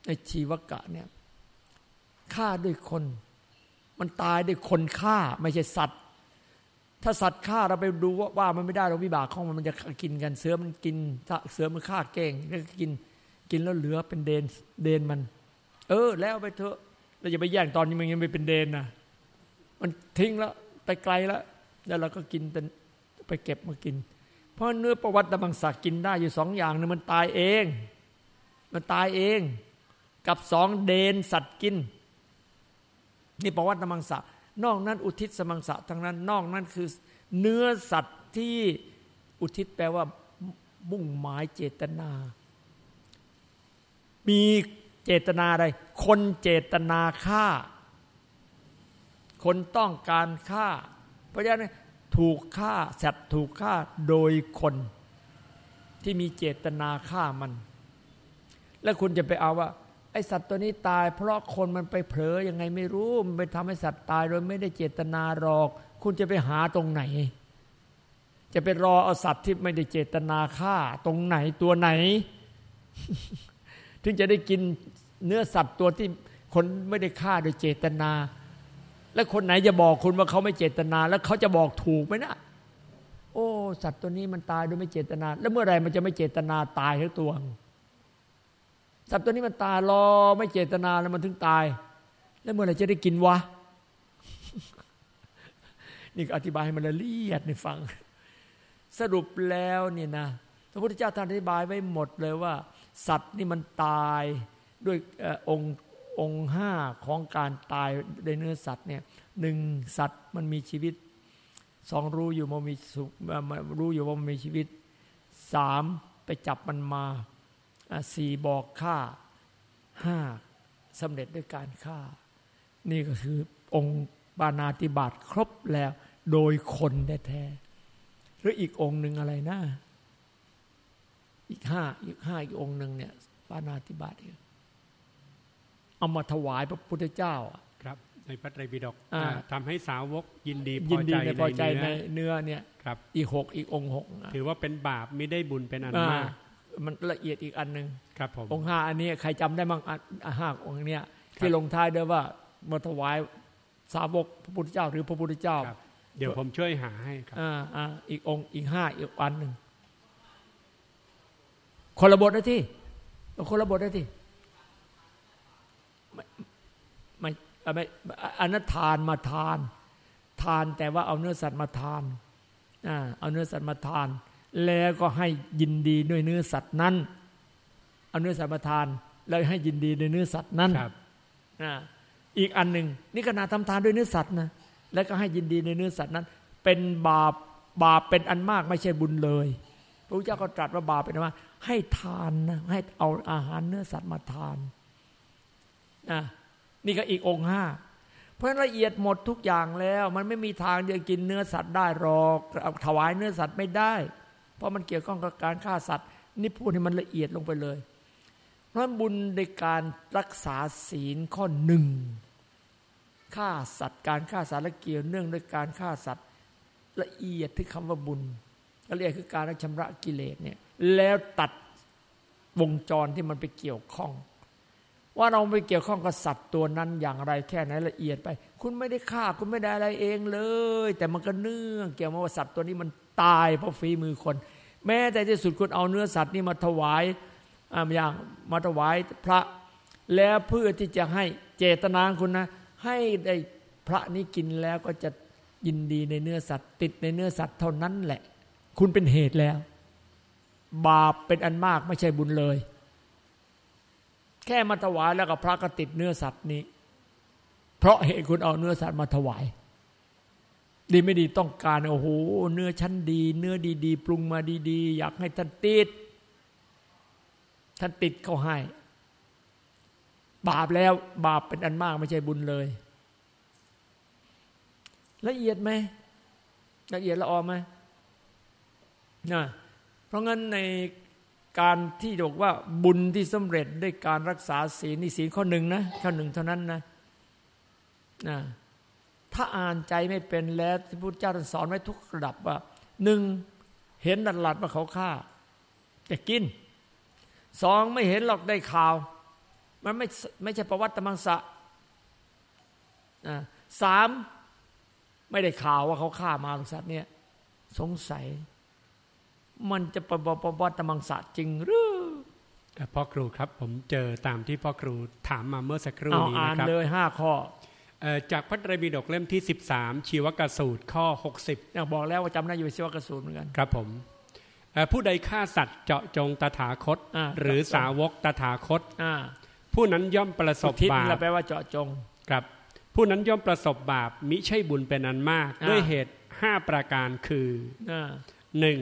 ในชีวกะเนี่ยฆ่าด้วยคน มันตายด้วยคนฆ่าไม่ใช่สัตว์ ถ้าสัตว์ฆ่าเราไปดูว่าว่ามันไม่ได้เราวิบากของมันมันจะกินกันเสือมันกินเสือมันฆ่าเก่งก็กินกินแล้วเหลือเป็นเดนเดนมัน เออ แล้วไปเถอะเราอย่าไปแย่งตอนนี้มันยังไม่เป็นเดนนะมันทิ้งแล้วไปไกลแล้วแล้วเราก็กินเป็นไปเก็บมากิน เพราะเนื้อประวัติบางสักกินได้อยู่สองอย่างนึงมันตายเอง มันตายเอง กับสองเดนสัตว์กิน นี่ปวัติมังสะ นอกนั้นอุทิศสมังสะทั้งนั้น นอกนั้นคือเนื้อสัตว์ที่อุทิศแปลว่ามุ่งหมายเจตนา มีเจตนาอะไร คนเจตนาฆ่า คนต้องการฆ่า เพราะฉะนั้นถูกฆ่าสัตว์ถูกฆ่าโดยคนที่มีเจตนาฆ่ามัน แล้วคุณจะไปเอาว่า ไอสัตว์ตัวนี้ตาย เพราะคนมันไปเผลอยังไงไม่รู้ มันไปทำให้สัตว์ตายโดยไม่ได้เจตนาหรอก คุณจะไปหาตรงไหน จะไปรอเอาสัตว์ที่ไม่ได้เจตนาฆ่า ตรงไหนตัวไหน ถึงจะได้กินเนื้อสัตว์ตัวที่คนไม่ได้ฆ่าโดยเจตนา แล้วคนไหนจะบอกคุณว่าเขาไม่เจตนา แล้วเขาจะบอกถูกไหมนะโอ้ สัตว์ตัวนี้มันตายโดยไม่เจตนา แล้วเมื่อไรมันจะไม่เจตนาตายทั้งตัว สัตว์ตัวนี้มันตายรอไม่เจตนาแล้วมันถึงตาย แล้วเมื่อไหร่จะได้กินวะ นี่ก็อธิบายให้มันละเอียดในฟัง สรุปแล้วเนี่ยนะพระพุทธเจ้าท่านอธิบายไว้หมดเลยว่า สัตว์นี่มันตายด้วยอองค์องค์ห้าของการตายในเนื้อสัตว์เนี่ยหนึ่งสัตว์มันมีชีวิตสองรู้อยู่ว่ามีสุขรู้อยู่ว่ามันมีชีวิตสามไปจับมันมา สี่บอกฆ่าห้าสำเร็จด้วยการฆ่า นี่ก็คือองค์ปานาติบาตครบแล้ว โดยคนแท้ๆหรืออีกองค์หนึ่งอะไรนะ อีกห้าอีกห้าอีกองค์หนึ่งเนี่ยปานาติบาตเนี่ยเอามาถวายพระพุทธเจ้าอะครับในพระไตรปิฎกอ่าอ่าทำให้สาวกยินดีพยิอนดีใจในพอใจในในเนื้อเนื้อเนี่ยครับอีกหกอีกองค์หกอะถือว่าเป็นบาปไม่ได้บุญเป็นอันอ่ามาก มันละเอียดอีกอันหนึ่งครับผมองค์ห้าอันนี้ใครจำได้บ้างอะอะห้าองค์เนี้ยครับที่ลงท้ายด้วยว่ามาถวายสาวกพระพุทธเจ้าหรือพระพุทธเจ้าครับเดี๋ยวผมช่วยหาให้ครับอ่าอ่าอีกองค์อีกห้าอีกอันหนึ่งคนละบทนะที่คนละบทนะที่ไม่ไม่อะไม่อันนั้นทานมาทาน ทานแต่ว่าเอาเนื้อสัตว์มาทานอ่าเอาเนื้อสัตว์มาทาน แล้วก็ให้ยินดีด้วยเนื้อสัตว์นั้น เอาเนื้อสัตว์มาทาน แล้วให้ยินดีในเนื้อสัตว์นั้นครับอ่าอีกอันหนึ่งนี่ขณะทำทานด้วยเนื้อสัตว์นะแล้วก็ให้ยินดีในเนื้อสัตว์นั้น เป็นบาปบาปเป็นอันมากไม่ใช่บุญเลยพระพุทธเจ้าก็ตรัสว่าบาปเป็นอันมากให้ทานนะให้เอาอาหารเนื้อสัตว์มาทานนะนี่ก็อีกองค์ห้าเพราะฉะนั้นละเอียดหมดทุกอย่างแล้ว มันไม่มีทางจะกินเนื้อสัตว์ได้หรอกเอาถวายเนื้อสัตว์ไม่ได้ เพราะมันเกี่ยวข้องกับการฆ่าสัตว์ นี่พูดให้มันละเอียดลงไปเลย เพราะบุญในการรักษาศีลข้อหนึ่งฆ่าสัตว์ การฆ่าสัตว์และเกี่ยวเนื่องด้วยการฆ่าสัตว์ละเอียดที่คำว่าบุญละเอียดคือการชำระกิเลสเนี่ยแล้วตัดวงจรที่มันไปเกี่ยวข้อง ว่าเราไปเกี่ยวข้องกับสัตว์ตัวนั้นอย่างไรแค่ไหนละเอียดไป คุณไม่ได้ฆ่าคุณไม่ได้อะไรเองเลย แต่มันก็เนื่องเกี่ยวมาว่าสัตว์ตัวนี้มัน ตายเพราะฝีมือคน แม้แต่ที่สุดคุณเอาเนื้อสัตว์นี่มาถวายอาอย่างมาถวายพระ แล้วเพื่อที่จะให้เจตนางคุณนะ ให้ได้พระนี้กินแล้วก็จะยินดีในเนื้อสัตว์ ติดในเนื้อสัตว์เท่านั้นแหละ คุณเป็นเหตุแล้ว บาปเป็นอันมากไม่ใช่บุญเลย แค่มาถวายแล้วก็พระก็ติดเนื้อสัตว์นี้ เพราะเหตุคุณเอาเนื้อสัตว์มาถวาย ดีไม่ดีต้องการโอ้โหเนื้อชั้นดี เนื้อดี ๆ ปรุงมาดี ๆ อยากให้ท่านติดท่านติดเขาให้ บาปแล้ว บาปเป็นอันมากไม่ใช่บุญเลย ละเอียดไหมละเอียดละออไหมนะเพราะงั้นในการที่บอกว่าบุญที่สำเร็จด้วยการรักษาศีลนี่ศีลข้อหนึ่งนะข้อหนึ่งเท่านั้นนะนะ ถ้าอ่านใจไม่เป็นแล้วที่พุทธเจ้าท่านสอนไว้ทุกระดับว่าหนึ่งเห็นดัดหลัดว่าเขาฆ่าจะกินสองไม่เห็นหรอกได้ข่าว มันไม่ไม่ใช่ประวัติตมังสะนะสามไม่ได้ข่าวว่าเขาฆ่ามาสัตว์เนี่ยสงสัย มันจะประประวัติตมังสะจริงหรือเอ่อพ่อครูครับ ผมเจอตามที่พ่อครูถามมาเมื่อสักครู่เอานี้อ่านนะครับเลยห้าข้อเอ่อ จากพระไตรปิฎกเล่มที่ 13 ชีวกสูตรข้ออยากบอกแล้วว่าจำได้อยู่ในศิวกสูตรเหมือนกัน60ครับผมเอ่อผู้ใดฆ่าสัตว์เจาะจงตถาคตอ่าหรือเจาะจงสาวกตถาคตอ่าผู้นั้นย่อมประสบทิศบานี่เราปแปลว่าเจาะจงครับ ผู้นั้นย่อมประสบบาปมิใช่บุญเป็นอันมากอ่าด้วยเหตุห้าประการคืออ่าหนึ่ง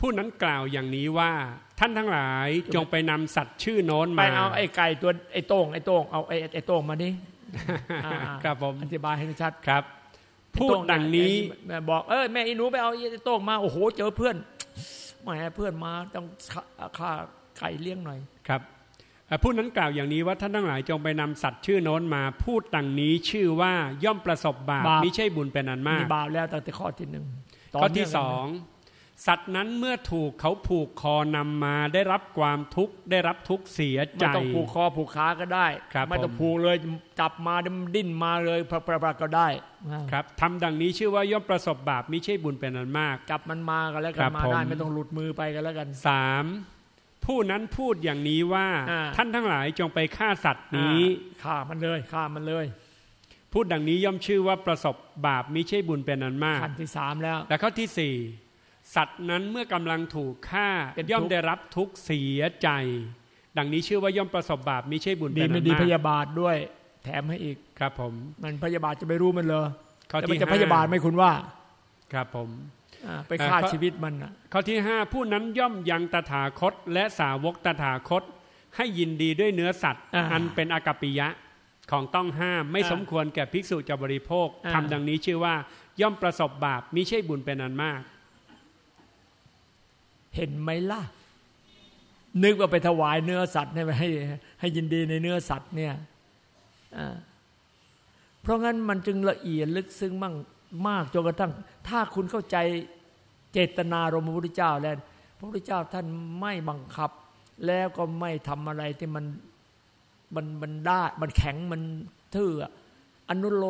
ผู้นั้นกล่าวอย่างนี้ว่าท่านทั้งหลายจงไปนำสัตว์ชื่อโน้นไปมาเอาไอ้ไก่ตัวไอ้โต้งไอ้โต้งเอาไอ้ไอ้โต้งมาดิอ่า ครับผมอธิบายให้ชัดครับไอ้พูโต้ดดังนี้แม่บอกเออแม่อีหนูไปเอาไอ้โต้งมาโอ้โห เจอเพื่อนแหมเพื่อนมาต้องฆ่าฆ่าไก่เลี้ยงหน่อยครับเอ่อผู้นั้นกล่าวอย่างนี้ว่าท่านทั้งหลายจงไปนำสัตว์ชื่อโน้นมาพูดดังนี้ชื่อว่าย่อมประสบบาปบาปมิใช่บุญเป็นอันมากมีบาปแล้วตั้งแต่ข้อที่หนึ่งข้อที่เนื่สอง สัตว์นั้นเมื่อถูกเขาผูกคอนำมาได้รับความทุกข์ได้รับทุกข์เสียใจ ไม่ต้องผูกคอผูกขาก็ได้ครับไม่ต้องผมผูกเลยจับมาดิ้นมาเลยพระประก็ได้ ครับทำดังนี้ชื่อว่าย่อมประสบบาปมิใช่บุญเป็นอันมาก จับมันมากันแล้วกัครันบมาได้ผมไม่ต้องหลุดมือไปกันแล้วกันสามผผู้นั้นพูดอย่างนี้ว่าอ่าท่านทั้งหลายจงไปฆ่าสัตว์นี้อ่าฆ่ามันเลยฆ่ามันเลยพูดดังนี้ย่อมชื่อว่าประสบบาปมิใช่บุญเป็นอันมากขั้นที่สามแล้วและข้อที่สี่ สัตว์นั้นเมื่อกำลังถูกฆ่าเป็นทุกข์ย่อมได้รับทุกข์เสียใจ ดังนี้ชื่อว่าย่อมประสบบาปมิใช่บุญดีเป็นอัไม่นดีมาพกยาบาทด้วย แถมให้อีกครับผม มันพยาบาทจะไปรู้มันเลยข้อแล้วที่มันจะห้าพยาบาทไหม่คุณว่า ครับผมอ่าไปฆ่าเอ่อข้อชีวิตมันน่ะข้อที่ห้าผู้นั้นย่อมยังตถาคต และสาวกตถาคต ให้ยินดีด้วยเนื้อสัตว์อ่าอันเป็นอากัปปิยะของต้องห้ามไม่อ่าสมควรแก่ภิกษุจะบริโภคอ่าทำดังนี้ชื่อว่าย่อมประสบบาปมิใช่บุญเป็นอันมาก เห็นไหมล่ะ นึกว่าไปถวายเนื้อสัตว์ให้ให้ให้ยินดีในเนื้อสัตว์เนี่ยเพราะงั้นมันจึงละเอียดลึกซึ้งมั่งมากจนกระทั่ง ถ้าคุณเข้าใจเจตนารมณ์พระพุทธเจ้าแล้ว พระพุทธเจ้าท่านไม่บังคับ แล้วก็ไม่ทำอะไรที่มันมันมันได้มันแข็งมันทื่ออนุโล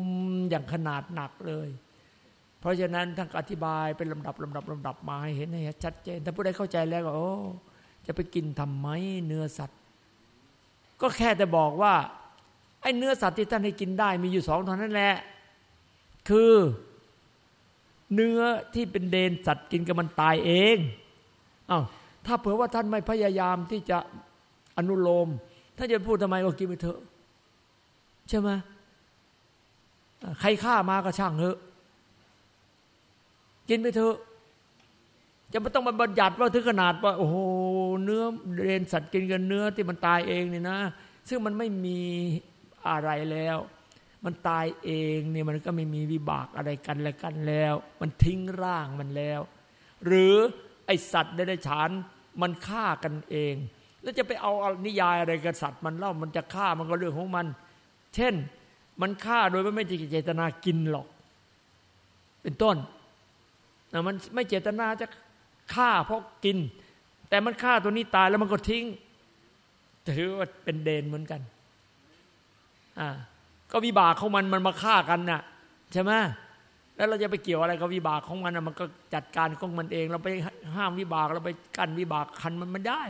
มอย่างขนาดหนักเลย เพราะฉะนั้นท่านอธิบายเป็นลำดับลำดับลำดับมาให้เห็นให้ชัดเจน ถ้าผู้ใดเข้าใจแล้วก็โอ้จะไปกินทำไมเนื้อสัตว์ ก็แค่แต่บอกว่าไอ้เนื้อสัตว์ที่ท่านให้กินได้มีอยู่สองเท่านั้นแหละ คือ เนื้อที่เป็นเดนสัตว์กินกับมันตายเองอา้าวถ้าเผื่อว่าท่านไม่พยายามที่จะอนุโลมท่านจะพูดทำไมก็กินไปเถอะ ใช่ไหมใครฆ่ามาก็ช่างเถอะ กินไปเถอะจะไม่ต้องมาบัญญัติว่าถึงขนาดว่า โอ้โหเนื้อเรนสัตว์กินกันเนื้อที่มันตายเองนี่นะ ซึ่งมันไม่มีอะไรแล้ว มันตายเองเนี่ยมันก็ไม่มีวิบากอะไรกันและกันแล้ว มันทิ้งร่างมันแล้ว หรือไอสัตว์เดรัจฉานมันฆ่ากันเอง แล้วจะไปเอานิยายอะไรกับสัตว์มันเล่ามันจะฆ่ามันก็เรื่องของมัน เช่น มันฆ่าโดยไม่ได้เจตนากินหรอก เป็นต้น นะมันไม่เจตนาจะฆ่าเพราะกิน แต่มันฆ่าตัวนี้ตายแล้วมันก็ทิ้งถือว่าเป็นเดนเหมือนกันอ่าก็วิบากของมันมันมาฆ่ากันน่ะใช่ไหมแล้วเราจะไปเกี่ยวอะไรกับวิบากของมันนะมันก็จัดการของมันเอง เราไปห้ามวิบากเราไปกั้นวิบากคันมันไม่ได้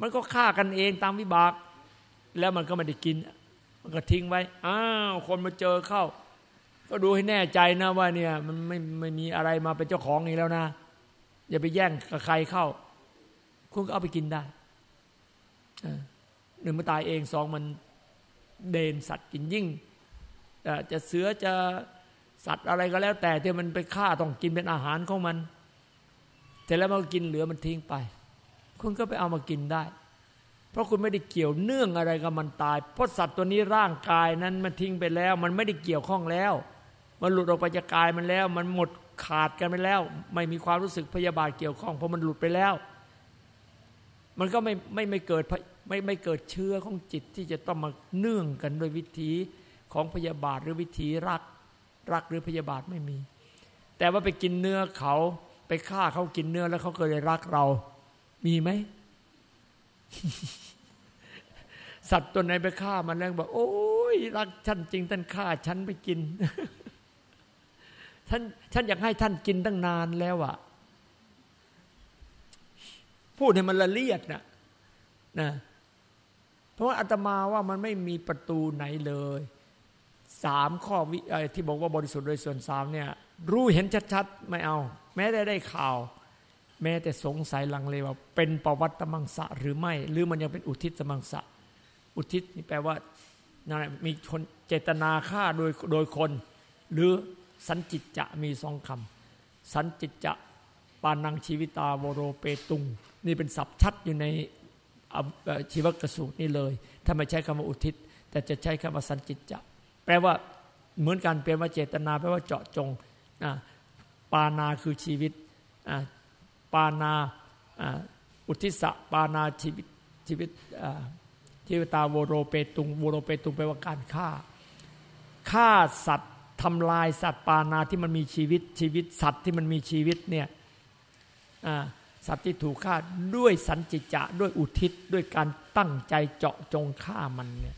มันก็ฆ่ากันเองตามวิบาก แล้วมันก็ไม่ได้กิน มันก็ทิ้งไว้อ้าวคนมาเจอเข้า ก็ดูให้แน่ใจนะว่าเนี่ยมันไม่ไม่มีอะไรมาเป็นเจ้าของอีกแล้วนะ อย่าไปแย่งกับใครเข้า คุณก็เอาไปกินได้หนึ่งมันตายเองสองมันเดนสัตว์กินยิ่งจะเสือจะสัตว์อะไรก็แล้ว แต่ที่มันไปฆ่าต้องกินเป็นอาหารของมันแต่แล้วมันกินเหลือมันทิ้งไป คุณก็ไปเอามากินได้ เพราะคุณไม่ได้เกี่ยวเนื่องอะไรกับมันตาย เพราะสัตว์ตัวนี้ร่างกายนั้นมันทิ้งไปแล้ว มันไม่ได้เกี่ยวข้องแล้ว มันหลุดออกไปจากกายมันแล้ว มันหมดขาดกันไปแล้ว ไม่มีความรู้สึกพยาบาทเกี่ยวข้องเพราะมันหลุดไปแล้ว มันก็ไม่ไม่ไม่เกิดไม่ไม่เกิดเชื้อของจิตที่จะต้องมาเนื่องกันโดยวิธีของพยาบาทหรือวิธีรักรักหรือพยาบาทไม่มี แต่ว่าไปกินเนื้อเขาไปฆ่าเขากินเนื้อแล้วเขาก็เลยรักเรา มีไหมสัตว์ตัวไหนไปฆ่ามันแล้วบอกโอ้ยรักฉันจริงท่านฆ่าฉันไปกิน ท่านฉันอยากให้ท่านกินตั้งนานแล้วอะพูดให้มันละเลียดนะนะเพราะว่าอาตมาว่ามันไม่มีประตูไหนเลยสามข้อวิเอ่อที่บอกว่าบริสุทธิ์โดยส่วนสามเนี่ย รู้เห็นชัดๆ ไม่เอา แม้ได้ได้ข่าว แม้แต่สงสัยลังเลว่า เป็นปวัตตมังสะหรือไม่ หรือมันยังเป็นอุทิศมังสะ อุทิศนี่แปลว่านั่นมีคนเจตนาฆ่าโดยโดยคน หรือ สันจิตจะมีสองคำสันจิตจะปานังชีวิตาโวโรเปตุง นี่เป็นศัพท์ชัดอยู่ในชีวกสูตรนี่เลย ถ้าไม่ใช้คำว่าอุทิศ แต่จะใช้คำว่าสันจิตจะ แปลว่าเหมือนกันเปลี่ยนว่าเจตนาแปลว่าเจาะจงปานาคือชีวิตปานาอุทิศปานาชีวิตชีวิตชีวิตาโวโรเปตุงโวโรเปตุงแปลว่าการฆ่าฆ่าสัตว์ ทำลายสัตว์ปานาที่มันมีชีวิตชีวิตสัตว์ที่มันมีชีวิตเนี่ยสัตว์ที่ถูกฆ่าด้วยสันจิจะด้วยอุทิศด้วยการตั้งใจเจาะจงฆ่ามันเนี่ย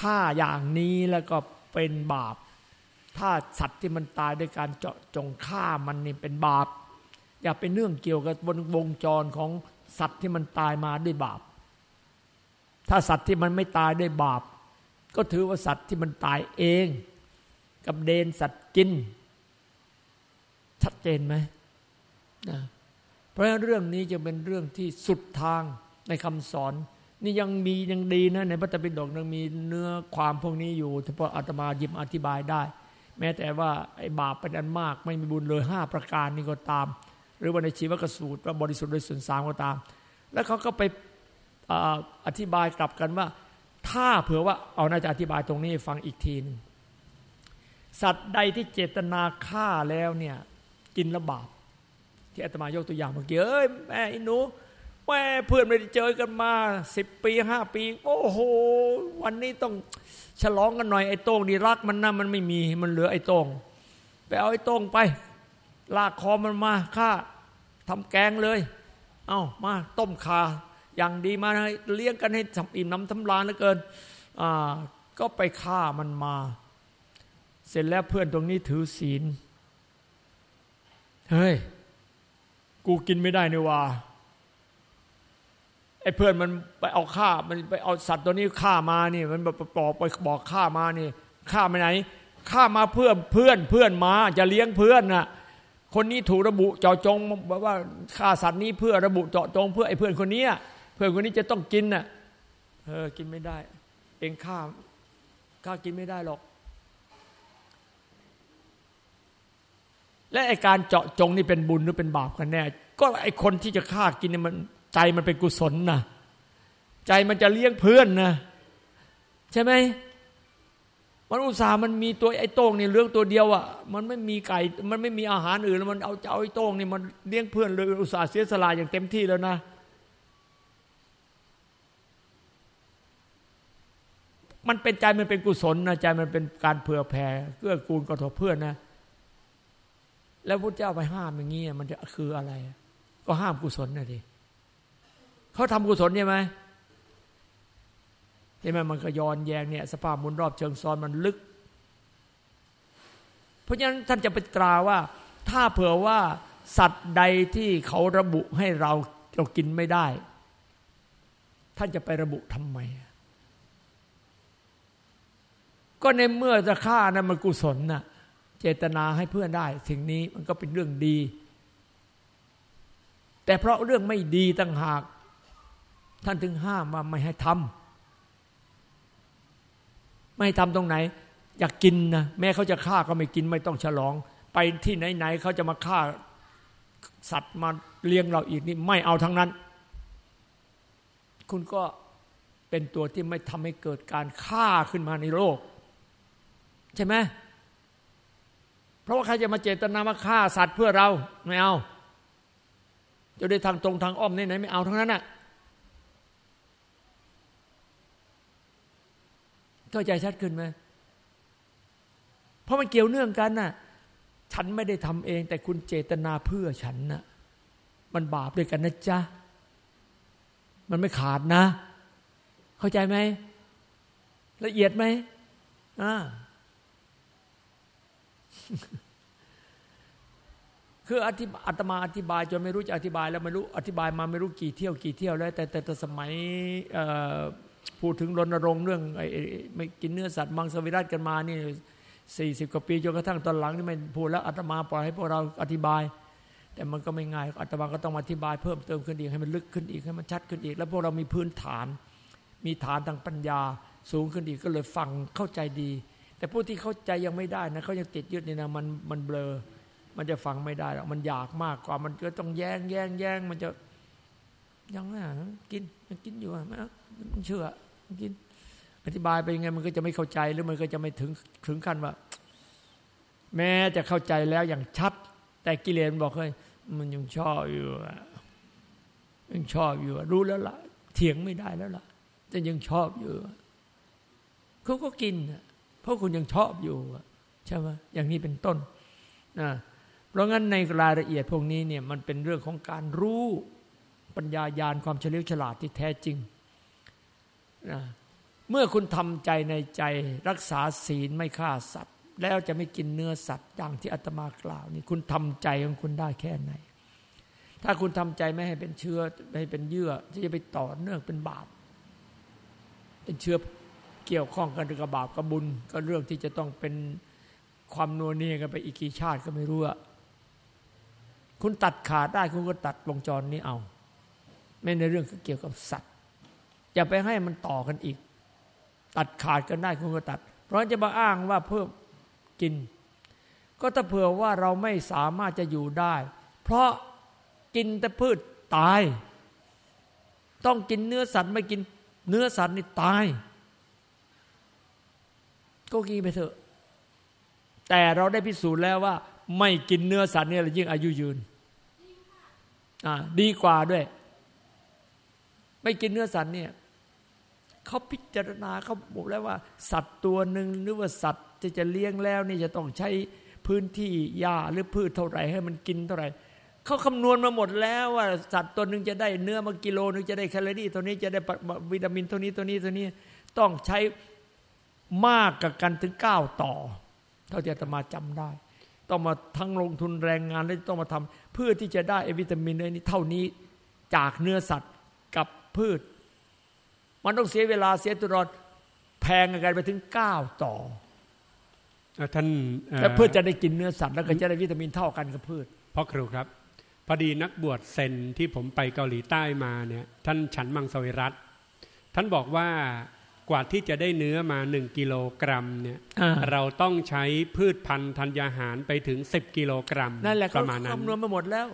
ถ้าอย่างนี้แล้วก็เป็นบาป ถ้าสัตว์ที่มันตายด้วยการเจาะจงฆ่ามันนี่เป็นบาป อย่าไปเนื่องเกี่ยวกับบนวงจรของสัตว์ที่มันตายมาด้วยบาป ถ้าสัตว์ที่มันไม่ตายด้วยบาป ก็ถือว่าสัตว์ที่มันตายเอง กับเดนสัตว์กิน ชัดเจนไหมนะเพราะฉะนั้นเรื่องนี้จะเป็นเรื่องที่สุดทางในคำสอน นี่ยังมียังดีนะในพระตปิฎกยังมีเนื้อความพวกนี้อยู่เฉพาะอาตมายิมอธิบายได้ แม้แต่ว่าไอ้บาปเป็นอันมาก ไม่มีบุญเลยห้าประการนี้ก็ตาม หรือว่าในชีวกสูตรว่าบริสุทธิ์โดยส่วนสามก็ตาม แล้วเขาก็ไปอธิบายกลับกันว่า ถ้าเผื่อว่าเอาน่าจะอธิบายตรงนี้ฟังอีกทีนึง สัตว์ใดที่เจตนาฆ่าแล้วเนี่ยกินละบาปที่อาตมายกตัวอย่างเมื่อกี้เอ้ยแม่อินูแม่เพื่อนไม่ได้เจอกันมาสิบปีห้าปี โอ้โห วันนี้ต้องฉลองกันหน่อยไอ้โต้งดีรักมันนะมันไม่มีมันเหลือไอ้โต้งไปเอาไอ้โต้งไป ลากคอมันมาฆ่าทำแกงเลย เอามาต้มคาอย่างดีมาเลี้ยงกันให้ทำอิ่มน้ำทำลานเหลือเกินอ่าก็ไปฆ่ามันมา เสร็จแล้วเพื่อนตรงนี้ถือศีล เฮ้ย กูกินไม่ได้นี่ว่าไอ้เพื่อนมันไปเอาฆ่ามันไปเอาสัตว์ตัวนี้ฆ่ามานี่ มันบอกไปบอกฆ่ามานี่ฆ่าไปไหนฆ่ามาเพื่อเพื่อนเพื่อนมา จะเลี้ยงเพื่อนน่ะ คนนี้ถูกระบุเจาะจงบอกว่าฆ่าสัตว์นี้เพื่อระบุเจาะจง เพื่อไอ้เพื่อนคนนี้เพื่อนคนนี้จะต้องกินน่ะเออกินไม่ได้ เองฆ่าฆ่ากินไม่ได้หรอก และไอการเจาะจงนี่เป็นบุญหรือเป็นบาปกันแน่ ก็ไอคนที่จะฆ่ากินเนี่ยมันใจมันเป็นกุศลนะใจมันจะเลี้ยงเพื่อนนะใช่ไหมมันอุตส่าห์มันมีตัวไอ้โต้งนี่เรื่องตัวเดียวอะ่ะมันไม่มีไก่ มันไม่มีอาหารอื่นแล้วมันเอาเจ้าไอ้โต้งนี่มันเลี้ยงเพื่อนเลยอุตส่าห์เสียสละอย่างเต็มที่แล้วนะมันเป็นใจมันเป็นกุศลนะใจมันเป็นการเผื่อแผ่เกื้อกูลกระทบเพื่อนนะ แล้วพระเจ้าไปห้ามอย่างนี้มันจะคืออะไร ก็ห้ามกุศลนะทีเขาทำกุศลใช่ไหมใช่ไหมมันก็ย้อนแยงเนี่ย สภาพมุนรอบเชิงซ้อนมันลึก เพราะฉะนั้นท่านจะไปตราว่า ถ้าเผื่อว่า สัตว์ใดที่เขาระบุให้เราเรากินไม่ได้ ท่านจะไประบุทำไม ก็ในเมื่อจะฆ่านะมันกุศลนะ่ะ เจตนาให้เพื่อนได้ สิ่งนี้มันก็เป็นเรื่องดี แต่เพราะเรื่องไม่ดีต่างหาก ท่านถึงห้ามว่าไม่ให้ทำไม่ทำตรงไหน อยากกินนะแม้เขาจะฆ่าก็ไม่กินไม่ต้องฉลอง ไปที่ไหนๆเขาจะมาฆ่าสัตว์มาเลี้ยงเราอีกนี่ไม่เอาทั้งนั้น คุณก็เป็นตัวที่ไม่ทำให้เกิดการฆ่าขึ้นมาในโลก ใช่ไหม เพราะว่าใครจะมาเจตนามาฆ่าสัตว์เพื่อเราไม่เอาจะได้ทางตรงทางอ้อมไหนไม่เอาทั้งนั้นน่ะเข้าใจชัดขึ้นไหมเพราะมันเกี่ยวเนื่องกันน่ะ ฉันไม่ได้ทำเอง แต่คุณเจตนาเพื่อฉันน่ะมันบาปด้วยกันนะจ๊ะ มันไม่ขาดนะ เข้าใจไหม ละเอียดไหมอ่า คืออธิอาตมาอธิบายจนไม่รู้จะอธิบายแล้วไม่รู้อธิบายมาไม่รู้กี่เที่ยวกี่เที่ยวแล้ว แต่แต่สมัยพูดถึงรณรงค์เรื่องไอ้ไม่กินเนื้อสัตว์มังสวิรัตกันมานี่สี่สิบกว่าปีจนกระทั่งตอนหลังนี่ไม่พูดแล้วอาตมาปล่อยให้พวกเราอธิบาย แต่มันก็ไม่ง่ายอาตมาก็ต้องอธิบายเพิ่มเติมขึ้นอีกให้มันลึกขึ้นอีกให้มันชัดขึ้นอีก แล้วพวกเรามีพื้นฐาน มีฐานทางปัญญาสูงขึ้นอีกก็เลยฟังเข้าใจดี แต่ผู้ที่เข้าใจยังไม่ได้นะเขายังติดยึดนี่นะมันมันเบลอ มันจะฟังไม่ได้หรอกมันอยากมากกว่ามันก็ต้องแย่งแย่งแย่งมันจะยังไงกินมันกินอยู่ไหมมันเชื่อกิน อธิบายไปยังไงมันก็จะไม่เข้าใจหรือมันก็จะไม่ถึงถึงขั้นว่า แม้จะเข้าใจแล้วอย่างชัด แต่กิเลสบอกเฮ้ยมันยังชอบอยู่ยังชอบอยู่รู้แล้วล่ะ เถียงไม่ได้แล้วล่ะแต่ยังชอบอยู่เขาก็กิน เพราะคุณยังชอบอยู่ใช่ไหมอย่างนี้เป็นต้นนะเพราะงั้นในรายละเอียดพวกนี้เนี่ยมันเป็นเรื่องของการรู้ปัญญายาณความเฉลียวฉลาดที่แท้จริงนะเมื่อคุณทำใจในใจรักษาศีลไม่ฆ่าสัตว์ แล้วจะไม่กินเนื้อสัตว์อย่างที่อาตมากล่าวนี่คุณทำใจของคุณได้แค่ไหน ถ้าคุณทำใจไม่ให้เป็นเชื้อไม่ให้เป็นเยื่อที่จะไปต่อเนื่องเป็นบาป เป็นเชื้อ เกี่ยวข้องกันกับบาปกับบุญ ก็เรื่องที่จะต้องเป็นความนัวเนียกันไปอีกกี่ชาติก็ไม่รู้อะคุณตัดขาดได้คุณก็ตัดวงจรนี้เอา ไม่ในเรื่องเกี่ยวกับสัตว์อย่าไปให้มันต่อกันอีก ตัดขาดกันได้คุณก็ตัด เพราะจะมาอ้างว่าเพิ่มกิน ก็ถ้าเผื่อว่าเราไม่สามารถจะอยู่ได้ เพราะกินแต่พืชตาย ต้องกินเนื้อสัตว์ไม่กินเนื้อสัตว์นี่ตาย ก็กินไปเถอะ แต่เราได้พิสูจน์แล้วว่า ไม่กินเนื้อสัตว์เนี่ยยิ่งอายุยืนอ่าดีกว่าด้วย ไม่กินเนื้อสัตว์เนี่ยเขาพิจารณาเขาบอกแล้วว่า สัตว์ตัวหนึ่งหรือว่าสัตว์ที่จะเลี้ยงแล้วนี่จะต้องใช้พื้นที่หญ้าหรือพืชเท่าไหร่ให้มันกินเท่าไหร่เขาคำนวณมาหมดแล้วว่า สัตว์ตัวหนึ่งจะได้เนื้อมากิโลนึงจะได้แคลอรี่ตัวนี้จะได้วิตามินตัวนี้ตัวนี้ตัวนี้ ต้องใช้ มากกับกันถึงเก้าต่อ เท่าที่จะมาจำได้ ต้องมาทั้งลงทุนแรงงานและต้องมาทำเพื่อที่จะได้วิตามินนี้เท่านี้จากเนื้อสัตว์กับพืช มันต้องเสียเวลาเสียตุรอดแพงกันไปถึงเก้าต่อท่านแต่เพื่อจะได้กินเนื้อสัตว์แล้วก็จะได้วิตามินเท่ากันกับพืชพ่อครูครับพอดีนักบวชเซนที่ผมไปเกาหลีใต้มาเนี่ยท่านฉันมังสวิรัตท่านบอกว่า กว่าที่จะได้เนื้อมาหนึ่งกิโลกรัมเนี่ยเราต้องใช้พืชพันธุ์ธัญญาหารไปถึงสิบกิโลกรัมนั่นแหละประมาณนั้นคำนวณมาหมดแล้ว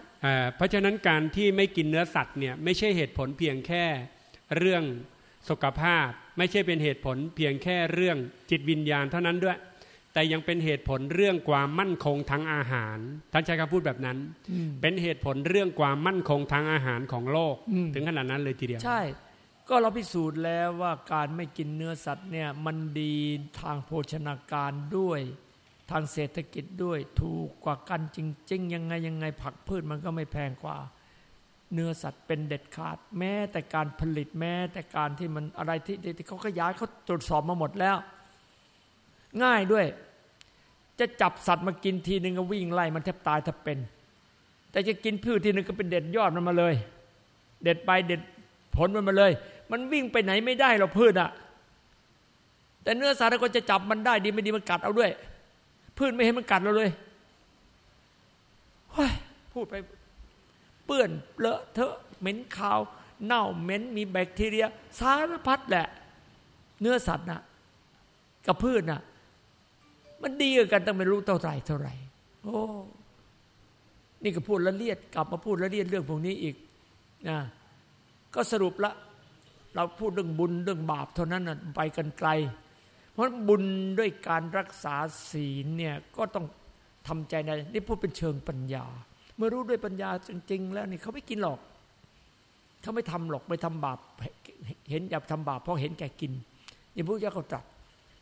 เพราะฉะนั้นการที่ไม่กินเนื้อสัตว์เนี่ยไม่ใช่เหตุผลเพียงแค่เรื่องสุขภาพ ไม่ใช่เป็นเหตุผลเพียงแค่เรื่องจิตวิญญาณเท่านั้นด้วย แต่ยังเป็นเหตุผลเรื่องความมั่นคงทางอาหารท่านใช้คำพูดแบบนั้น เป็นเหตุผลเรื่องความมั่นคงทางอาหารของโลกถึงขนาดนั้นเลยทีเดียวใช่ ก็เราพิสูจน์แล้วว่าการไม่กินเนื้อสัตว์เนี่ยมันดีทางโภชนาการด้วย ทางเศรษฐกิจด้วยถูกกว่ากันจริง ๆ ยังไงยังไงผักพืชมันก็ไม่แพงกว่า เนื้อสัตว์เป็นเด็ดขาด แม้แต่การผลิตแม้แต่การที่มันอะไรที่ที่เขาขยายเขาตรวจสอบมาหมดแล้ว ง่ายด้วย จะจับสัตว์มากินทีหนึ่งก็วิ่งไล่มันแทบตายถ้าเป็น แต่จะกินพืชทีหนึ่งก็เป็นเด็ดยอดมันมาเลย เด็ดไปเด็ดผลมันมาเลย มันวิ่งไปไหนไม่ได้เราพืชอะแต่เนื้อสัตว์ก็จะจับมันได้ดีไม่ดีมันกัดเอาด้วย พืชไม่ให้มันกัดเราเลยพูดไปเปื้อนเลอะเทอะเหม็นขาว เน่าเหม็นมีแบคทีเรีย สารพัดแหละ เนื้อสัตว์นะกับพืชนะ่ะมันดีกันต้องไม่รู้เท่าไหร่เท่าไหร่โอ้นี่ก็พูดละเลียดกลับมาพูดละเลียดเรื่องพวกนี้อีกนะก็สรุปละ เราพูดเรื่องบุญเรื่องบาปเท่านั้นนะไปกันไกล เพราะบุญด้วยการรักษาศีลเนี่ยก็ต้องทำใจในนี่พูดเป็นเชิงปัญญา เมื่อรู้ด้วยปัญญาจริง ๆ แล้วนี่เขาไม่กินหรอกเขาไม่ทำหรอกไม่ทำบาปเห็นอย่าทำบาปเพราะเห็นแก่กินนี่พระเจ้าเขาตรัส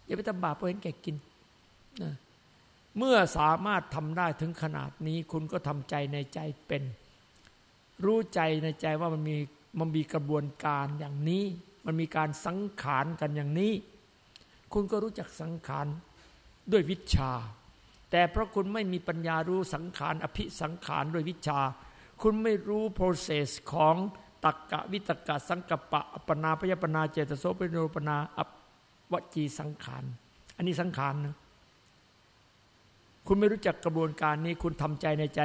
อย่าไปทำบาปเพราะเห็นแก่กินนะเมื่อสามารถทำได้ถึงขนาดนี้คุณก็ทำใจในใจเป็น รู้ใจในใจว่ามันมี มันมีกระบวนการอย่างนี้ มันมีการสังขารกันอย่างนี้ คุณก็รู้จักสังขารด้วยวิชา แต่เพราะคุณไม่มีปัญญารู้สังขารอภิสังขารด้วยวิชา คุณไม่รู้ process ของตักกะวิตกะสังกปะอปนาพยปนาเจตโสปนิโรปนาอวจีสังขาร อันนี้สังขารนะคุณไม่รู้จักกระบวนการนี้ คุณทำใจในใจ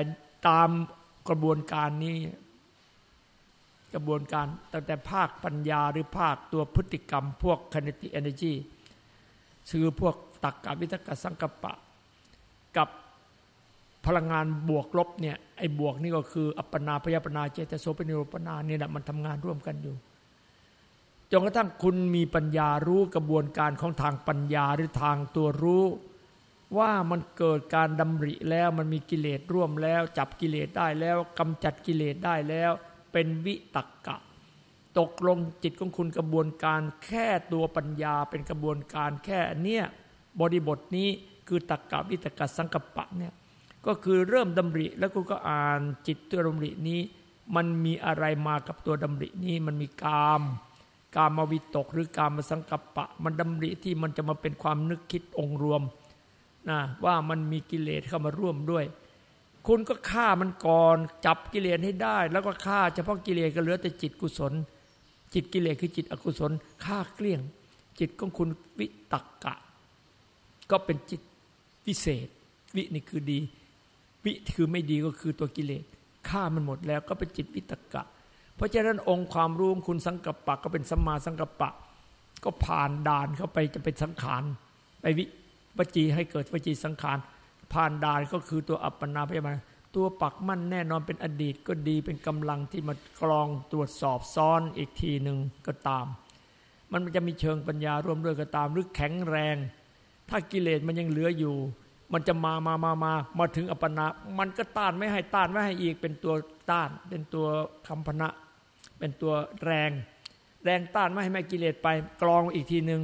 ตามกระบวนการนี้ กระบวนการตั้งแต่ภาคปัญญาหรือภาคตัวพฤติกรรม พวก kinetic energy คือพวกตักกวิตกสังกปะ กับพลังงานบวกลบเนี่ยไอ้บวกนี่ก็คือ อัปปนาพยาปนาเจตโสปนิโรปนาเนี่ยนะมันทำงานร่วมกันอยู่จนกระทั่งคุณมีปัญญารู้กระบวนการของทางปัญญาหรือทางตัวรู้ ว่ามันเกิดการดำริแล้วมันมีกิเลสร่วมแล้ว จับกิเลสได้แล้วกำจัดกิเลสได้แล้ว เป็นวิตักกะ ตกลงจิตของคุณกระบวนการแค่ตัวปัญญาเป็นกระบวนการแค่เนี้ยบริบทนี้คือตักกะวิตกะสังกปะเนี่ยก็คือเริ่มดำริแล้วคุณก็อ่านจิตตัวดำรินี้ มันมีอะไรมากับตัวดำรินี้มันมีกาม กามวิตกหรือกามสังกปะ มันดำริที่มันจะมาเป็นความนึกคิดองค์รวมนะว่ามันมีกิเลสเข้ามาร่วมด้วย คุณก็ฆ่ามันก่อน จับกิเลสให้ได้ แล้วก็ฆ่าเฉพาะกิเลสก็เหลือแต่จิตกุศล จิตกิเลสคือจิตอกุศลฆ่าเกลี้ยง จิตของคุณวิตักกะ ก็เป็นจิตวิเศษ วินี่คือดี วิคือไม่ดีก็คือตัวกิเลสฆ่ามันหมดแล้วก็เป็นจิตวิตกะ เพราะฉะนั้นองค์ความรู้คุณสังกัปปะก็เป็นสัมมาสังกัปปะ ก็ผ่านด่านเข้าไปจะเป็นสังขารไปวิวจีให้เกิดวจีสังขาร ผ่านด่านก็คือตัวอัปปนาพยามาตัวปักมั่นแน่นอนเป็นอดีตก็ดีเป็นกำลังที่มากรองตรวจสอบซ้อนอีกทีหนึ่งก็ตาม มันจะมีเชิงปัญญาร่วมด้วยก็ตาม หรือแข็งแรง ถ้ากิเลสมันยังเหลืออยู่ มันจะมามามามามาถึงอัปปนา มันก็ต้านไม่ให้ต้านไม่ให้อีกเป็นตัวต้าน เป็นตัวคำพนะ เป็นตัวแรง แรงต้านไม่ให้แม่กิเลสไปกรองอีกทีหนึ่ง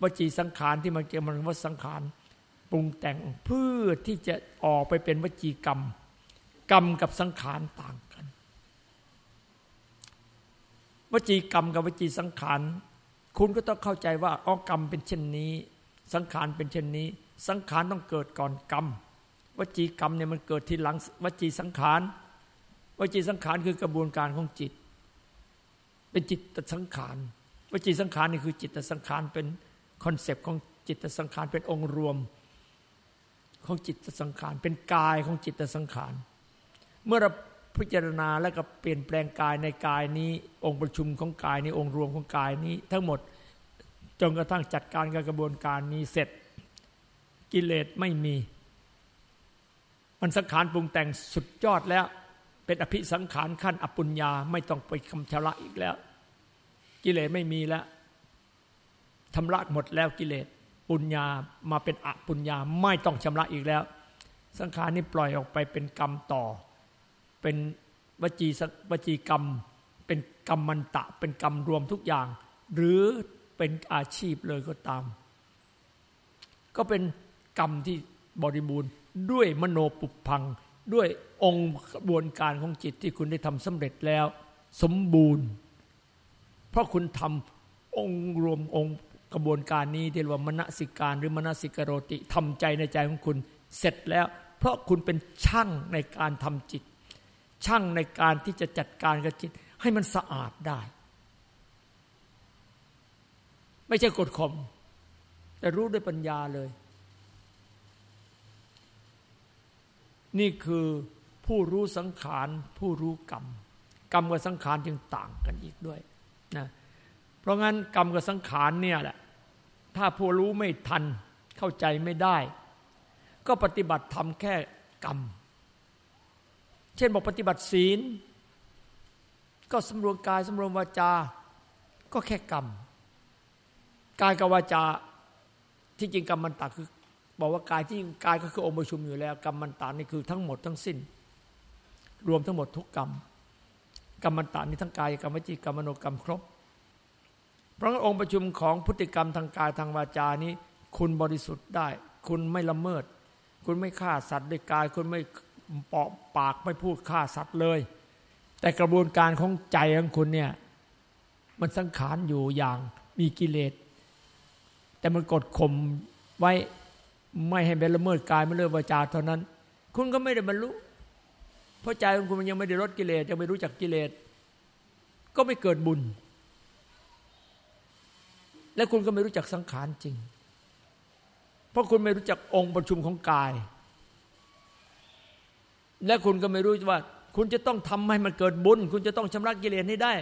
วจีสังขารที่มันเกี่ยวมันว่าสังขาร รุงแต่งเพื่อที่จะออกไปเป็นวจีกรรม กรรมกับสังขารต่างกัน วจีกรรมกับวจีสังขารคุณก็ต้องเข้าใจว่าอ๋อกรรมเป็นเช่นนี้ สังขารเป็นเช่นนี้ สังขารต้องเกิดก่อนกรรมวจีกรรมเนี่ยมันเกิดทีหลังวจีสังขารวจีสังขารคือกระบวนการของจิต เป็นจิตสังขารวจีสังขารนี่คือจิตสังขารเป็นconcept ของจิตสังขารเป็นองค์รวม ของจิตสังขาร เป็นกายของจิตสังขาร เมื่อเราพิจารณาแล้วก็เปลี่ยนแปลงกายในกายนี้ องค์ประชุมของกายนี้องค์รวมของกายนี้ ทั้งหมดจนกระทั่งจัดการกับกระบวนการนี้เสร็จกิเลสไม่มี มันสังขารปรุงแต่งสุดยอดแล้ว เป็นอภิสังขารขั้นอปุญญาไม่ต้องไปชำระอีกแล้ว กิเลสไม่มีแล้วทำละหมดแล้วกิเลส ปุญญามาเป็นอปุญญาไม่ต้องชำระอีกแล้ว สังขารนี้ปล่อยออกไปเป็นกรรมต่อ เป็นวจีวจีกรรม เป็นกรรมมันตะ เป็นกรรมรวมทุกอย่าง หรือเป็นอาชีพเลยก็ตาม ก็เป็นกรรมที่บริบูรณ์ด้วยมโนปุพัง ด้วยองค์กระบวนการของจิตที่คุณได้ทำสำเร็จแล้ว สมบูรณ์ เพราะคุณทำองค์รวมองค์ กระบวนการนี้ที่เรียกว่ามณสิการหรือมณสิกโรติทำใจในใจของคุณเสร็จแล้ว เพราะคุณเป็นช่างในการทำจิต ช่างในการที่จะจัดการกับจิต ให้มันสะอาดได้ ไม่ใช่กดข่มแต่รู้ด้วยปัญญาเลย นี่คือผู้รู้สังขารผู้รู้กรรม กรรมกับสังขารจึงต่างกันอีกด้วยนะ เพราะงั้นกรรมกับสังขารเนี่ยแหละ ถ้าผู้รู้ไม่ทันเข้าใจไม่ได้ ก็ปฏิบัติทำแค่กรรม เช่นบอกปฏิบัติศีล ก็สำรวมกายสำรวมวาจา ก็แค่กรรม กายกับวาจาที่จริงกรรมมันตาคือ บอกว่ากายที่กายก็คือองค์ประชุมอยู่แล้ว กรรมมันตานี่คือทั้งหมดทั้งสิ้น รวมทั้งหมดทุกกรรม กรรมมันตานี่ทั้งกายกรรมวจีกรรมมโนกรรมครบ เพราะองค์ประชุมของพฤติกรรมทางกายทางวาจานี้ คุณบริสุทธิ์ได้ คุณไม่ละเมิด คุณไม่ฆ่าสัตว์ด้วยกาย คุณไม่เปอกปากไม่พูดฆ่าสัตว์เลย แต่กระบวนการของใจของคุณเนี่ยมันสังขารอยู่อย่างมีกิเลส แต่มันกดข่มไว้ไม่ให้เป็นละเมิดกายไม่เลิกวาจาเท่านั้น คุณก็ไม่ได้บรรลุเพราะใจของคุณมันยังไม่ได้ลดกิเลสยังไม่รู้จักกิเลส ก็ไม่เกิดบุญ และคุณก็ไม่รู้จักสังขารจริง เพราะคุณไม่รู้จักองค์ประชุมของกาย และคุณก็ไม่รู้ว่า คุณจะต้องทำให้มันเกิดบุญ คุณจะต้องชำระกิเลสให้ได้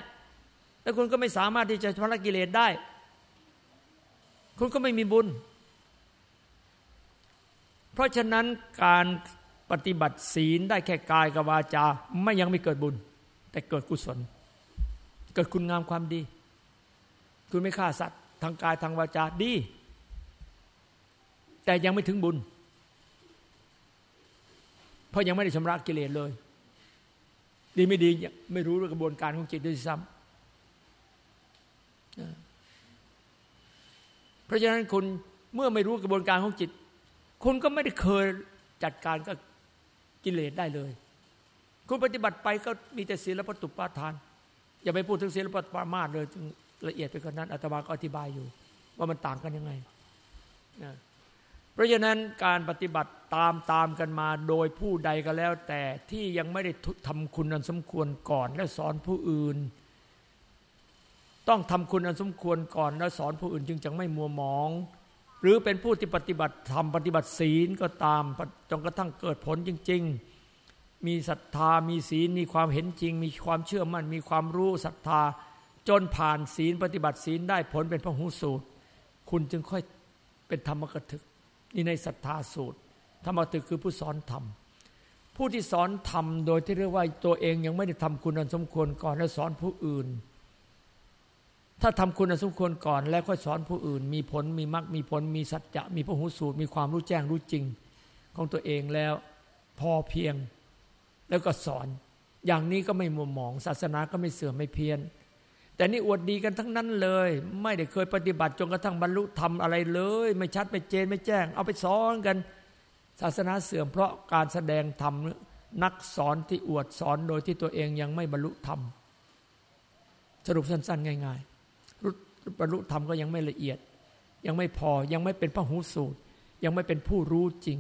และคุณก็ไม่สามารถที่จะชำระกิเลสได้ คุณก็ไม่มีบุญ เพราะฉะนั้นการปฏิบัติศีลได้แค่กายกับวาจาไม่ยังไม่เกิดบุญ แต่เกิดกุศล เกิดคุณงามความดี คุณไม่ฆ่าสัตว์ ทางกายทางวาจาดี แต่ยังไม่ถึงบุญ เพราะยังไม่ได้ชำระกิเลสเลย ดีไม่ดีไม่รู้กระบวนการของจิตด้วยซ้ำเพราะฉะนั้นคุณเมื่อไม่รู้กระบวนการของจิต คุณก็ไม่ได้เคยจัดการกับกิเลสได้เลย คุณปฏิบัติไปก็มีแต่ศีลปตุปาทาน อย่าไปพูดถึงศีลปตุปามาตเลย ละเอียดไปกว่านั้นอาตมาก็อธิบายอยู่ ว่ามันต่างกันยังไงนะเพราะฉะนั้นการปฏิบัติตามตามกันมาโดยผู้ใดก็แล้ว แต่ที่ยังไม่ได้ทำคุณอันสมควรก่อน แล้วสอนผู้อื่น ต้องทำคุณอันสมควรก่อน แล้วสอนผู้อื่นจึงจะไม่มัวหมอง หรือเป็นผู้ที่ปฏิบัติทำปฏิบัติศีลก็ตามจนกระทั่งเกิดผลจริง ๆ มีศรัทธามีศีลมีความเห็นจริง มีความเชื่อมั่นมีความรู้ศรัทธา จนผ่านศีลปฏิบัติศีลได้ผลเป็นพระหูสูตร คุณจึงค่อยเป็นธรรมกถึก นี่ในศรัทธาสูตร ธรรมตึกคือผู้สอนธรรม ผู้ที่สอนธรรมโดยที่เรียกว่าตัวเองยังไม่ได้ทำคุณอันสมควรก่อนแล้วสอนผู้อื่น ถ้าทำคุณอันสมควรก่อนแล้วค่อยสอนผู้อื่น มีผลมีมรรคมีผลมีสัจจะมีพระหูสูตร มีความรู้แจ้งรู้จริง ของตัวเองแล้วพอเพียง แล้วก็สอน อย่างนี้ก็ไม่มัวหมอง ศาสนาก็ไม่เสื่อมไม่เพี้ยน แต่นี่อวดดีกันทั้งนั้นเลย ไม่ได้เคยปฏิบัติจนกระทั่งบรรลุธรรมอะไรเลย ไม่ชัดไม่เจนไม่แจ้ง เอาไปสอนกัน ศาสนาเสื่อมเพราะการแสดงธรรมนักสอนที่อวดสอนโดยที่ตัวเองยังไม่บรรลุธรรม สรุปสั้นๆ ง่ายๆบรรลุธรรมก็ยังไม่ละเอียด ยังไม่พอยังไม่เป็นพระหูสูตร ยังไม่เป็นผู้รู้จริง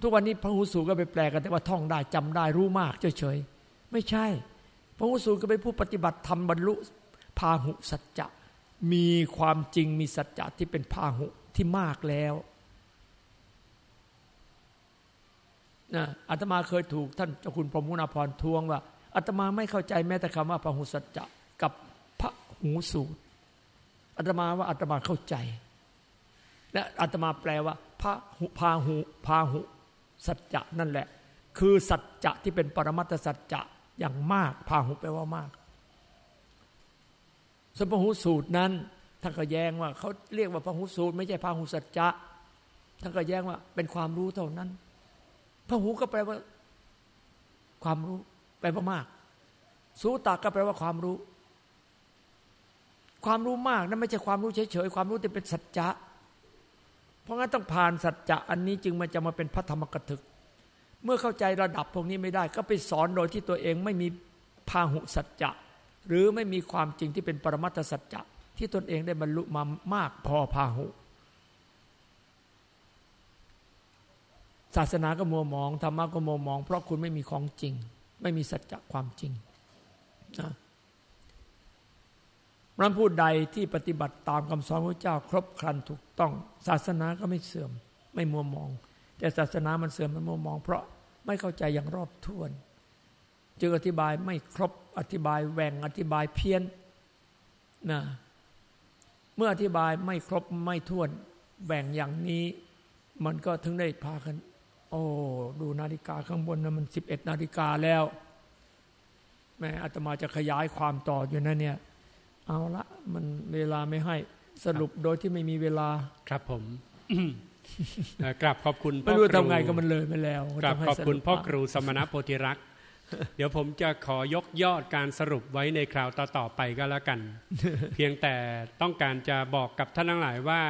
ทุกวันนี้พระหูสูตรก็ไปแปลกันแต่ว่าท่องได้จำได้รู้มากเฉยๆไม่ใช่ พระหูสูตรก็เป็นผู้ปฏิบัติธรรมบรรลุพาหุสัจจะมีความจริงมีสัจจะที่เป็นพาหุที่มากแล้วนะอาตมาเคยถูกท่านเจ้าคุณพรหมุนาพรทวงว่าอาตมาไม่เข้าใจแม้แต่คำว่าพาหุสัจจะกับพระหูสูตรอาตมาว่าอาตมาเข้าใจ และอาตมาแปลว่าพระหุพาหุพาหุสัจจะนั่นแหละ คือสัจจะที่เป็นปรมัตถสัจจะ อย่างมากพาหุแปลว่ามาก สมพหุสูตรนั้นท่านก็แย้งว่าเขาเรียกว่าพหุสูตร ไม่ใช่พาหุสัจจะท่านก็แย้งว่า เป็นความรู้เท่านั้นพหูก็แปลว่า ความรู้ แปลว่ามาก สูตาก็แปลว่าความรู้ ความรู้มากนั้นไม่ใช่ความรู้เฉยๆความรู้ที่เป็นสัจจะเพราะงั้นต้องผ่านสัจจะอันนี้จึงมันจะมาเป็นพระธรรมกถึก เมื่อเข้าใจระดับพวกนี้ไม่ได้ ก็ไปสอนโดยที่ตัวเองไม่มีพาหุสัจจะ หรือไม่มีความจริงที่เป็นปรมัตถสัจจะที่ตนเองได้บรรลุมามากพอพาหุ ศาสนาก็มัวมองธรรมะก็มัวมอง เพราะคุณไม่มีของจริง ไม่มีสัจจะความจริงนะพระผู้ใดที่ปฏิบัติตามคำสอนพระเจ้า ครบครันถูกต้อง ศาสนาก็ไม่เสื่อม ไม่มัวมอง แต่ศาสนามันเสื่อมมันมุมมอง เพราะไม่เข้าใจอย่างรอบถ้วน จึงอธิบายไม่ครบอธิบายแหว่งอธิบายเพี้ยนนะเมื่ออธิบายไม่ครบไม่ท้วนแหว่งอย่างนี้ มันก็ถึงได้พากัน โอ้ดูนาฬิกาข้างบนนะมันสิบเอ็ดนาฬิกาแล้วแม่อาตมาจะขยายความต่ออยู่นะเนี่ย เอาละมันเวลาไม่ให้สรุปโดยที่ไม่มีเวลาครับผม กราบขอบคุณไม่รู้ทำไงก็มันเลยไปแล้วกราบขอบคุณพ่อครูสมณโพธิรักษ์เดี๋ยวผมจะขอยกยอดการสรุปไว้ในคราวต่อๆไปก็แล้วกัน เพียงแต่ต้องการจะบอกกับท่านทั้งหลายว่า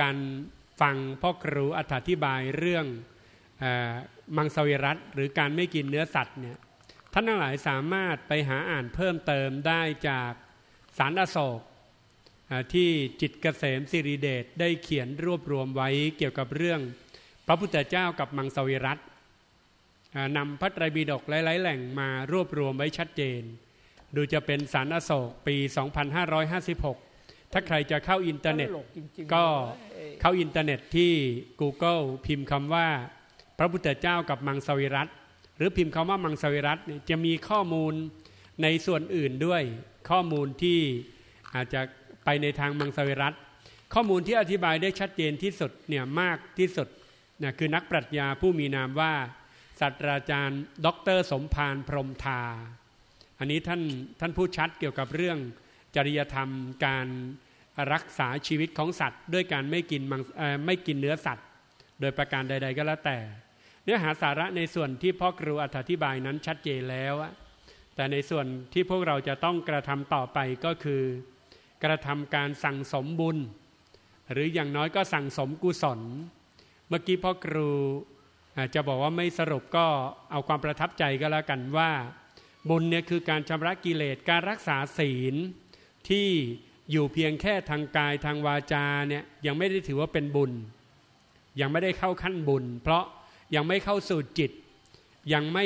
การฟังพ่อครูอธิบายเรื่องมังสวิรัตหรือการไม่กินเนื้อสัตว์เนี่ยท่านทั้งหลายสามารถไปหาอ่านเพิ่มเติมได้จากสารอโศก ที่จิตเกษมสิริเดชได้เขียนรวบรวมไว้เกี่ยวกับเรื่อง พระพุทธเจ้ากับมังสวิรัตนำพระไตรปิฎกหลาย ๆ แหล่งมารวบรวมไว้ชัดเจน ดูจะเป็นสารอโศกปี 2556 ถ้าใครจะเข้าอินเทอร์เน็ต ก็เข้าอินเทอร์เน็ตที่ Google พิมพ์คำว่า พระพุทธเจ้ากับมังสวิรัติหรือพิมพ์คำว่ามังสวิรัติจะมีข้อมูลในส่วนอื่นด้วยข้อมูลที่อาจจะ ไปในทางมังสวิรัติข้อมูลที่อธิบายได้ชัดเจนที่สุดเนี่ยมากที่สุดนะคือนักปรัชญาผู้มีนามว่าศาสตราจารย์ ดร สมภารพรมทา อันนี้ท่านท่านพูดชัดเกี่ยวกับเรื่องจริยธรรมการรักษาชีวิตของสัตว์ ด้วยการไม่กินไม่กินเนื้อสัตว์ โดยประการใด ๆ ก็แล้วแต่ เนื้อหาสาระในส่วนที่พ่อครูอธิบายนั้นชัดเจนแล้วแต่ในส่วนที่พวกเราจะต้องกระทำต่อไปก็คือ กระทำการสั่งสมบุญ หรืออย่างน้อยก็สั่งสมกุศล เมื่อกี้พ่อครูจะบอกว่าไม่สรุปก็เอาความประทับใจก็แล้วกันว่า บุญเนี่ยคือการชำระกิเลสการรักษาศีลที่อยู่เพียงแค่ทางกายทางวาจาเนี่ยยังไม่ได้ถือว่าเป็นบุญ ยังไม่ได้เข้าขั้นบุญ เพราะยังไม่เข้าสู่จิต ยังไม่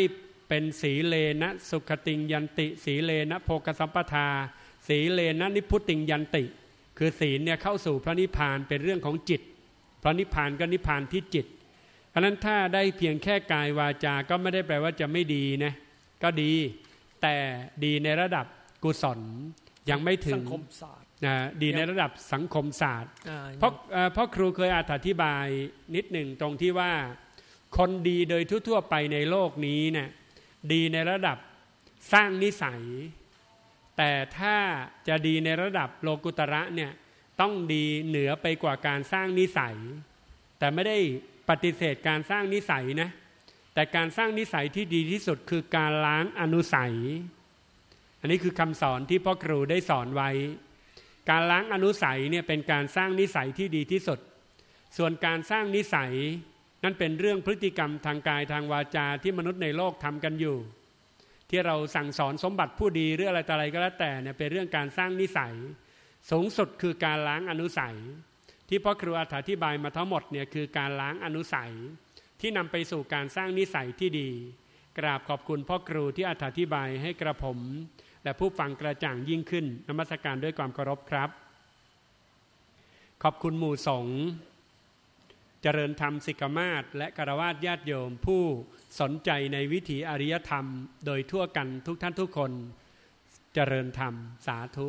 เป็นสีเลนะสุขติงยันติ สีเลนะโภกสัมปทา สีเลนะนิพุติงยันติ คือศีลเนี่ยเข้าสู่พระนิพพานเป็นเรื่องของจิต พระนิพพานก็นิพพานที่จิตเพราะนั้นถ้าได้เพียงแค่กายวาจา ก็ไม่ได้แปลว่าจะไม่ดีนะก็ดีแต่ดีในระดับกุศลยังไม่ถึงสังคมศาสตร์นะดีในระดับสังคมศาสตร์อ่าเพราะเอ่อเพราะครูเคยอธิบายนิดหนึ่งตรงที่ว่า คนดีโดยทั่วๆไปในโลกนี้เนี่ยดีในระดับสร้างนิสัย แต่ถ้าจะดีในระดับโลกุตระเนี่ยต้องดีเหนือไปกว่าการสร้างนิสัย แต่ไม่ได้ปฏิเสธการสร้างนิสัยนะแต่การสร้างนิสัยที่ดีที่สุดคือการล้างอนุสัย อันนี้คือคำสอนที่พ่อครูได้สอนไว้ การล้างอนุสัยเนี่ยเป็นการสร้างนิสัยที่ดีที่สุด ส่วนการสร้างนิสัยนั่นเป็นเรื่องพฤติกรรมทางกายทางวาจาที่มนุษย์ในโลกทำกันอยู่ ที่เราสั่งสอนสมบัติผู้ดีหรืออะไรต่ออะไรก็แล้วแต่เนี่ยเป็นเรื่องการสร้างนิสัย สูงสุดคือการล้างอนุสัย ที่พ่อครูอธิบายมาทั้งหมดเนี่ยคือการล้างอนุสัย ที่นำไปสู่การสร้างนิสัยที่ดี กราบขอบคุณพ่อครูที่อธิบายให้กระผม และผู้ฟังกระจ่างยิ่งขึ้นนมัสการด้วยความเคารพครับ ขอบคุณหมู่สงฆ์เจริญธรรมสิกมาศและกรวาสญาติโยมผู้ สนใจในวิถีอริยธรรม โดยทั่วกันทุกท่านทุกคนเจริญธรรมสาธุ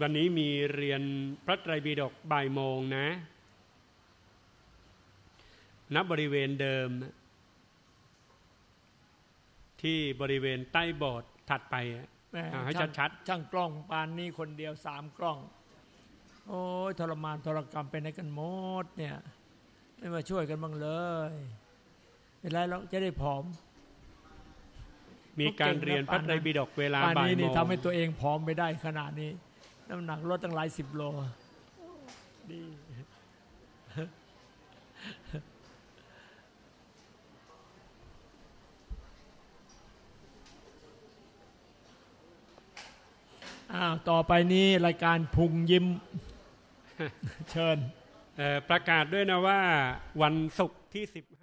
วันนี้มีเรียนพระไตรปิฎกบ่ายโมงนะ ณ บริเวณเดิม ที่บริเวณใต้โบสถ์ถัดไป ให้ช่างชัดช่างกล้องปานนี้คนเดียวสามกล้อง โอ้ยทรมานทรกรรมไปไหนกันหมดเนี่ย ไม่มาช่วยกันบ้างเลยเป็นไรเราจะได้ผอม มีการเรียนพระไตรปิฎกเวลาป่านบ่ายนี้โมนี่งทำให้ตัวเองผอมไปได้ขนาดนี้ น้ำหนักลดตั้งหลายสิบโลดี อ้าวต่อไปนี้รายการพุงยิ้ม เชิญเอ่อประกาศด้วยนะว่าวันศุกร์ที่15